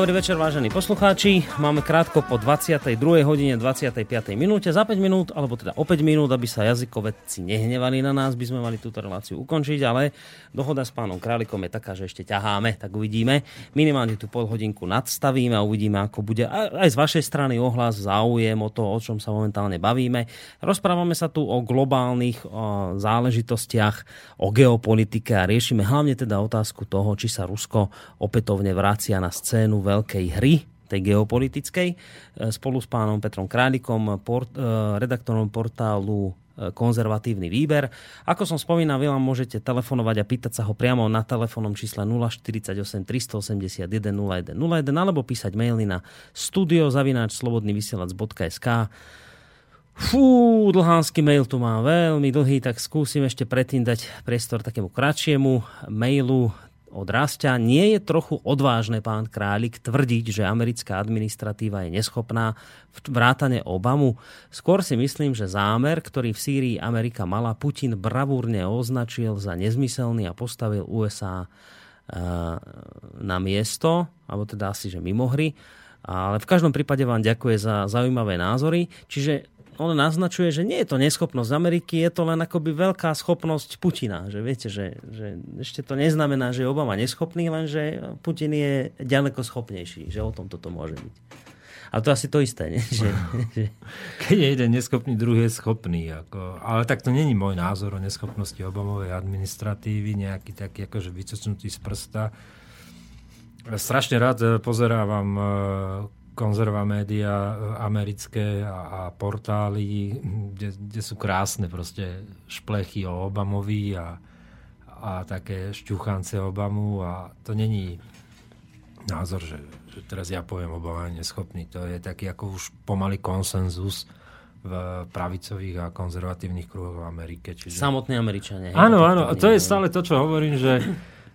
Dobrý večer, vážení poslucháči. Máme krátko po 22. hodine 25. minúte. Za 5 minút, alebo teda o 5 minút, aby sa jazykovedci nehnevali na nás, by sme mali túto reláciu ukončiť, ale dohoda s pánom Králikom je taká, že ešte ťaháme, tak uvidíme. Minimálne tú pol hodinku nadstavíme a uvidíme, ako bude aj z vašej strany ohlas, záujem o to, o čom sa momentálne bavíme. Rozprávame sa tu o globálnych o záležitostiach, o geopolitike a riešime hlavne teda otázku toho, či sa Rusko opätovne vracia na scénu veľkej hry, tej geopolitickej, e, spolu s pánom Petrom Králikom, port, e, redaktorom portálu e, konzervatívny výber. Ako som spomínal, vy vám môžete telefonovať a pýtať sa ho priamo na telefónnom čísle 048 381 0101 alebo písať maily na studiozavináčslobodnyvysielac.sk Fú, dlhánsky mail tu má veľmi dlhý, tak skúsim ešte predtým dať priestor takému kratšiemu mailu od. Nie je trochu odvážne, pán Králik, tvrdiť, že americká administratíva je neschopná vrátane Obamu? Skôr si myslím, že zámer, ktorý v Sýrii Amerika mala, Putin bravúrne označil za nezmyselný a postavil USA eh, na miesto, alebo teda asi, že mimo hry. Ale v každom prípade vám ďakuje za zaujímavé názory. Čiže on naznačuje, že nie je to neschopnosť Ameriky, je to len akoby veľká schopnosť Putina. Že viete, že, že ešte to neznamená, že je Obama neschopný, len že Putin je ďaleko schopnejší, že o tom toto môže byť. Ale to asi to isté, nie? Že, že... Keď je jeden neschopný, druhý je schopný. Ako, ale tak to není môj názor o neschopnosti Obamovej administratívy, nejaký taký akože vycocnutý z prsta. Strašne rád pozerávam konzerva média e, americké a, a portály, kde, kde sú krásne proste šplechy o Obamovi a, a také šťuchance Obamu a to není názor, že, že teraz ja poviem Obama je neschopný. To je taký ako už pomaly konsenzus v pravicových a konzervatívnych kruhoch v Amerike. Čiže... Samotní Američania. Áno, áno. A to je stále to, čo hovorím, že,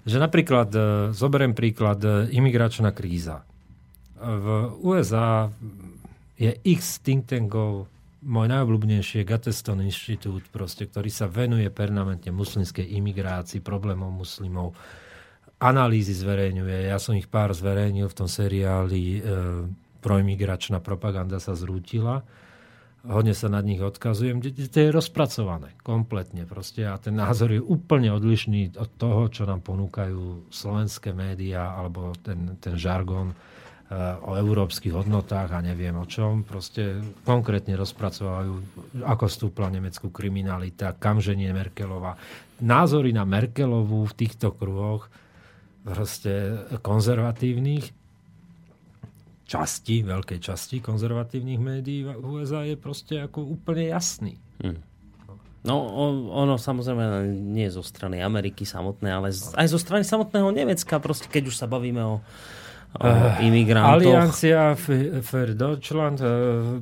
že napríklad, e, zoberiem príklad, e, imigračná kríza v USA je x think tankov, môj najobľúbenejší je Gatteston Inštitút, proste, ktorý sa venuje permanentne muslimskej imigrácii, problémov muslimov, analýzy zverejňuje. Ja som ich pár zverejnil v tom seriáli e, proimigračná propaganda sa zrútila. Hodne sa nad nich odkazujem. To je rozpracované kompletne proste a ten názor je úplne odlišný od toho, čo nám ponúkajú slovenské médiá alebo ten, ten žargon o európskych hodnotách a neviem o čom. Proste konkrétne rozpracovajú, ako stúpla nemeckú kriminalita, kam ženie Merkelova. Názory na Merkelovu v týchto kruhoch proste konzervatívnych časti, veľkej časti konzervatívnych médií v USA je proste ako úplne jasný. Hmm. No, ono samozrejme nie zo strany Ameriky samotnej, ale aj zo strany samotného Nemecka, proste keď už sa bavíme o uh, imigrantoch. Aliancia für Deutschland eh,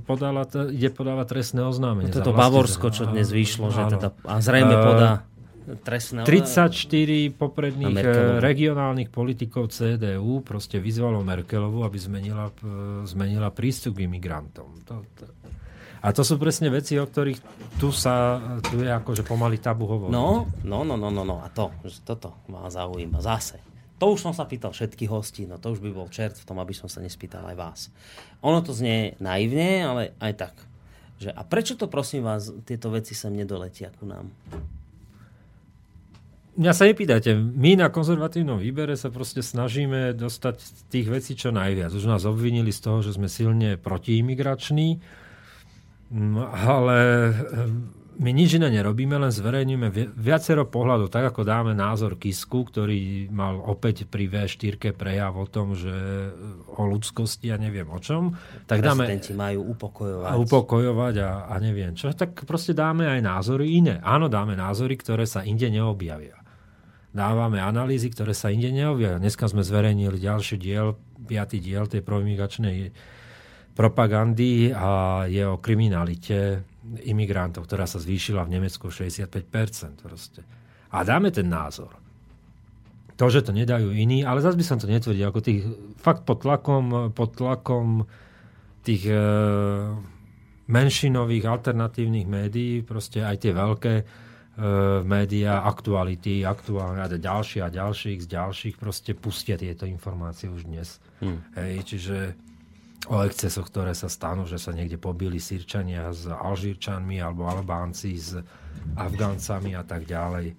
podala, ide podávať trestné oznámenie. Toto Bavorsko, čo dnes vyšlo, že teda, a zrejme podá trestné 34 popredných regionálnych politikov CDU proste vyzvalo Merkelovu, aby zmenila, zmenila prístup k imigrantom. To, to, a to sú presne veci, o ktorých tu sa, tu je akože pomaly tabu hovoriť. No, no, no, no, no, no. A to, že toto ma zaujíma zase. To už som sa pýtal všetkých hostí, no to už by bol čert v tom, aby som sa nespýtal aj vás. Ono to znie naivne, ale aj tak. Že, a prečo to prosím vás, tieto veci sem nedoletia ku nám? Mňa sa nepýtajte. My na konzervatívnom výbere sa proste snažíme dostať tých vecí čo najviac. Už nás obvinili z toho, že sme silne protiimigrační, mm, ale my nič iné nerobíme, len zverejníme viacero pohľadov, tak ako dáme názor Kisku, ktorý mal opäť pri V4 prejav o tom, že o ľudskosti a neviem o čom. Tak dáme, majú upokojovať. A upokojovať a, a neviem čo. Tak proste dáme aj názory iné. Áno, dáme názory, ktoré sa inde neobjavia. Dávame analýzy, ktoré sa inde neobjavia. Dneska sme zverejnili ďalší diel, piatý diel tej proimigračnej propagandy a je o kriminalite imigrantov, ktorá sa zvýšila v Nemecku 65%. Proste. A dáme ten názor. To, že to nedajú iní, ale zase by som to netvrdil, ako tých, fakt pod tlakom, pod tlakom tých e, menšinových alternatívnych médií, proste aj tie veľké, médiá, aktuality, aktuálne a ďalšie a ďalších z ďalších proste pustia tieto informácie už dnes. Hm. Hej, čiže o excesoch, ktoré sa stanú, že sa niekde pobili Sýrčania s Alžírčanmi alebo Albánci s Afgáncami a tak ďalej.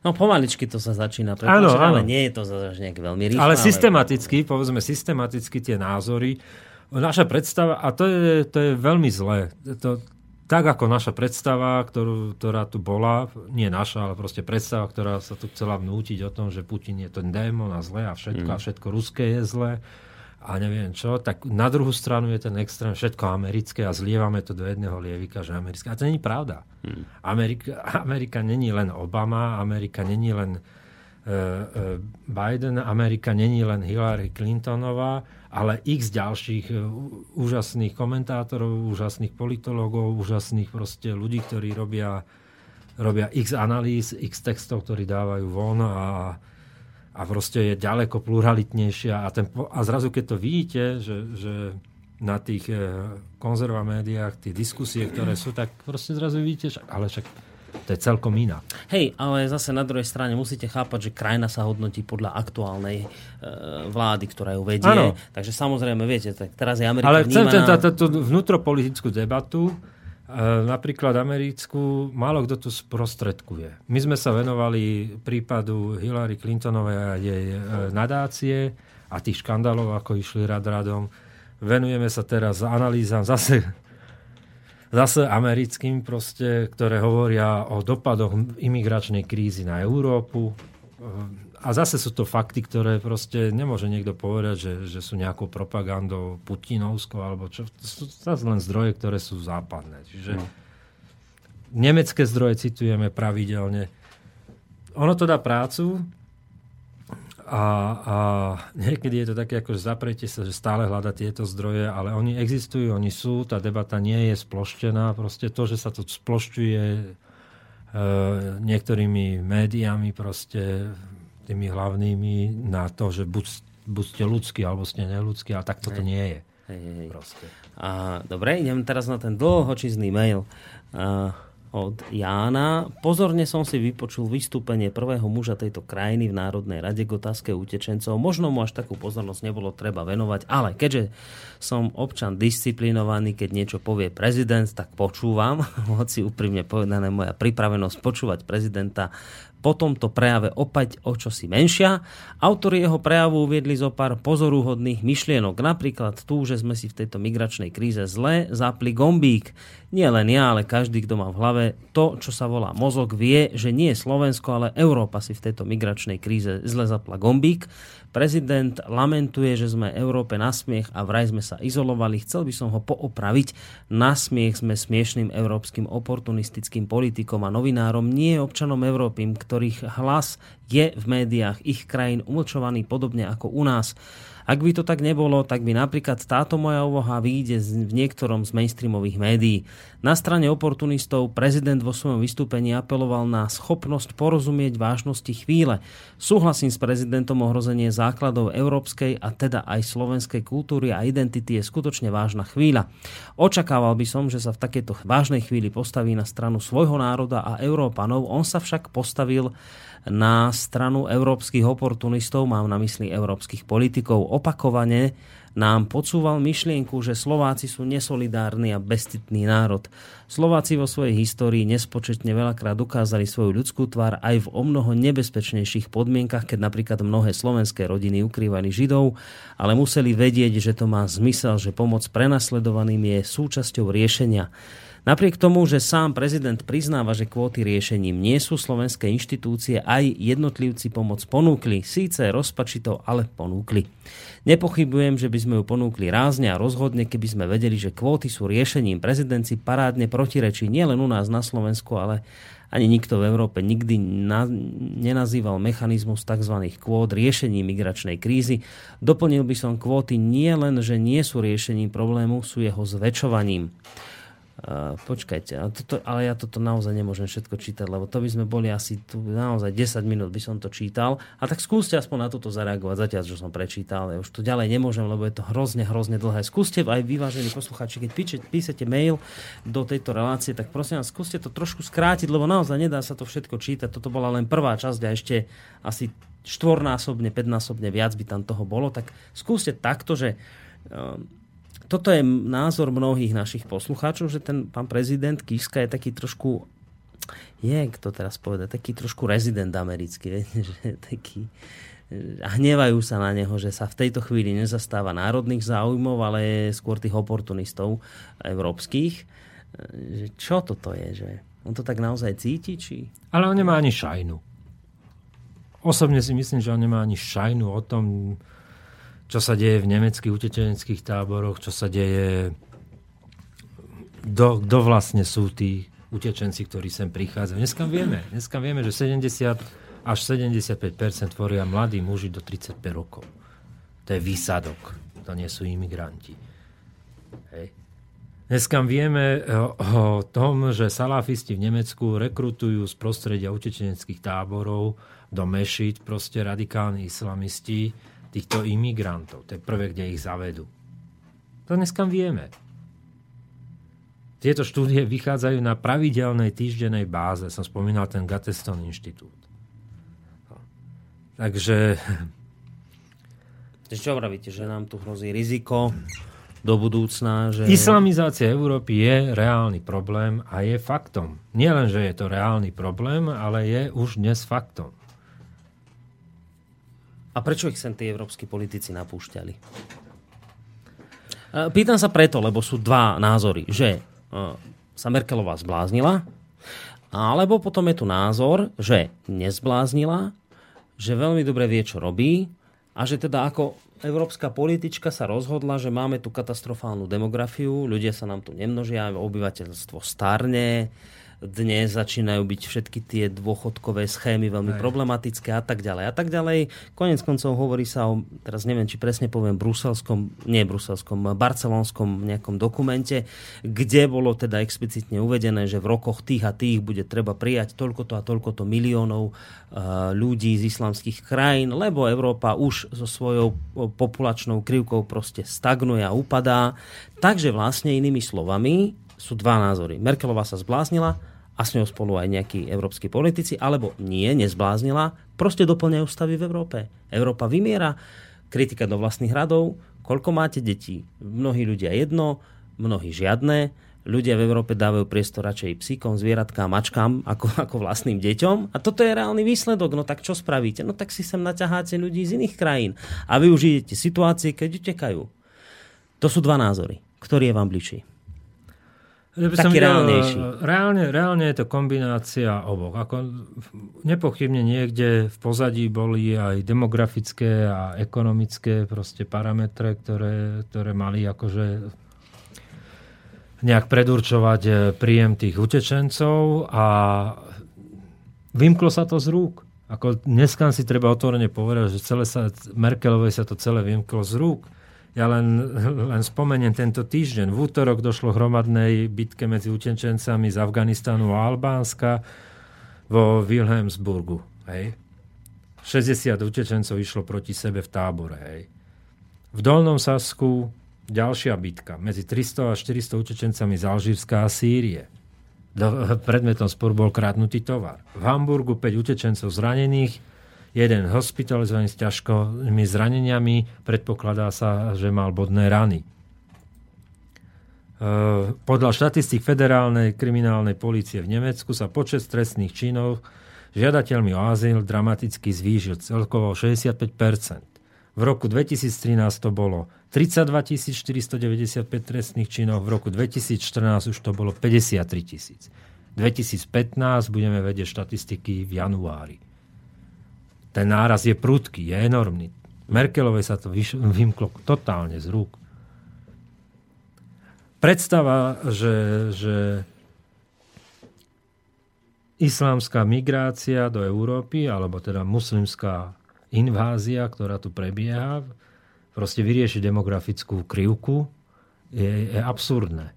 No pomaličky to sa začína Áno, pretlačať, ale áno. nie je to zase nejak veľmi rýchlo. Ale systematicky, povedzme systematicky tie názory, naša predstava, a to je, to je veľmi zlé, to, tak ako naša predstava, ktorú, ktorá tu bola, nie naša, ale proste predstava, ktorá sa tu chcela vnútiť o tom, že Putin je ten démon a zlé a všetko, Mm. a všetko ruské je zlé a neviem čo, tak na druhú stranu je ten extrém všetko americké a zlievame to do jedného lievika, že americké. A to není pravda. Amerika, Amerika není len Obama, Amerika není len e, e, Biden, Amerika není len Hillary Clintonová, ale x ďalších e, úžasných komentátorov, úžasných politológov, úžasných proste ľudí, ktorí robia, robia x analýz, x textov, ktorí dávajú von a, a proste je ďaleko pluralitnejšia a, ten, a zrazu keď to vidíte, že, že na tých e, konzerva médiách, tie diskusie, ktoré sú, tak proste zrazu vidíte, ale však to je celkom iná. Hej, ale zase na druhej strane musíte chápať, že krajina sa hodnotí podľa aktuálnej e, vlády, ktorá ju vedie. Áno. Takže samozrejme, viete, tak teraz je Amerika Ale chcem vnímaná... ten- tú vnútropolitickú debatu, napríklad americkú, málo kto tu sprostredkuje. My sme sa venovali prípadu Hillary Clintonovej a jej e, nadácie a tých škandálov, ako išli rad radom. Venujeme sa teraz analýzam zase zase americkým proste, ktoré hovoria o dopadoch imigračnej krízy na Európu. A zase sú to fakty, ktoré proste nemôže niekto povedať, že, že sú nejakou propagandou putinovskou, alebo čo. To sú zase len zdroje, ktoré sú západné. Čiže No. nemecké zdroje citujeme pravidelne. Ono to dá prácu a, a niekedy je to také, ako že zaprete sa, že stále hľada tieto zdroje, ale oni existujú, oni sú, tá debata nie je sploštená. Proste to, že sa to splošťuje e, niektorými médiami, proste tými hlavnými na to, že buď, buď ste ľudskí, alebo ste neludskí, ale tak toto Hej. nie je. Hej, hej. Proste. A, dobre, idem teraz na ten dlhočizný mail a, od Jána. Pozorne som si vypočul vystúpenie prvého muža tejto krajiny v Národnej rade k otázke utečencov. Možno mu až takú pozornosť nebolo treba venovať, ale keďže som občan disciplinovaný, keď niečo povie prezident, tak počúvam. Hoci úprimne povedané, moja pripravenosť počúvať prezidenta po tomto prejave opäť o čosi menšia. Autori jeho prejavu uviedli zo pár pozorúhodných myšlienok. Napríklad tu, že sme si v tejto migračnej kríze zle zapli gombík. Nie len ja, ale každý, kto má v hlave to, čo sa volá mozog, vie, že nie Slovensko, ale Európa si v tejto migračnej kríze zle zapla gombík. Prezident lamentuje, že sme Európe na smiech a vraj sme sa izolovali. Chcel by som ho poopraviť. Na smiech sme smiešným európskym oportunistickým politikom a novinárom, nie občanom Európy, ktorých hlas je v médiách ich krajín umlčovaný podobne ako u nás. Ak by to tak nebolo, tak by napríklad táto moja úvaha vyjde z- v niektorom z mainstreamových médií. Na strane oportunistov prezident vo svojom vystúpení apeloval na schopnosť porozumieť vážnosti chvíle. Súhlasím s prezidentom ohrozenie základov európskej a teda aj slovenskej kultúry a identity je skutočne vážna chvíľa. Očakával by som, že sa v takejto vážnej chvíli postaví na stranu svojho národa a Európanov. On sa však postavil na stranu európskych oportunistov, mám na mysli európskych politikov. Opakovane nám podsúval myšlienku, že Slováci sú nesolidárny a bezcitný národ. Slováci vo svojej histórii nespočetne veľakrát ukázali svoju ľudskú tvár aj v o mnoho nebezpečnejších podmienkach, keď napríklad mnohé slovenské rodiny ukrývali Židov, ale museli vedieť, že to má zmysel, že pomoc prenasledovaným je súčasťou riešenia. Napriek tomu, že sám prezident priznáva, že kvóty riešením nie sú slovenské inštitúcie, aj jednotlivci pomoc ponúkli. Síce rozpačito, ale ponúkli. Nepochybujem, že by sme ju ponúkli rázne a rozhodne, keby sme vedeli, že kvóty sú riešením. Prezident si parádne protirečí nielen u nás na Slovensku, ale ani nikto v Európe nikdy na, nenazýval mechanizmus tzv. kvót riešením migračnej krízy. Doplnil by som kvóty nie len, že nie sú riešením problému, sú jeho zväčšovaním. Uh, počkajte, ale, toto, ale ja toto naozaj nemôžem všetko čítať, lebo to by sme boli asi tu naozaj 10 minút by som to čítal. A tak skúste aspoň na toto zareagovať, zatiaľ, čo som prečítal. Ja už to ďalej nemôžem, lebo je to hrozne, hrozne dlhé. Skúste aj vyvážení poslucháči, keď píše, píšete mail do tejto relácie, tak prosím vás, skúste to trošku skrátiť, lebo naozaj nedá sa to všetko čítať. Toto bola len prvá časť a ešte asi štvornásobne, päťnásobne viac by tam toho bolo. Tak skúste takto, že um, toto je názor mnohých našich poslucháčov, že ten pán prezident Kiska je taký trošku je, kto teraz poveda, taký trošku rezident americký, že taký a hnevajú sa na neho, že sa v tejto chvíli nezastáva národných záujmov, ale skôr tých oportunistov európskych. Čo toto je? Že on to tak naozaj cíti? Či... Ale on nemá ani šajnu. Osobne si myslím, že on nemá ani šajnu o tom, čo sa deje v nemeckých utečeneckých táboroch, čo sa deje, kto, vlastne sú tí utečenci, ktorí sem prichádzajú. Dneska vieme, dneska vieme, že 70 až 75% tvoria mladí muži do 35 rokov. To je výsadok, to nie sú imigranti. Hej. Dneska vieme o, tom, že salafisti v Nemecku rekrutujú z prostredia utečeneckých táborov do mešit proste radikálni islamisti, týchto imigrantov. To je prvé, kde ich zavedú. To dneska vieme. Tieto štúdie vychádzajú na pravidelnej týždenej báze. Som spomínal ten Gateston inštitút. Takže... Čo vravíte, že nám tu hrozí riziko do budúcna? Že... Islamizácia Európy je reálny problém a je faktom. Nie len, že je to reálny problém, ale je už dnes faktom. A prečo ich sem tí európsky politici napúšťali? E, pýtam sa preto, lebo sú dva názory. Že e, sa Merkelová zbláznila, alebo potom je tu názor, že nezbláznila, že veľmi dobre vie, čo robí a že teda ako európska politička sa rozhodla, že máme tu katastrofálnu demografiu, ľudia sa nám tu nemnožia, obyvateľstvo starne, dnes začínajú byť všetky tie dôchodkové schémy veľmi Aj. problematické a tak ďalej a tak ďalej. Konec koncov hovorí sa o, teraz neviem, či presne poviem, bruselskom, nie bruselskom, barcelonskom nejakom dokumente, kde bolo teda explicitne uvedené, že v rokoch tých a tých bude treba prijať toľkoto a toľkoto miliónov uh, ľudí z islamských krajín, lebo Európa už so svojou populačnou krivkou proste stagnuje a upadá. Takže vlastne inými slovami, sú dva názory. Merkelová sa zbláznila a s ňou spolu aj nejakí európsky politici, alebo nie, nezbláznila, proste doplňajú stavy v Európe. Európa vymiera, kritika do vlastných radov, koľko máte detí? Mnohí ľudia jedno, mnohí žiadne. Ľudia v Európe dávajú priestor radšej psíkom, zvieratkám, mačkám ako, ako vlastným deťom. A toto je reálny výsledok. No tak čo spravíte? No tak si sem naťaháte ľudí z iných krajín a využijete situácie, keď utekajú. To sú dva názory. Ktorý je vám bližší? Ja by taký reálnejší. Reálne, reálne je to kombinácia oboch. Ako nepochybne niekde v pozadí boli aj demografické a ekonomické proste parametre, ktoré, ktoré mali akože nejak predurčovať eh, príjem tých utečencov a vymklo sa to z rúk. Ako dneska si treba otvorene povedať, že celé sa, Merkelovej sa to celé vymklo z rúk. Ja len, len spomeniem tento týždeň. V útorok došlo hromadnej bitke medzi utečencami z Afganistanu a Albánska vo Wilhelmsburgu. Hej. 60 utečencov išlo proti sebe v tábore. Hej. V Dolnom Sasku ďalšia bitka medzi 300 a 400 utečencami z Alžírska a Sýrie. Predmetom spor bol kradnutý tovar. V Hamburgu 5 utečencov zranených, jeden hospitalizovaný s ťažkými zraneniami, predpokladá sa, že mal bodné rany. E, podľa štatistik federálnej kriminálnej policie v Nemecku sa počet trestných činov žiadateľmi o azyl dramaticky zvýšil celkovo 65% V roku 2013 to bolo 32 495 trestných činov, v roku 2014 už to bolo 53 tisíc. 2015 budeme vedieť štatistiky v januári ten náraz je prudký, je enormný. Merkelovej sa to vymklo totálne z rúk. Predstava, že, že islámska migrácia do Európy, alebo teda muslimská invázia, ktorá tu prebieha, proste vyrieši demografickú krivku, je, je absurdné.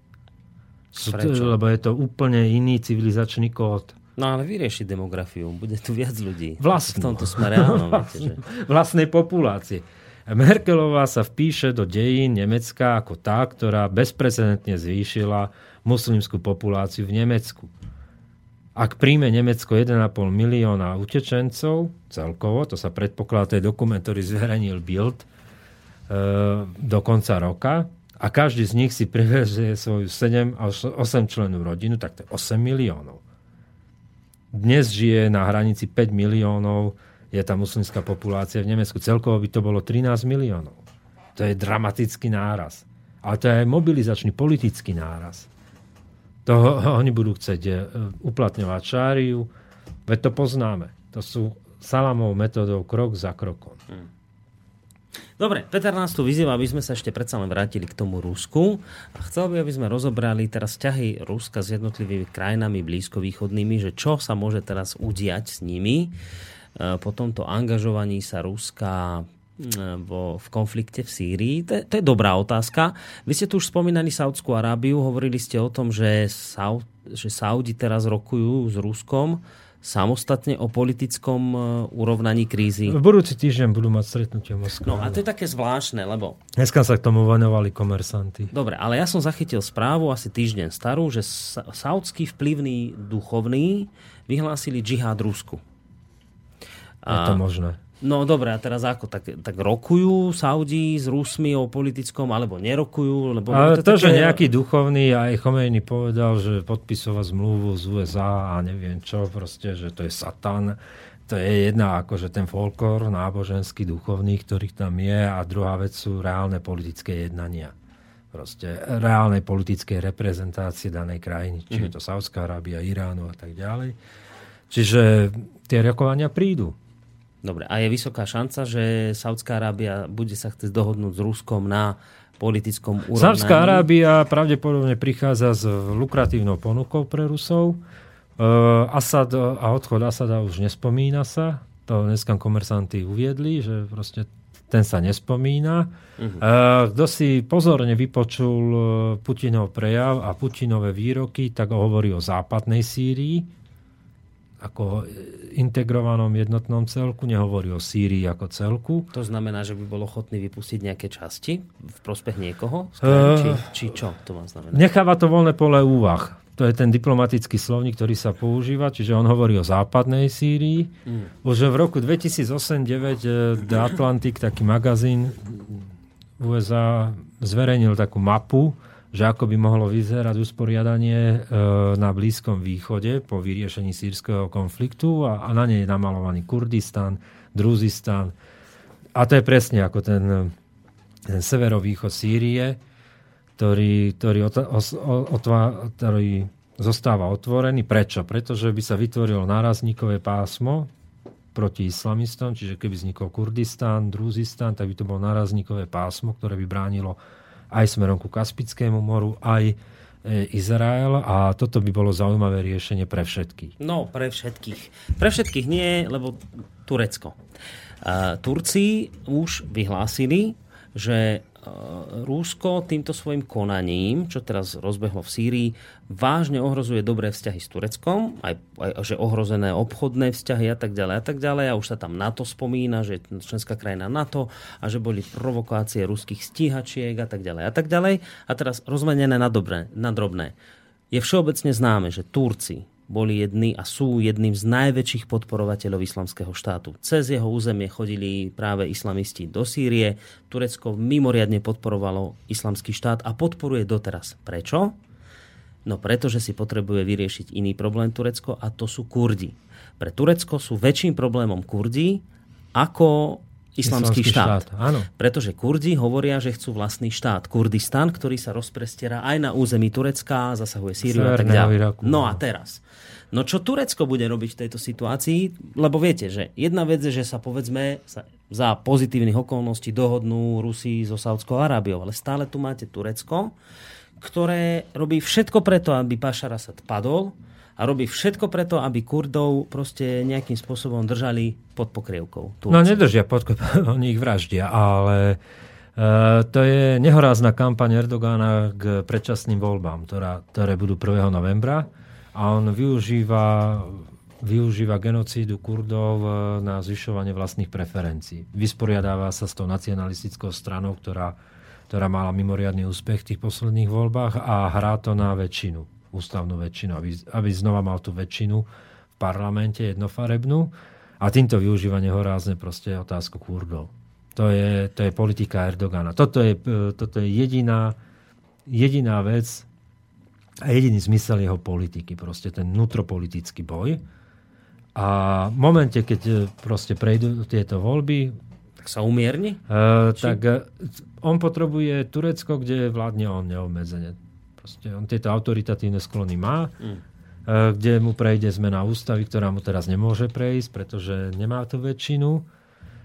Prečo? Lebo je to úplne iný civilizačný kód. No ale vyrieši demografiu, bude tu viac ľudí. Vlastnú. V tomto smere áno, viete, že... vlastnej populácie. Merkelová sa vpíše do dejín Nemecka ako tá, ktorá bezprecedentne zvýšila muslimskú populáciu v Nemecku. Ak príjme Nemecko 1,5 milióna utečencov celkovo, to sa predpokladá, to je dokument, ktorý zverejnil Bild, e, do konca roka a každý z nich si privezie svoju 7 až 8 členú rodinu, tak to je 8 miliónov. Dnes žije na hranici 5 miliónov, je tá muslimská populácia v Nemecku. Celkovo by to bolo 13 miliónov. To je dramatický náraz. Ale to je aj mobilizačný politický náraz. To oni budú chcieť e, uplatňovať šáriu, veď to poznáme. To sú salamou metodou krok za krokom. Dobre, Peter nás tu vyzýva, aby sme sa ešte predsa len vrátili k tomu Rusku. A chcel by, aby sme rozobrali teraz vzťahy Ruska s jednotlivými krajinami blízkovýchodnými, že čo sa môže teraz udiať s nimi e, po tomto angažovaní sa Ruska e, vo, v konflikte v Sýrii? To, to je dobrá otázka. Vy ste tu už spomínali Saudskú Arábiu, hovorili ste o tom, že, Saud, že Saudi teraz rokujú s Ruskom samostatne o politickom e, urovnaní krízy. V budúci týždeň budú mať stretnutie v Moskve. No a to je také zvláštne, lebo Dneska sa k tomu venovali komersanty. Dobre, ale ja som zachytil správu asi týždeň starú, že sa- saudský vplyvný duchovný vyhlásili džihad Rusku. Je to možné. No dobre, a teraz ako? Tak, tak rokujú Saudi s Rusmi o politickom, alebo nerokujú? Lebo Ale to, že také- nejaký duchovný, aj Chomejny povedal, že podpisovať zmluvu z USA a neviem čo, proste, že to je satan. To je jedna akože ten folklór náboženský, duchovný, ktorých tam je a druhá vec sú reálne politické jednania. Proste reálnej politickej reprezentácie danej krajiny. Či je to Saudská Arábia, Iránu a tak ďalej. Čiže tie rokovania prídu. Dobre, a je vysoká šanca, že Saudská Arábia bude sa chcieť dohodnúť s Ruskom na politickom urovnaní? Sávská Arábia pravdepodobne prichádza s lukratívnou ponukou pre Rusov. Uh, Asad a odchod Asada už nespomína sa. To dneska komersanty uviedli, že proste ten sa nespomína. Uh-huh. Uh, kto si pozorne vypočul uh, Putinov prejav a Putinové výroky, tak hovorí o západnej Sýrii ako integrovanom jednotnom celku, nehovorí o Sýrii ako celku. To znamená, že by bol ochotný vypustiť nejaké časti v prospech niekoho? Eh, či, či čo to má znamená? Necháva to voľné pole úvah. To je ten diplomatický slovník, ktorý sa používa, čiže on hovorí o západnej Sýrii. Mm. Už v roku 2008-2009 The Atlantic, taký magazín USA, zverejnil takú mapu, že ako by mohlo vyzerať usporiadanie e, na Blízkom východe po vyriešení sírskeho konfliktu a, a na nej je namalovaný Kurdistan, Druzistan. A to je presne ako ten, ten severovýchod Sýrie, ktorý, ktorý, os- ktorý zostáva otvorený. Prečo? Pretože by sa vytvorilo nárazníkové pásmo proti islamistom, čiže keby vznikol Kurdistán, Druzistán, tak by to bolo nárazníkové pásmo, ktoré by bránilo aj smerom ku Kaspickému moru, aj e, Izrael a toto by bolo zaujímavé riešenie pre všetkých. No, pre všetkých. Pre všetkých nie, lebo Turecko. Uh, Turci už vyhlásili, že Rúsko týmto svojim konaním, čo teraz rozbehlo v Sýrii, vážne ohrozuje dobré vzťahy s Tureckom, aj, aj že ohrozené obchodné vzťahy a tak ďalej a tak ďalej. A už sa tam NATO spomína, že je členská krajina NATO a že boli provokácie ruských stíhačiek a tak ďalej a tak ďalej. A teraz rozmenené na, dobré, na drobné. Je všeobecne známe, že Turci boli jedni a sú jedným z najväčších podporovateľov islamského štátu. Cez jeho územie chodili práve islamisti do Sýrie. Turecko mimoriadne podporovalo islamský štát a podporuje doteraz. Prečo? No preto, že si potrebuje vyriešiť iný problém Turecko a to sú Kurdi. Pre Turecko sú väčším problémom Kurdi ako islamský, štát. štát, áno. Pretože Kurdi hovoria, že chcú vlastný štát. Kurdistan, ktorý sa rozprestiera aj na území Turecka, zasahuje Sýriu a tak ďalej. No a teraz. No čo Turecko bude robiť v tejto situácii? Lebo viete, že jedna vec je, že sa povedzme sa za pozitívnych okolností dohodnú Rusi so Saudskou Arábiou, ale stále tu máte Turecko, ktoré robí všetko preto, aby Bašar Asad padol a robí všetko preto, aby Kurdov proste nejakým spôsobom držali pod pokrievkou. No Turci. nedržia pod, oni ich vraždia, ale to je nehorázna kampaň Erdogana k predčasným voľbám, ktorá, ktoré budú 1. novembra a on využíva, využíva genocídu Kurdov e, na zvyšovanie vlastných preferencií. Vysporiadáva sa s tou nacionalistickou stranou, ktorá, ktorá mala mimoriadný úspech v tých posledných voľbách a hrá to na väčšinu, ústavnú väčšinu, aby, aby znova mal tú väčšinu v parlamente jednofarebnú a týmto využíva nehorázne proste otázku Kurdov. To je, to je politika Erdogana. Toto je, e, toto je jediná, jediná vec a jediný zmysel jeho politiky. Proste ten nutropolitický boj. A v momente, keď e, proste prejdú tieto voľby, Tak sa umierni? Uh, tak uh, on potrebuje Turecko, kde vládne on neobmedzene. Proste on tieto autoritatívne sklony má, mm. uh, kde mu prejde zmena ústavy, ktorá mu teraz nemôže prejsť, pretože nemá tú väčšinu.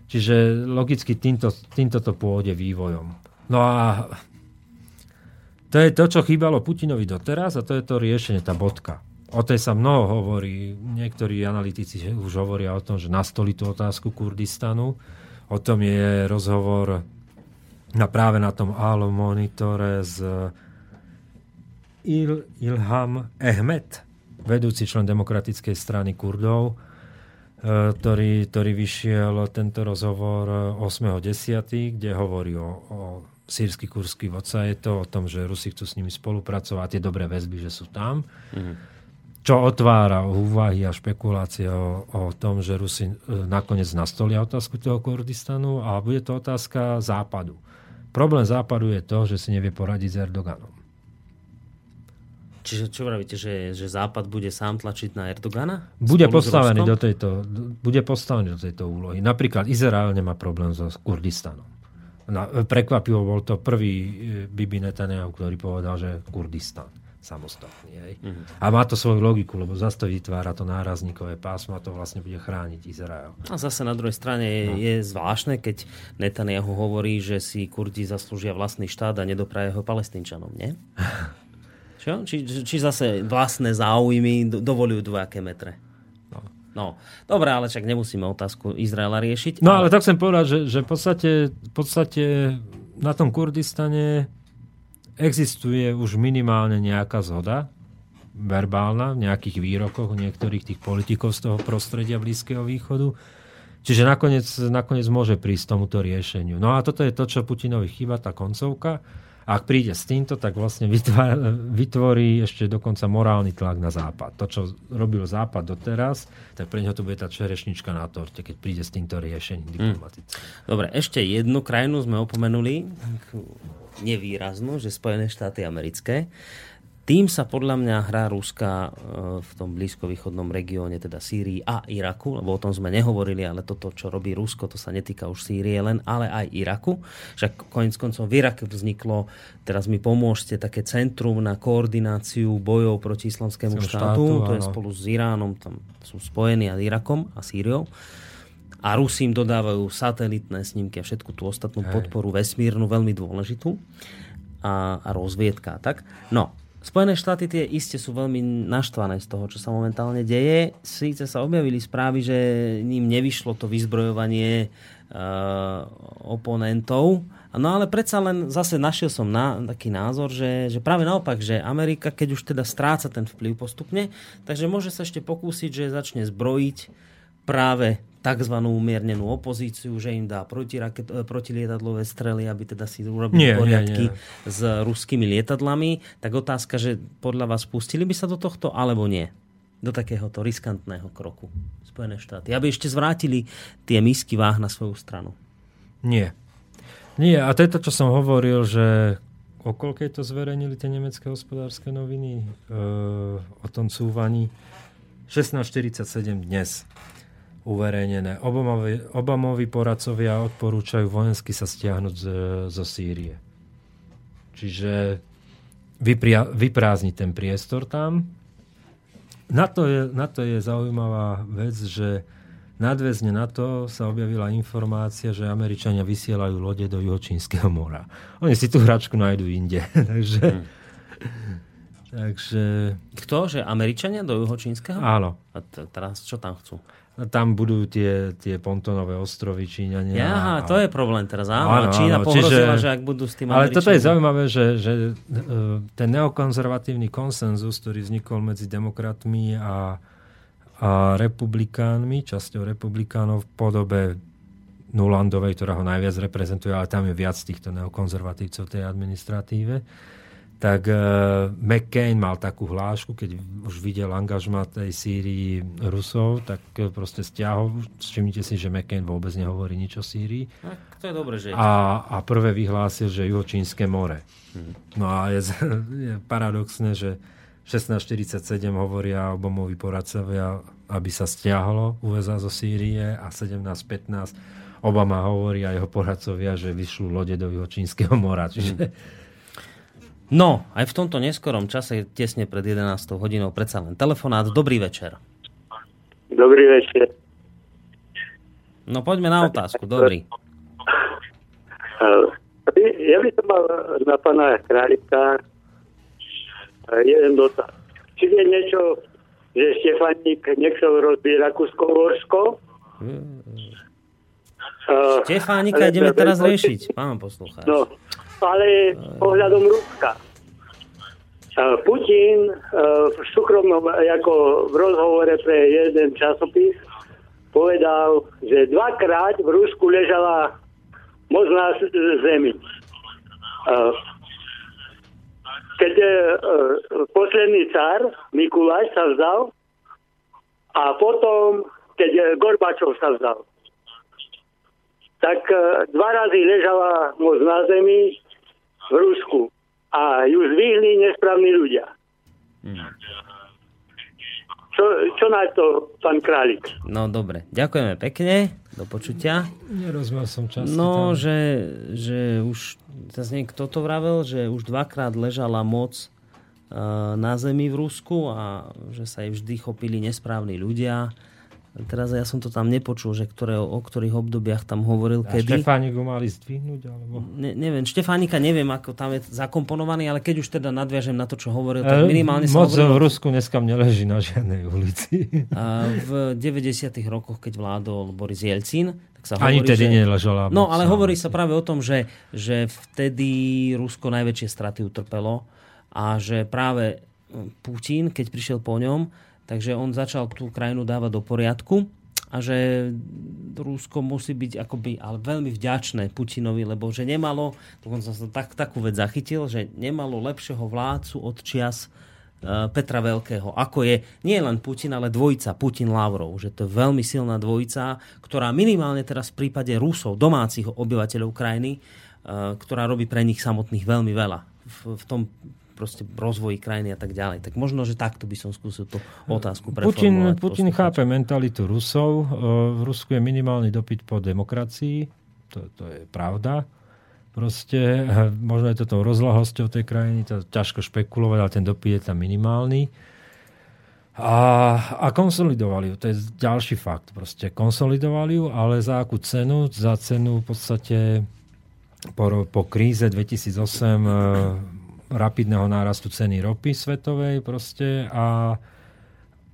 Čiže logicky týmto, týmto to pôjde vývojom. No a to je to, čo chýbalo Putinovi doteraz a to je to riešenie, tá bodka. O tej sa mnoho hovorí. Niektorí analytici už hovoria o tom, že nastoli tú otázku Kurdistanu. O tom je rozhovor na, práve na tom Alo monitore z Il, Ilham Ehmed, vedúci člen demokratickej strany Kurdov, e, ktorý, ktorý vyšiel tento rozhovor 8.10., kde hovorí o, o sírsky kurský vodca. Je to o tom, že Rusi chcú s nimi spolupracovať, tie dobré väzby, že sú tam. Mm-hmm. Čo otvára úvahy a špekulácie o, o tom, že Rusi e, nakoniec nastolia otázku toho Kurdistanu a bude to otázka západu. Problém západu je to, že si nevie poradiť s Erdoganom. Čiže čo vravíte, že, že Západ bude sám tlačiť na Erdogana? Bude postavený, do tejto, bude postavený do tejto úlohy. Napríklad Izrael nemá problém so Kurdistanom. Na, prekvapivo bol to prvý e, Bibi Netanyahu, ktorý povedal, že Kurdistan samostatný. Hej. Mm-hmm. A má to svoju logiku, lebo zase to vytvára to nárazníkové pásmo a to vlastne bude chrániť Izrael. A zase na druhej strane je, No. je zvláštne, keď Netanyahu hovorí, že si Kurdi zaslúžia vlastný štát a nedopraje ho palestínčanom, nie? Čo? Či, či zase vlastné záujmy do- dovolujú dvojaké metre? No. Dobre, ale však nemusíme otázku Izraela riešiť. No ale tak chcem povedať, že, že v, podstate, v podstate na tom Kurdistane existuje už minimálne nejaká zhoda verbálna v nejakých výrokoch niektorých tých politikov z toho prostredia Blízkeho východu. Čiže nakoniec, nakoniec môže prísť tomuto riešeniu. No a toto je to, čo Putinovi chýba, tá koncovka. A ak príde s týmto, tak vlastne vytvorí, ešte dokonca morálny tlak na Západ. To, čo robil Západ doteraz, tak pre neho to bude tá čerešnička na torte, keď príde s týmto riešením diplomatickým. Dobre, ešte jednu krajinu sme opomenuli, nevýraznú, že Spojené štáty americké. Tým sa podľa mňa hrá Ruska e, v tom blízkovýchodnom regióne, teda Sýrii a Iraku, lebo o tom sme nehovorili, ale toto, čo robí Rusko, to sa netýka už Sýrie len, ale aj Iraku. Však konec koncov v Iraku vzniklo, teraz mi pomôžte, také centrum na koordináciu bojov proti islamskému štátu, štátu, to je áno. spolu s Iránom, tam sú spojení a Irakom a Sýriou a Rusi im dodávajú satelitné snímky a všetku tú ostatnú Hej. podporu vesmírnu, veľmi dôležitú a, a rozviedka tak. No, Spojené štáty tie iste sú veľmi naštvané z toho, čo sa momentálne deje. Síce sa objavili správy, že ním nevyšlo to vyzbrojovanie uh, oponentov, no ale predsa len zase našiel som na, taký názor, že, že práve naopak, že Amerika, keď už teda stráca ten vplyv postupne, takže môže sa ešte pokúsiť, že začne zbrojiť práve tzv. umiernenú opozíciu, že im dá protiraket, e, protilietadlové strely, aby teda si urobili Nie, nie, poriadky nie. s ruskými lietadlami. Tak otázka, že podľa vás pustili by sa do tohto, alebo nie? Do takéhoto riskantného kroku Spojené štáty. Aby ešte zvrátili tie misky váh na svoju stranu. Nie. Nie, a to je to, čo som hovoril, že o koľkej to zverejnili tie nemecké hospodárske noviny e, o tom cúvaní. 16.47 dnes uverejnené. Obamovi, Obamovi poradcovia odporúčajú vojensky sa stiahnuť z, zo Sýrie. Čiže vypria, vyprázdniť ten priestor tam. Na to, je, na to je zaujímavá vec, že nadväzne na to sa objavila informácia, že Američania vysielajú lode do Juhočínskeho mora. Oni si tú hračku nájdu inde. takže, takže Kto? Že Američania do Juhočínskeho? áno. A t- teraz čo tam chcú? Tam budú tie, tie pontonové ostrovy Číňania. Jaha, a- to je problém teraz. Áno, Áno, Čína áno, pohrozila, čiže- že ak budú s tým Ale toto je zaujímavé, že, že e, ten neokonzervatívny konsenzus, ktorý vznikol medzi demokratmi a, a republikánmi, časťou republikánov v podobe Nulandovej, ktorá ho najviac reprezentuje, ale tam je viac týchto neokonzervatívcov v tej administratíve, tak uh, McCain mal takú hlášku, keď už videl angažma tej Sýrii Rusov, tak eh, proste stiahol. Všimnite si, že McCain vôbec nehovorí nič o Sýrii. To je dobré, že. A, a prvé vyhlásil, že Juhočínske more. No a je, je paradoxné, že 1647 hovoria Obamovi poradcovia, aby sa stiahlo USA zo Sýrie a 1715 Obama hovorí a jeho poradcovia, že vyšľú lode do Juhočínskeho mora. Čiže No, aj v tomto neskorom čase, tesne pred 11 hodinou, predsa len telefonát. Dobrý večer. Dobrý večer. No poďme na otázku, dobrý. Uh, Ja by som mal na pána Králika uh, jeden dotaz. Či vie niečo, že Štefaník nechcel rozbiť Rakúsko-Horsko? Uh, Štefánika ale ideme teraz riešiť, pán poslucháč. No, ale pohľadom Ruska. Putin uh, v súkromnom, ako v rozhovore pre jeden časopis, povedal, že dvakrát v Rusku ležala s- zemi. Uh, Keď uh, posledný cár Mikuláš sa vzdal a potom, keď Gorbačov sa vzdal tak e, dva razy ležala moc na zemi v Rusku a ju zvihli nesprávni ľudia. Čo, čo na to, pán Králik? No dobre, ďakujeme pekne, do počutia. nerozumel som čas. No, že, že už, zase niekto to vravel, že už dvakrát ležala moc e, na zemi v Rusku a že sa jej vždy chopili nesprávni ľudia. Teraz ja som to tam nepočul, že ktoré, o ktorých obdobiach tam hovoril, A kedy. Štefánik ho mali zdvihnúť? Alebo... Ne, neviem, Štefánika neviem, ako tam je zakomponovaný, ale keď už teda nadviažem na to, čo hovoril, tak E, minimálne sa Moc hovorilo... v Rusku dneska neleží na žiadnej ulici. A v 90. rokoch, keď vládol Boris Jelcin, tak sa Ani hovorí, vtedy že... neležala No, ale hovorí sa práve o tom, že, že vtedy Rusko najväčšie straty utrpelo a že práve Putin, keď prišiel po ňom, takže on začal tú krajinu dávať do poriadku a že Rusko musí byť akoby, ale veľmi vďačné Putinovi, lebo že nemalo, dokonca som tak, takú vec zachytil, že nemalo lepšieho vládcu od čias eh, Petra Veľkého, ako je nie len Putin, ale dvojica Putin-Lavrov, že to je veľmi silná dvojica, ktorá minimálne teraz v prípade Rusov, domácich obyvateľov krajiny, eh, ktorá robí pre nich samotných veľmi veľa v, v tom proste rozvoji krajiny a tak ďalej. Tak možno, že takto by som skúsil tú otázku Putin. Putin chápe mentalitu Rusov. E, V Rusku je minimálny dopyt po demokracii. To, to je pravda. Proste, e, možno je to tou rozlahosťou tej krajiny, to ťažko špekulovať, ale ten dopyt je tam minimálny. A, a konsolidovali ju. To je ďalší fakt. Proste konsolidovali ju, ale za akú cenu? Za cenu v podstate po, po kríze 2008 e, rapidného nárastu ceny ropy svetovej proste a,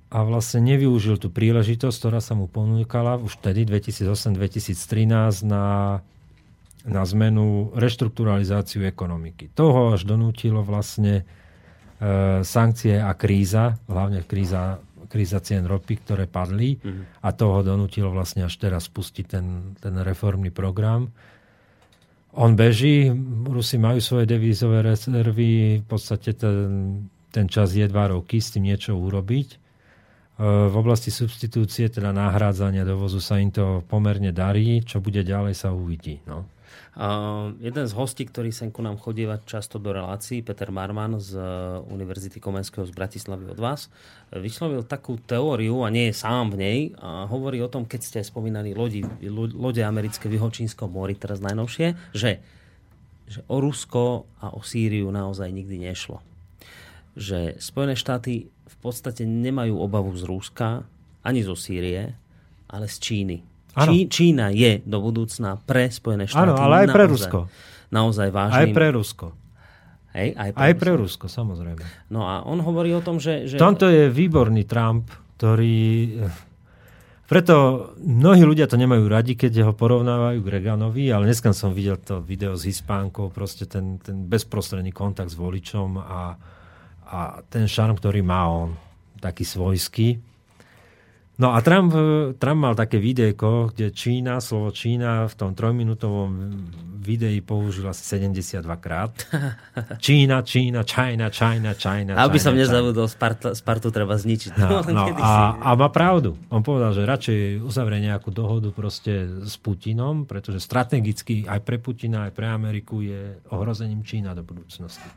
a vlastne nevyužil tú príležitosť, ktorá sa mu ponúkala už vtedy 2008-2013 na, na zmenu, reštrukturalizáciu ekonomiky. Toho až donútilo vlastne e, sankcie a kríza, hlavne kríza, kríza cien ropy, ktoré padli a toho donútilo vlastne až teraz spustiť ten, ten reformný program. On beží, Rusi majú svoje devízové rezervy, v podstate ten, ten čas je dva roky s tým niečo urobiť. E, V oblasti substitúcie, teda nahrádzania dovozu sa im to pomerne darí, čo bude ďalej sa uvidí. No. Uh, jeden z hostí, ktorý sem ku nám chodíva často do relácií, Peter Marman z uh, Univerzity Komenského z Bratislavy od vás, vyslovil takú teóriu, a nie je sám v nej, a hovorí o tom, keď ste spomínali lodi, lo, lode americké v Juhočínskom mori, teraz najnovšie, že, že o Rusko a o Sýriu naozaj nikdy nešlo. Že Spojené štáty v podstate nemajú obavu z Ruska, ani zo Sýrie, ale z Číny. Čí, Čína je do budúcna pre Spojené štáty. Áno, ale aj pre naozaj- Rusko. Naozaj Aj vážnym. pre Rusko. Hej, aj pre, Aj Rusko. pre Rusko, samozrejme. No a on hovorí o tom, že... že tomto je výborný Trump, ktorý... Preto mnohí ľudia to nemajú radi, keď ho porovnávajú k Reganovi, ale dneska som videl to video s Hispánkou, proste ten, ten bezprostredný kontakt s voličom a, a ten šarm, ktorý má on, taký svojský. No a Trump, Trump mal také videjko, kde Čína, slovo Čína v tom trojminútovom videi použil asi 72 krát. Čína, Čína, Čína, Čína, Čína. Aby som nezabudol, Sparta, Spartu treba zničiť. No, no, a, a má pravdu. On povedal, že radšej uzavrie nejakú dohodu proste s Putinom, pretože strategicky aj pre Putina, aj pre Ameriku je ohrozením Čína do budúcnosti.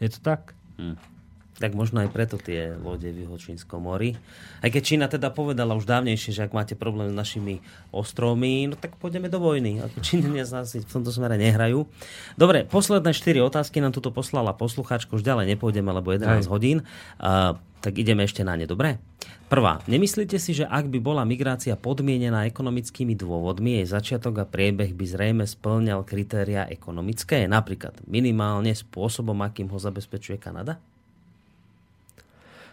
Je to tak? Hm. Tak možno aj preto tie lode v Juhočínskom mori. Aj keď Čína teda povedala už dávnejšie, že ak máte problém s našimi ostrovmi, no tak pôjdeme do vojny. Ako Číňania zase v tomto smere nehrajú. Dobre, posledné 4 otázky nám tuto poslala poslucháčka, už ďalej nepôjdeme, lebo 11 Hej. hodín. Uh, tak ideme ešte na ne, dobre? Prvá, nemyslíte si, že ak by bola migrácia podmienená ekonomickými dôvodmi, jej začiatok a priebeh by zrejme splňal kritéria ekonomické, napríklad minimálne spôsobom, akým ho zabezpečuje Kanada?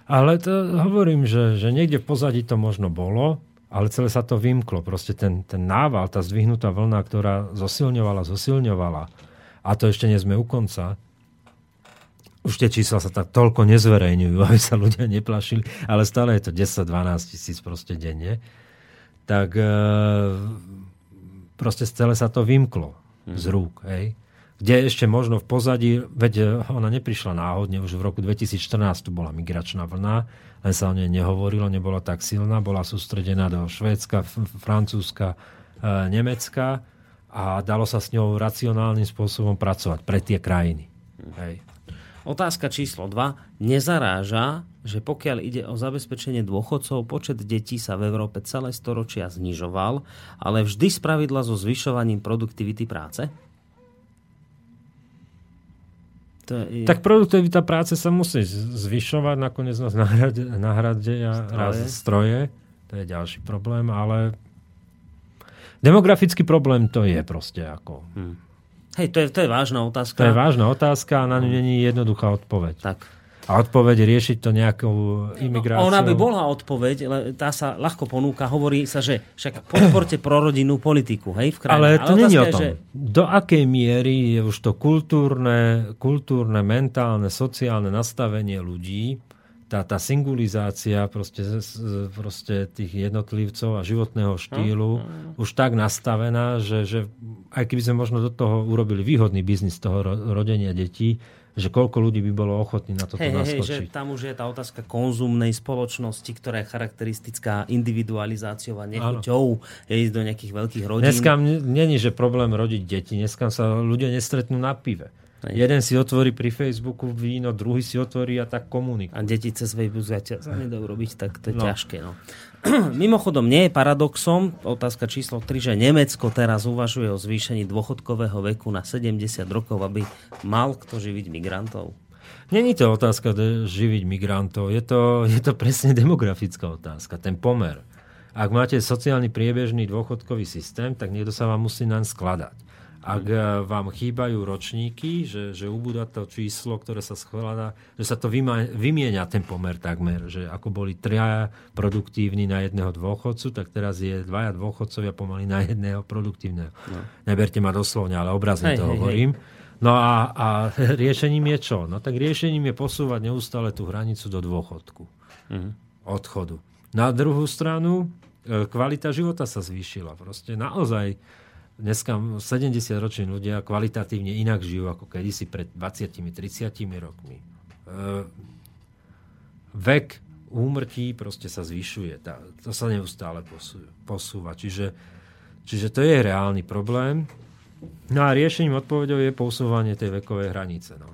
Ale to hovorím, že, že niekde v pozadí to možno bolo, ale celé sa to vymklo. Proste ten, ten nával, tá zdvihnutá vlna, ktorá zosilňovala, zosilňovala, a to ešte nie sme u konca, už tie čísla sa tak toľko nezverejňujú, aby sa ľudia neplašili, ale stále je to 10-12 tisíc proste denne, tak e, proste celé sa to vymklo z rúk. Hej. Kde ešte možno v pozadí, veď e, ona neprišla náhodne, už v roku 2014 tu bola migračná vlna, len sa o nej nehovorilo, nebola tak silná, bola sústredená do Švédska, Francúzska, e, Nemecka a dalo sa s ňou racionálnym spôsobom pracovať pre tie krajiny. Hej. Otázka číslo 2. Nezaráža, že pokiaľ ide o zabezpečenie dôchodcov, počet detí sa v Európe celé storočia znižoval, ale vždy z pravidla so zvyšovaním produktivity práce? To je... Tak produktivita práce sa musí zvyšovať, nakoniec nás nahrade, nahradia raz stroje. To je ďalší problém, ale demografický problém to je proste ako... Hej, to je, to je vážna otázka. To je vážna otázka a na ňu není jednoduchá odpoveď. Tak. A odpoveď riešiť to nejakou imigráciou. Ona by bola odpoveď, ale tá sa ľahko ponúka. Hovorí sa, že však podporte prorodinnú politiku, hej, v krajine. Ale to není o otázka tom. je, Do akej miery je už to kultúrne, kultúrne, mentálne, sociálne nastavenie ľudí, tá, tá singulizácia proste, proste tých jednotlivcov a životného štýlu už tak nastavená, že, že aj keby sme možno do toho urobili výhodný biznis toho ro- rodenia detí, že koľko ľudí by bolo ochotní na toto Hej, hej, hej, že naskočiť. tam už je tá otázka konzumnej spoločnosti, ktorá je charakteristická individualizáciou a nechuťou ísť do nejakých veľkých rodín. Dneska není, že problém rodiť deti. Dneska sa ľudia nestretnú na pive. Hej. Jeden si otvorí pri Facebooku víno, druhý si otvorí a tak komunikuje. A deti cez Facebook zatiaľ sa nedajú robiť, tak to je No. ťažké. No. Mimochodom, nie je paradoxom, otázka číslo 3, že Nemecko teraz uvažuje o zvýšení dôchodkového veku na 70 rokov, aby mal kto živiť migrantov. Není to otázka živiť migrantov, je to, je to presne demografická otázka, ten pomer. Ak máte sociálny priebežný dôchodkový systém, tak niekto sa vám musí naň skladať. Ak eh, vám chýbajú ročníky, že, že ubúda to číslo, ktoré sa skladá, že sa to vyma- vymieňa ten pomer takmer, že ako boli traja produktívni na jedného dôchodcu, tak teraz je dvaja dôchodcovia pomaly na jedného produktívneho. No. Neberte ma doslovne, ale obrazne Hej, to hej, hej. hovorím. No a, a riešením je čo? No tak riešením je posúvať neustále tú hranicu do dôchodku. Mhm. Odchodu. Na druhú stranu, e, kvalita života sa zvýšila. Proste naozaj dneska 70-roční ľudia kvalitatívne inak žijú ako kedysi pred 20-30 rokmi. E, Vek úmrtí proste sa zvyšuje. Tá, to sa neustále posú- posúva. Čiže, čiže to je reálny problém. No a riešením odpovedou je posúvanie tej vekovej hranice. No.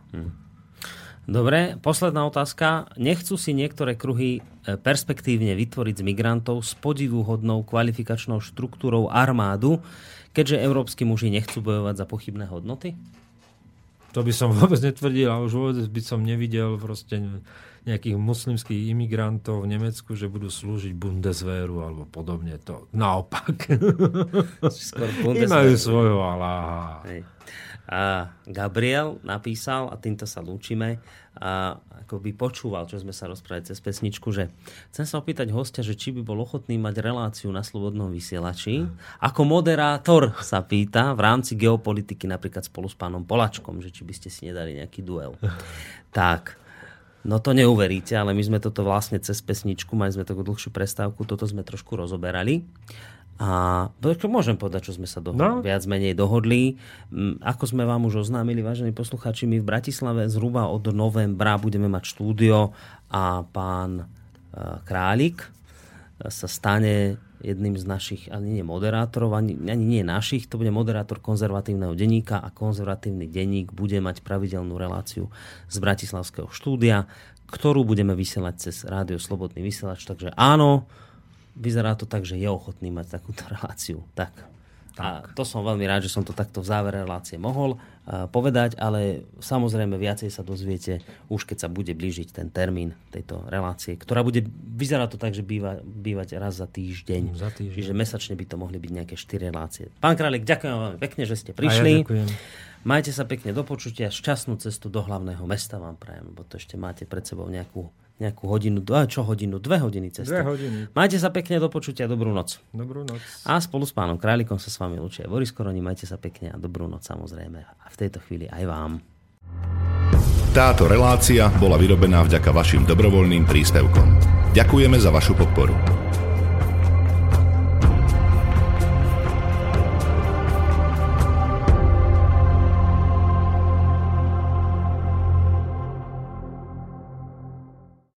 Dobre, posledná otázka. Nechcú si niektoré kruhy e, perspektívne vytvoriť z migrantov s podivuhodnou kvalifikačnou štruktúrou armádu, keďže európsky muži nechcú bojovať za pochybné hodnoty? To by som vôbec netvrdil a už vôbec by som nevidel proste nejakých muslimských imigrantov v Nemecku, že budú slúžiť Bundeswehru alebo podobne. To naopak. Nemajú svojho Aláha. Hej. Gabriel napísal, a týmto sa lúčime, a ako by počúval, čo sme sa rozprávali cez pesničku, že chcem sa opýtať hostia, že či by bol ochotný mať reláciu na Slobodnom vysielači. Ako moderátor sa pýta v rámci geopolitiky napríklad spolu s pánom Polačkom, že či by ste si nedali nejaký duel. Tak, no to neuveríte, ale my sme toto vlastne cez pesničku, mali sme takú dlhšiu prestávku, toto sme trošku rozoberali. A to môžem povedať, čo sme sa do, no. viac menej dohodli. Mm, Ako sme vám už oznámili, vážení posluchači, my v Bratislave zhruba od novembra budeme mať štúdio a pán e, Králik sa stane jedným z našich, ani nie moderátorov, ani, ani nie našich, to bude moderátor konzervatívneho denníka a konzervatívny denník bude mať pravidelnú reláciu z Bratislavského štúdia, ktorú budeme vysielať cez Rádio Slobodný vysielač. Takže áno, vyzerá to tak, že je ochotný mať takúto reláciu. Tak. A to som veľmi rád, že som to takto v závere relácie mohol uh, povedať, ale samozrejme viacej sa dozviete už keď sa bude blížiť ten termín tejto relácie, ktorá bude, vyzerá to tak, že býva, bývať raz za týždeň. Za týždeň. Čiže mesačne by to mohli byť nejaké 4 relácie. Pán Králik, ďakujem vám pekne, že ste A ja prišli. ďakujem. Majte sa pekne do počutia, šťastnú cestu do hlavného mesta vám prajem, bo to ešte máte pred sebou nejakú, nejakú hodinu, čo hodinu, dve hodiny cestu. Dve hodiny. Majte sa pekne do počutia, dobrú noc. Dobrú noc. A spolu s pánom Králikom sa s vami lučia Boris Koroni, majte sa pekne a dobrú noc samozrejme. A v tejto chvíli aj vám. Táto relácia bola vyrobená vďaka vašim dobrovoľným príspevkom. Ďakujeme za vašu podporu.